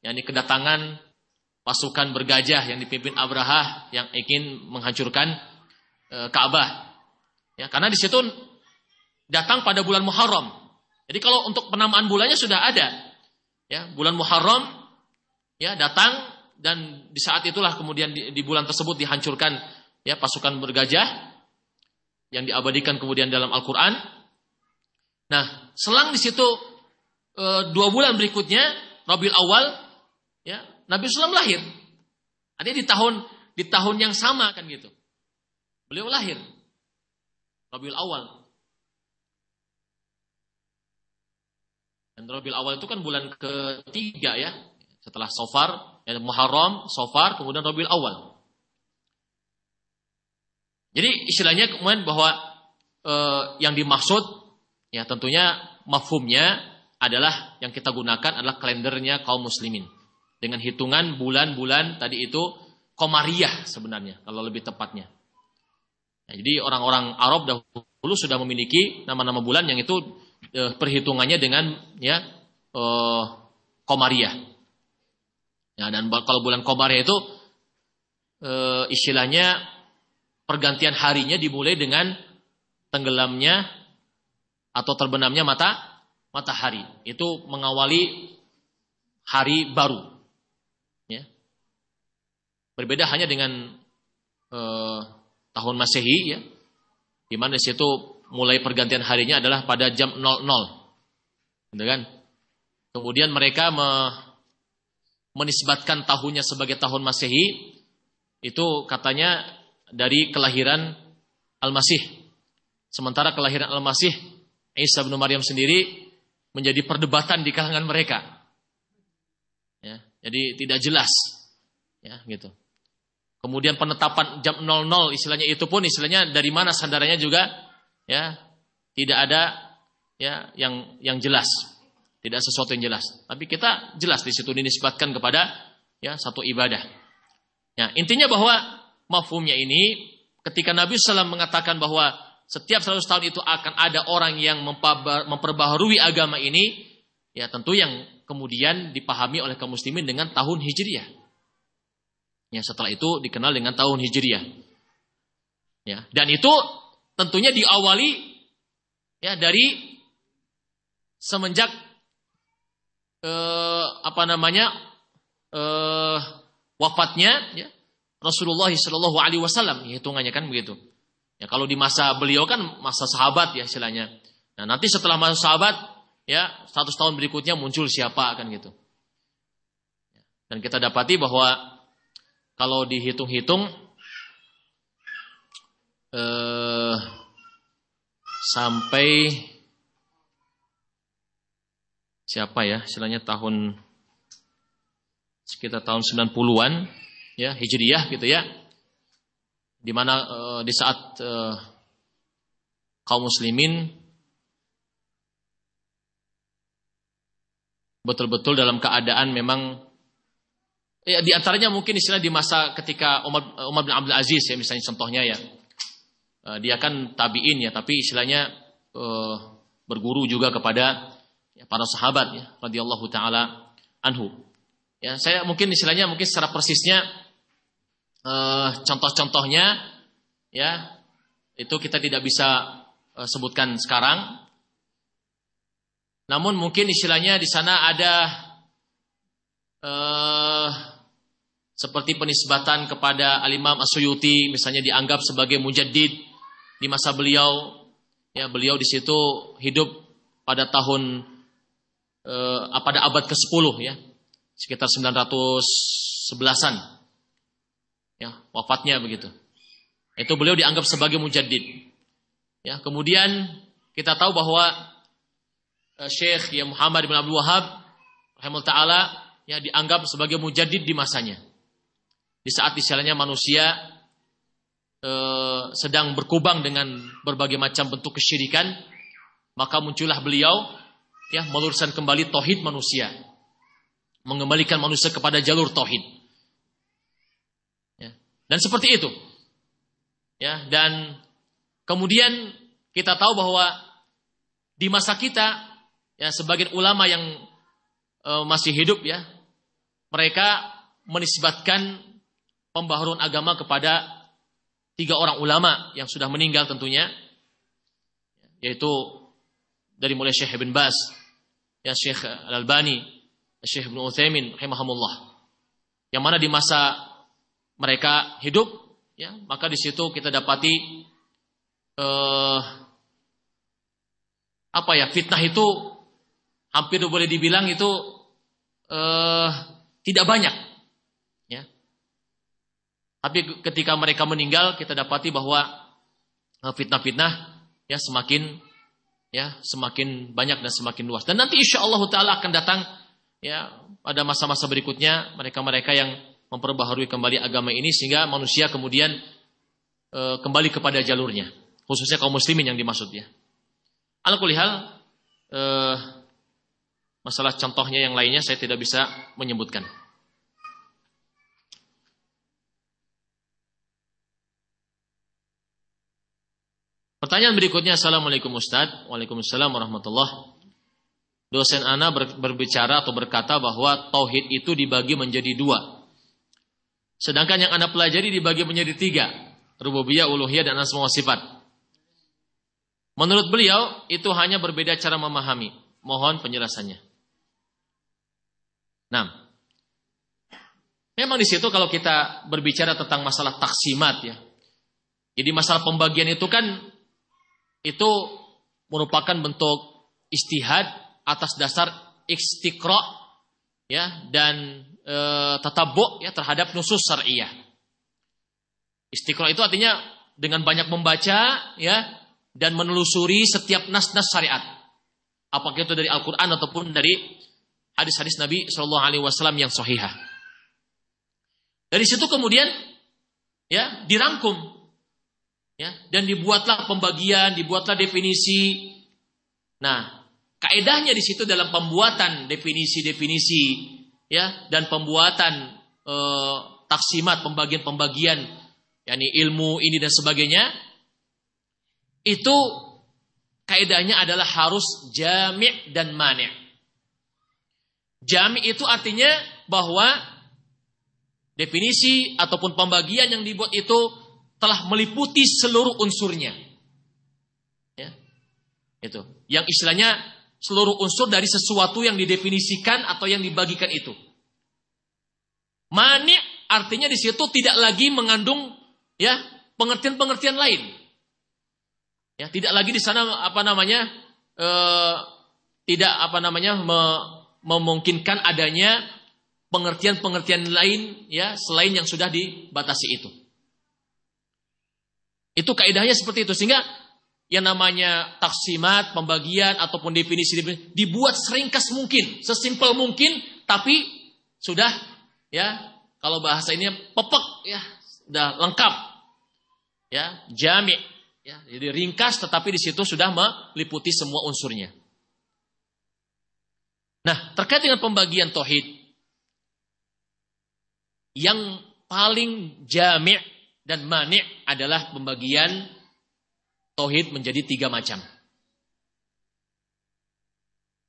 yakni kedatangan pasukan bergajah yang dipimpin Abraha yang ingin menghancurkan e, Ka'bah. Ya, karena di situ datang pada bulan Muharram. Jadi kalau untuk penamaan bulannya sudah ada. Ya, bulan Muharram ya datang dan di saat itulah kemudian di, di bulan tersebut dihancurkan ya pasukan bergajah yang diabadikan kemudian dalam Al-Qur'an. Nah, selang di situ e, dua bulan berikutnya Rabiul Awal ya Nabi Sallam lahir. Ada di tahun di tahun yang sama kan gitu. Beliau lahir Rabiul Awal. Dan Rabiul Awal itu kan bulan ketiga ya. Setelah Sofar, ya Muharram, Sofar, kemudian Rabiul Awal. Jadi istilahnya kemudian bahwa eh, yang dimaksud ya tentunya mafhumnya adalah yang kita gunakan adalah kalendernya kaum muslimin dengan hitungan bulan-bulan tadi itu komariah sebenarnya kalau lebih tepatnya. Ya, jadi orang-orang Arab dahulu sudah memiliki nama-nama bulan yang itu eh, perhitungannya dengan ya eh, komariah. Ya, dan kalau bulan komariah itu eh, istilahnya pergantian harinya dimulai dengan tenggelamnya atau terbenamnya mata matahari. Itu mengawali hari baru. Berbeda hanya dengan eh, tahun Masehi ya. Di mana di situ mulai pergantian harinya adalah pada jam 00. Gitu kan? Kemudian mereka me, menisbatkan tahunnya sebagai tahun Masehi itu katanya dari kelahiran Al-Masih. Sementara kelahiran Al-Masih Isa bin Maryam sendiri menjadi perdebatan di kalangan mereka. Ya, jadi tidak jelas. Ya, gitu. Kemudian penetapan jam 00 istilahnya itu pun istilahnya dari mana sandarannya juga ya tidak ada ya yang yang jelas. Tidak sesuatu yang jelas. Tapi kita jelas di situ dinisbatkan kepada ya satu ibadah. Ya, intinya bahwa mafhumnya ini ketika Nabi SAW mengatakan bahwa setiap 100 tahun itu akan ada orang yang memperbaharui agama ini, ya tentu yang kemudian dipahami oleh kaum muslimin dengan tahun Hijriah. Ya, setelah itu dikenal dengan tahun Hijriah. Ya, dan itu tentunya diawali ya dari semenjak eh, apa namanya eh, wafatnya ya, Rasulullah Shallallahu Alaihi Wasallam hitungannya kan begitu. Ya kalau di masa beliau kan masa sahabat ya istilahnya. Nah nanti setelah masa sahabat ya 100 tahun berikutnya muncul siapa kan gitu. Dan kita dapati bahwa kalau dihitung-hitung eh, sampai siapa ya istilahnya tahun sekitar tahun 90-an ya Hijriyah gitu ya di mana eh, di saat eh, kaum muslimin betul-betul dalam keadaan memang Ya, di antaranya mungkin istilah di masa ketika Umar, Umar bin Abdul Aziz ya misalnya contohnya ya. Uh, dia kan tabiin ya, tapi istilahnya uh, berguru juga kepada ya, para sahabat ya, radhiyallahu taala anhu. Ya, saya mungkin istilahnya mungkin secara persisnya uh, contoh-contohnya ya itu kita tidak bisa uh, sebutkan sekarang. Namun mungkin istilahnya di sana ada uh, seperti penisbatan kepada Al-Imam As-Suyuti misalnya dianggap sebagai mujaddid di masa beliau. Ya beliau di situ hidup pada tahun eh, pada abad ke-10 ya. Sekitar 911-an ya wafatnya begitu. Itu beliau dianggap sebagai mujaddid. Ya kemudian kita tahu bahwa eh, Syekh ya Muhammad bin Abdul Wahab rahimahullah taala ya dianggap sebagai mujaddid di masanya di saat istilahnya manusia eh, sedang berkubang dengan berbagai macam bentuk kesyirikan, maka muncullah beliau ya meluruskan kembali tauhid manusia, mengembalikan manusia kepada jalur tauhid. Ya. Dan seperti itu. Ya, dan kemudian kita tahu bahwa di masa kita ya sebagian ulama yang e, masih hidup ya mereka menisbatkan pembaharuan agama kepada tiga orang ulama yang sudah meninggal tentunya yaitu dari mulai Syekh Ibn Bas, ya Syekh Al-Albani, Syekh Ibn Uthaymin rahimahumullah. Yang mana di masa mereka hidup ya, maka di situ kita dapati eh, apa ya fitnah itu hampir boleh dibilang itu eh, tidak banyak Tapi ketika mereka meninggal, kita dapati bahwa eh, fitnah-fitnah ya semakin ya semakin banyak dan semakin luas. Dan nanti insya Allah Taala akan datang ya pada masa-masa berikutnya mereka-mereka yang memperbaharui kembali agama ini sehingga manusia kemudian e, kembali kepada jalurnya, khususnya kaum muslimin yang dimaksud ya. Al-kulihal e, masalah contohnya yang lainnya saya tidak bisa menyebutkan. Pertanyaan berikutnya, Assalamualaikum Ustaz. Waalaikumsalam warahmatullah. Dosen Ana berbicara atau berkata bahwa tauhid itu dibagi menjadi dua. Sedangkan yang Ana pelajari dibagi menjadi tiga. Rububiyah, uluhiyah, dan asma sifat. Menurut beliau, itu hanya berbeda cara memahami. Mohon penjelasannya. Nah, memang di situ kalau kita berbicara tentang masalah taksimat ya. Jadi masalah pembagian itu kan itu merupakan bentuk istihad atas dasar istiqra ya dan e, tatabbu ya terhadap nusus syariah. Istiqra itu artinya dengan banyak membaca ya dan menelusuri setiap nas-nas syariat. Apakah itu dari Al-Qur'an ataupun dari hadis-hadis Nabi Shallallahu alaihi wasallam yang sahihah. Dari situ kemudian ya dirangkum Ya, dan dibuatlah pembagian, dibuatlah definisi. Nah, kaedahnya di situ dalam pembuatan definisi-definisi ya dan pembuatan e, taksimat pembagian-pembagian yakni ilmu ini dan sebagainya itu kaedahnya adalah harus jami' dan mani'. Jami' itu artinya bahwa definisi ataupun pembagian yang dibuat itu telah meliputi seluruh unsurnya. Ya. Itu. Yang istilahnya seluruh unsur dari sesuatu yang didefinisikan atau yang dibagikan itu. Mani artinya di situ tidak lagi mengandung ya pengertian-pengertian lain. Ya, tidak lagi di sana apa namanya e, tidak apa namanya me, memungkinkan adanya pengertian-pengertian lain ya selain yang sudah dibatasi itu. Itu kaidahnya seperti itu sehingga yang namanya taksimat, pembagian ataupun definisi, definisi dibuat seringkas mungkin, sesimpel mungkin, tapi sudah ya kalau bahasa ini pepek ya, sudah lengkap, ya jami, ya jadi ringkas, tetapi di situ sudah meliputi semua unsurnya. Nah terkait dengan pembagian tohid yang paling jami' dan mani' adalah pembagian tauhid menjadi tiga macam.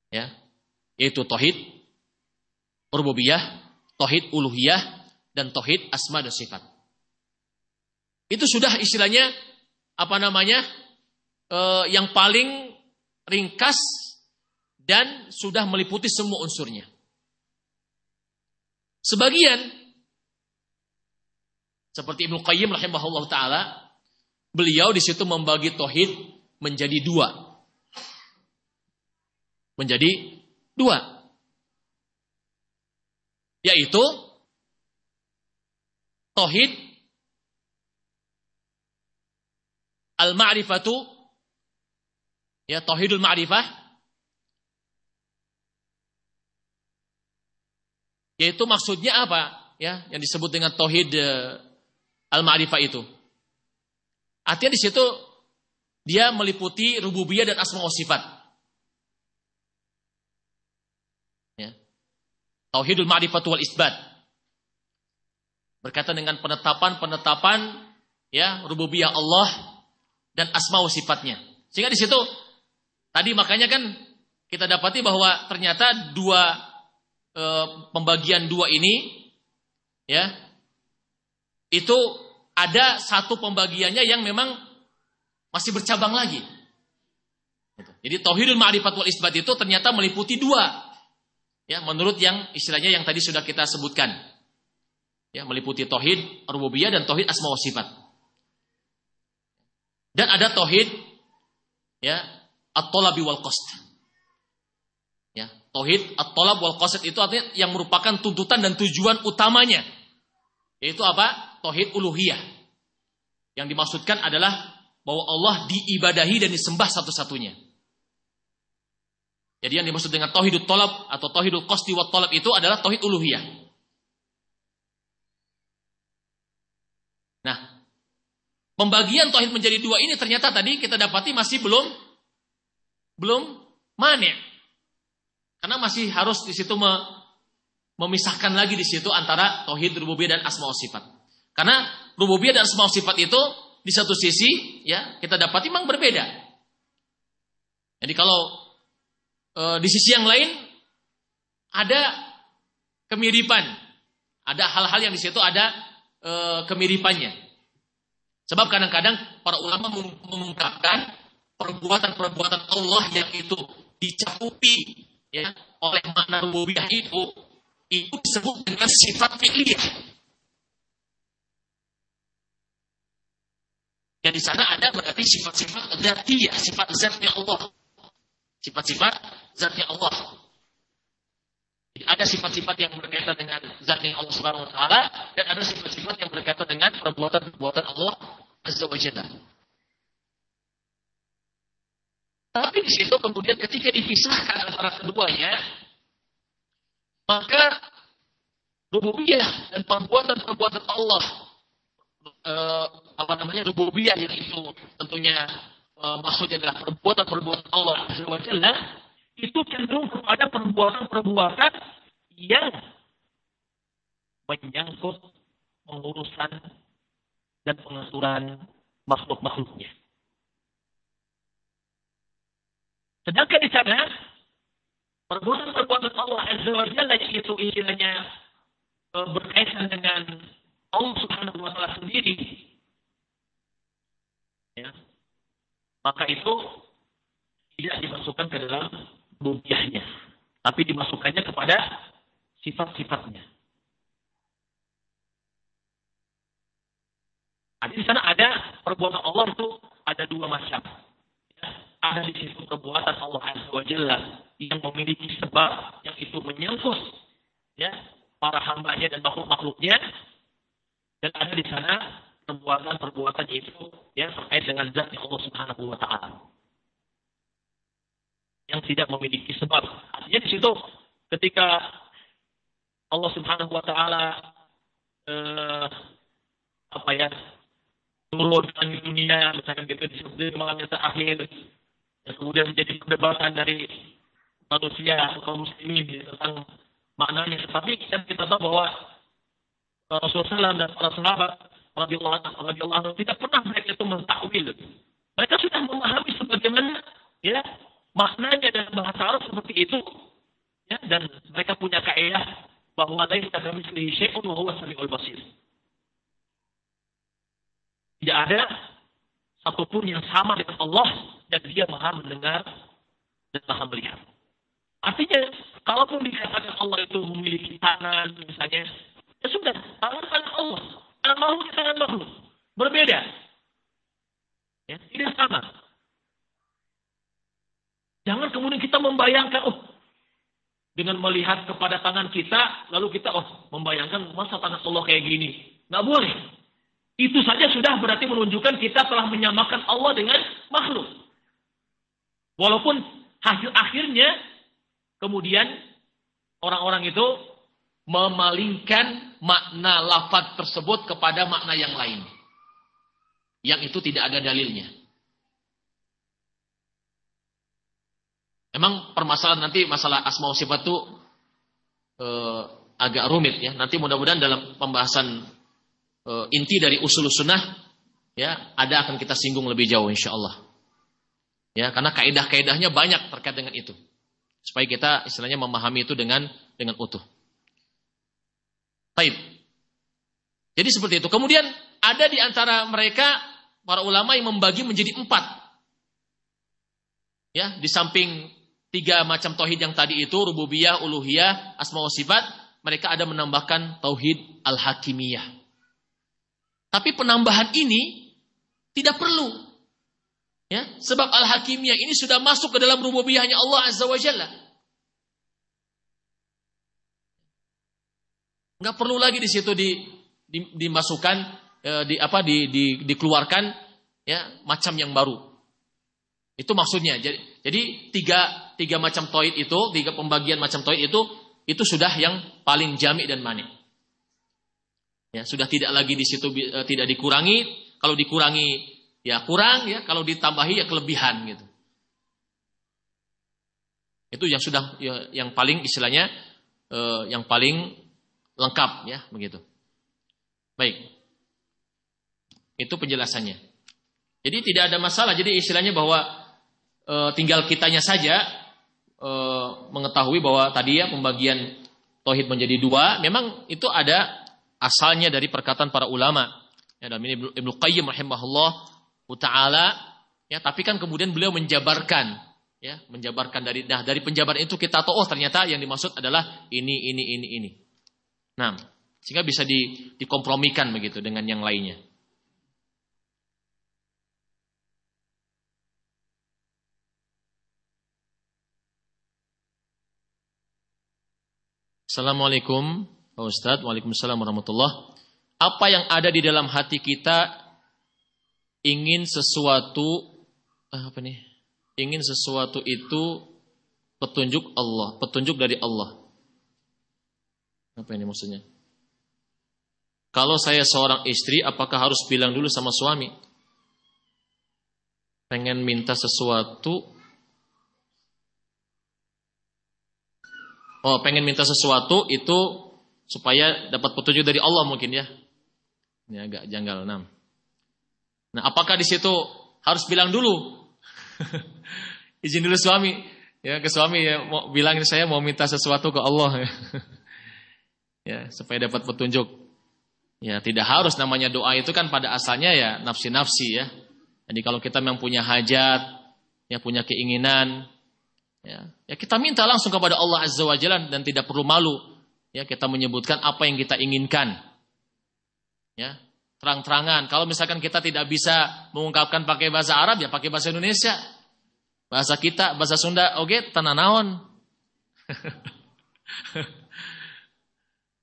Ya, yaitu tauhid rububiyah, tauhid uluhiyah, dan tauhid asma dan sifat. Itu sudah istilahnya apa namanya eh, yang paling ringkas dan sudah meliputi semua unsurnya. Sebagian seperti Ibnu Qayyim rahimahullah taala, beliau di situ membagi tauhid menjadi dua. Menjadi dua. Yaitu tauhid al-ma'rifatu ya tauhidul ma'rifah yaitu maksudnya apa ya yang disebut dengan tauhid eh, al-ma'rifah itu. Artinya di situ dia meliputi rububiyah dan asma sifat. Ya. Tauhidul ma'rifat wal isbat. Berkaitan dengan penetapan-penetapan ya rububiyah Allah dan asma sifatnya. Sehingga di situ tadi makanya kan kita dapati bahwa ternyata dua e, pembagian dua ini ya itu ada satu pembagiannya yang memang masih bercabang lagi. Gitu. Jadi tauhidul ma'rifat wal isbat itu ternyata meliputi dua. Ya, menurut yang istilahnya yang tadi sudah kita sebutkan. Ya, meliputi tauhid rububiyah dan tauhid asma wa sifat. Dan ada tauhid ya, at-talabi wal qasd. Ya, tauhid at-talab wal qasd itu artinya yang merupakan tuntutan dan tujuan utamanya. Yaitu apa? Tauhid uluhiyah. Yang dimaksudkan adalah bahwa Allah diibadahi dan disembah satu-satunya. Jadi yang dimaksud dengan tauhidul tolab atau tauhidul qasdi wa tolab itu adalah tauhid uluhiyah. Nah, pembagian tauhid menjadi dua ini ternyata tadi kita dapati masih belum belum mana. Karena masih harus di situ memisahkan lagi di situ antara tauhid rububiyah dan asma sifat. Karena rububiyah dan asma sifat itu di satu sisi ya kita dapat memang berbeda. Jadi kalau e, di sisi yang lain ada kemiripan, ada hal-hal yang di situ ada e, kemiripannya. Sebab kadang-kadang para ulama mengungkapkan perbuatan-perbuatan Allah yang itu dicakupi ya oleh makna rububiyah itu itu disebut dengan sifat fi'liyah. Ya di sana ada berarti sifat-sifat zatiyah, sifat zatnya Allah. Sifat-sifat zatnya Allah. Ada sifat-sifat yang berkaitan dengan zatnya Allah Subhanahu wa taala dan ada sifat-sifat yang berkaitan dengan perbuatan-perbuatan Allah Azza wa Jalla. Tapi di situ kemudian ketika dipisahkan antara keduanya, maka rububiyah dan perbuatan-perbuatan Allah eh, apa namanya rububiyah yang itu tentunya eh, maksudnya adalah perbuatan-perbuatan Allah Jalla itu cenderung kepada perbuatan-perbuatan yang menyangkut pengurusan dan pengaturan makhluk-makhluknya. Sedangkan di sana perbuatan-perbuatan Allah Azza wa Jalla yaitu istilahnya e, berkaitan dengan Allah Subhanahu wa taala sendiri. Ya. Maka itu tidak dimasukkan ke dalam rupiahnya, tapi dimasukkannya kepada sifat-sifatnya. Jadi di sana ada perbuatan Allah itu ada dua macam ada di situ perbuatan Allah Azza wa Jalla yang memiliki sebab yang itu menyangkut ya para hambanya dan makhluk-makhluknya dan ada di sana perbuatan-perbuatan itu ya terkait dengan zat Allah Subhanahu wa taala yang tidak memiliki sebab. Artinya di situ ketika Allah Subhanahu wa taala eh, apa ya turun di dunia misalkan gitu di malam yang terakhir dan kemudian menjadi perdebatan dari manusia kaum muslimin tentang maknanya. Tetapi kita tahu bahwa Rasulullah SAW dan para sahabat radhiyallahu anhu tidak pernah mereka itu mentakwil. Mereka sudah memahami sebagaimana ya maknanya dan bahasa Arab seperti itu. Ya, dan mereka punya kaidah bahwa laisa kamitslihi syai'un wa huwa samiul basir. Tidak ada satupun yang sama dengan Allah dan dia maha mendengar dan maha melihat. Artinya, kalaupun dikatakan Allah itu memiliki tangan misalnya, ya sudah, tangan tangan Allah, tangan makhluk tangan makhluk, berbeda. Ya, tidak sama. Jangan kemudian kita membayangkan, oh, dengan melihat kepada tangan kita, lalu kita, oh, membayangkan masa tangan Allah kayak gini. Nggak boleh. Itu saja sudah berarti menunjukkan kita telah menyamakan Allah dengan makhluk. Walaupun hasil akhirnya kemudian orang-orang itu memalingkan makna lafaz tersebut kepada makna yang lain. Yang itu tidak ada dalilnya. Memang permasalahan nanti masalah asma sifat itu eh, agak rumit ya. Nanti mudah-mudahan dalam pembahasan e, inti dari usul sunnah ya ada akan kita singgung lebih jauh insya Allah ya karena kaidah-kaidahnya banyak terkait dengan itu supaya kita istilahnya memahami itu dengan dengan utuh. Baik. Jadi seperti itu. Kemudian ada di antara mereka para ulama yang membagi menjadi empat. Ya, di samping tiga macam tauhid yang tadi itu rububiyah, uluhiyah, asma wa sifat, mereka ada menambahkan tauhid al-hakimiyah. Tapi penambahan ini tidak perlu. Ya, sebab al-hakimiyah ini sudah masuk ke dalam rububiyahnya Allah Azza wa Jalla. Enggak perlu lagi di situ di dimasukkan eh, di apa di, di dikeluarkan ya macam yang baru. Itu maksudnya. Jadi, jadi tiga tiga macam toid itu, tiga pembagian macam toid itu itu sudah yang paling jami dan manik. Ya, sudah tidak lagi di situ uh, tidak dikurangi. Kalau dikurangi ya kurang ya, kalau ditambahi ya kelebihan gitu. Itu yang sudah ya, yang paling istilahnya uh, yang paling lengkap ya begitu. Baik. Itu penjelasannya. Jadi tidak ada masalah. Jadi istilahnya bahwa uh, tinggal kitanya saja uh, mengetahui bahwa tadi ya pembagian tauhid menjadi dua, memang itu ada asalnya dari perkataan para ulama. Ya, dalam ini Ibnu Qayyim rahimahullah taala ya tapi kan kemudian beliau menjabarkan ya menjabarkan dari nah dari penjabaran itu kita tahu oh ternyata yang dimaksud adalah ini ini ini ini. Nah, sehingga bisa di, dikompromikan begitu dengan yang lainnya. Assalamualaikum Pak Ustadz, Waalaikumsalam warahmatullah. Apa yang ada di dalam hati kita ingin sesuatu eh, apa nih? Ingin sesuatu itu petunjuk Allah, petunjuk dari Allah. Apa ini maksudnya? Kalau saya seorang istri, apakah harus bilang dulu sama suami? Pengen minta sesuatu. Oh, pengen minta sesuatu itu supaya dapat petunjuk dari Allah mungkin ya. Ini agak janggal enam. Nah, apakah di situ harus bilang dulu? [LAUGHS] Izin dulu suami, ya ke suami ya mau bilang saya mau minta sesuatu ke Allah [LAUGHS] ya. ya, supaya dapat petunjuk. Ya, tidak harus namanya doa itu kan pada asalnya ya nafsi-nafsi ya. Jadi kalau kita memang punya hajat, ya punya keinginan, ya, ya kita minta langsung kepada Allah Azza wa Jalla dan tidak perlu malu ya kita menyebutkan apa yang kita inginkan. Ya, terang-terangan. Kalau misalkan kita tidak bisa mengungkapkan pakai bahasa Arab ya pakai bahasa Indonesia. Bahasa kita, bahasa Sunda, oke, okay, tananawan. [LAUGHS]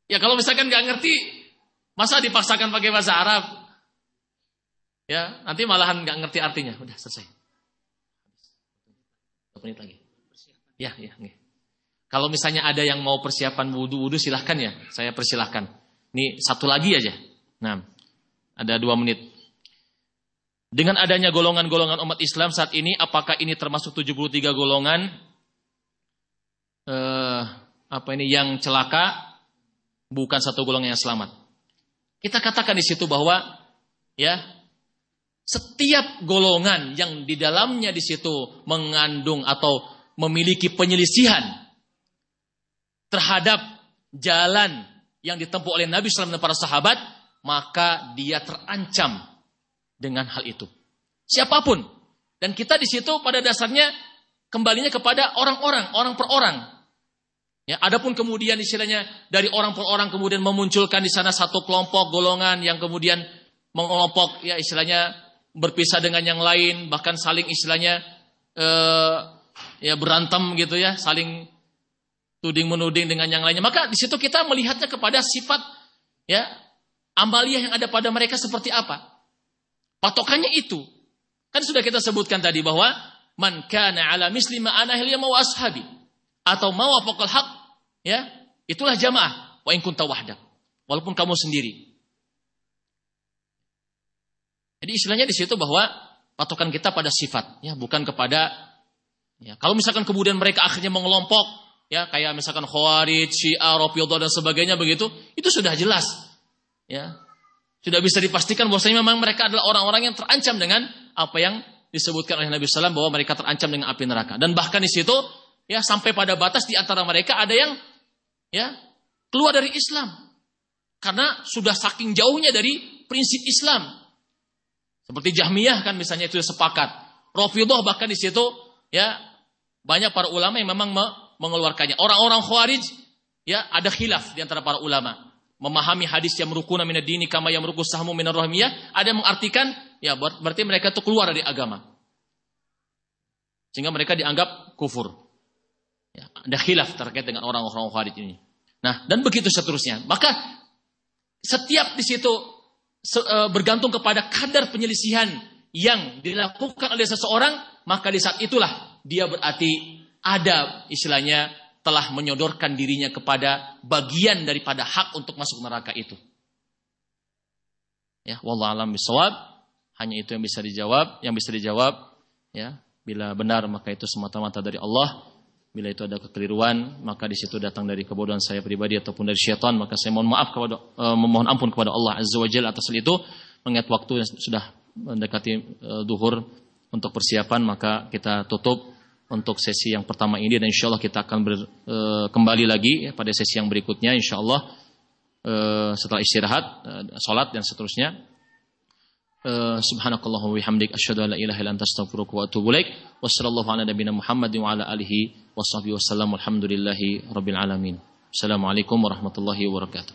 ya kalau misalkan nggak ngerti, masa dipaksakan pakai bahasa Arab? Ya, nanti malahan nggak ngerti artinya. Udah selesai. Berapa menit lagi? Ya, ya, nih. Kalau misalnya ada yang mau persiapan wudhu-wudhu silahkan ya, saya persilahkan. Ini satu lagi aja. Nah, ada dua menit. Dengan adanya golongan-golongan umat Islam saat ini, apakah ini termasuk 73 golongan eh, apa ini yang celaka, bukan satu golongan yang selamat? Kita katakan di situ bahwa ya setiap golongan yang di dalamnya di situ mengandung atau memiliki penyelisihan terhadap jalan yang ditempuh oleh Nabi SAW dan para sahabat, maka dia terancam dengan hal itu. Siapa pun. Dan kita di situ pada dasarnya kembalinya kepada orang-orang, orang per orang. Ya, adapun kemudian istilahnya dari orang per orang kemudian memunculkan di sana satu kelompok golongan yang kemudian mengelompok ya istilahnya berpisah dengan yang lain bahkan saling istilahnya eh, ya berantem gitu ya, saling tuding menuding dengan yang lainnya. Maka di situ kita melihatnya kepada sifat ya amaliah yang ada pada mereka seperti apa. Patokannya itu. Kan sudah kita sebutkan tadi bahwa man kana ala misli ma ana wa ashabi atau mawafaqal haq ya itulah jamaah wa in kunta wahdak walaupun kamu sendiri. Jadi istilahnya di situ bahwa patokan kita pada sifat ya bukan kepada ya kalau misalkan kemudian mereka akhirnya mengelompok ya kayak misalkan Khawarij, Syiah, Rafidhah dan sebagainya begitu, itu sudah jelas. Ya. Sudah bisa dipastikan bahwasanya memang mereka adalah orang-orang yang terancam dengan apa yang disebutkan oleh Nabi SAW bahwa mereka terancam dengan api neraka. Dan bahkan di situ ya sampai pada batas di antara mereka ada yang ya keluar dari Islam. Karena sudah saking jauhnya dari prinsip Islam. Seperti Jahmiyah kan misalnya itu sepakat. Rafidhah bahkan di situ ya banyak para ulama yang memang mengeluarkannya. Orang-orang Khawarij ya ada khilaf di antara para ulama. Memahami hadis yang merukuna minad dini kama yang merukus sahmu minar rahmiyah, ada yang mengartikan ya berarti mereka itu keluar dari agama. Sehingga mereka dianggap kufur. Ya, ada khilaf terkait dengan orang-orang Khawarij ini. Nah, dan begitu seterusnya. Maka setiap di situ e, bergantung kepada kadar penyelisihan yang dilakukan oleh seseorang, maka di saat itulah dia berarti ada istilahnya telah menyodorkan dirinya kepada bagian daripada hak untuk masuk neraka itu. Ya, wallah alam bisawab. Hanya itu yang bisa dijawab, yang bisa dijawab ya. Bila benar maka itu semata-mata dari Allah. Bila itu ada kekeliruan, maka di situ datang dari kebodohan saya pribadi ataupun dari syaitan, maka saya mohon maaf kepada memohon ampun kepada Allah Azza wa Jalla atas itu. Mengingat waktu yang sudah mendekati uh, duhur untuk persiapan, maka kita tutup untuk sesi yang pertama ini dan insya Allah kita akan ber, e, kembali lagi ya, pada sesi yang berikutnya insya Allah setelah istirahat, sholat dan seterusnya. Subhanakallahumma bihamdik asyhadu an la ilaha illa anta astaghfiruka wa atubu ilaik. Wassallallahu ala Muhammadin wa ala alihi wasallam. Alhamdulillahi rabbil alamin. Assalamualaikum warahmatullahi wabarakatuh.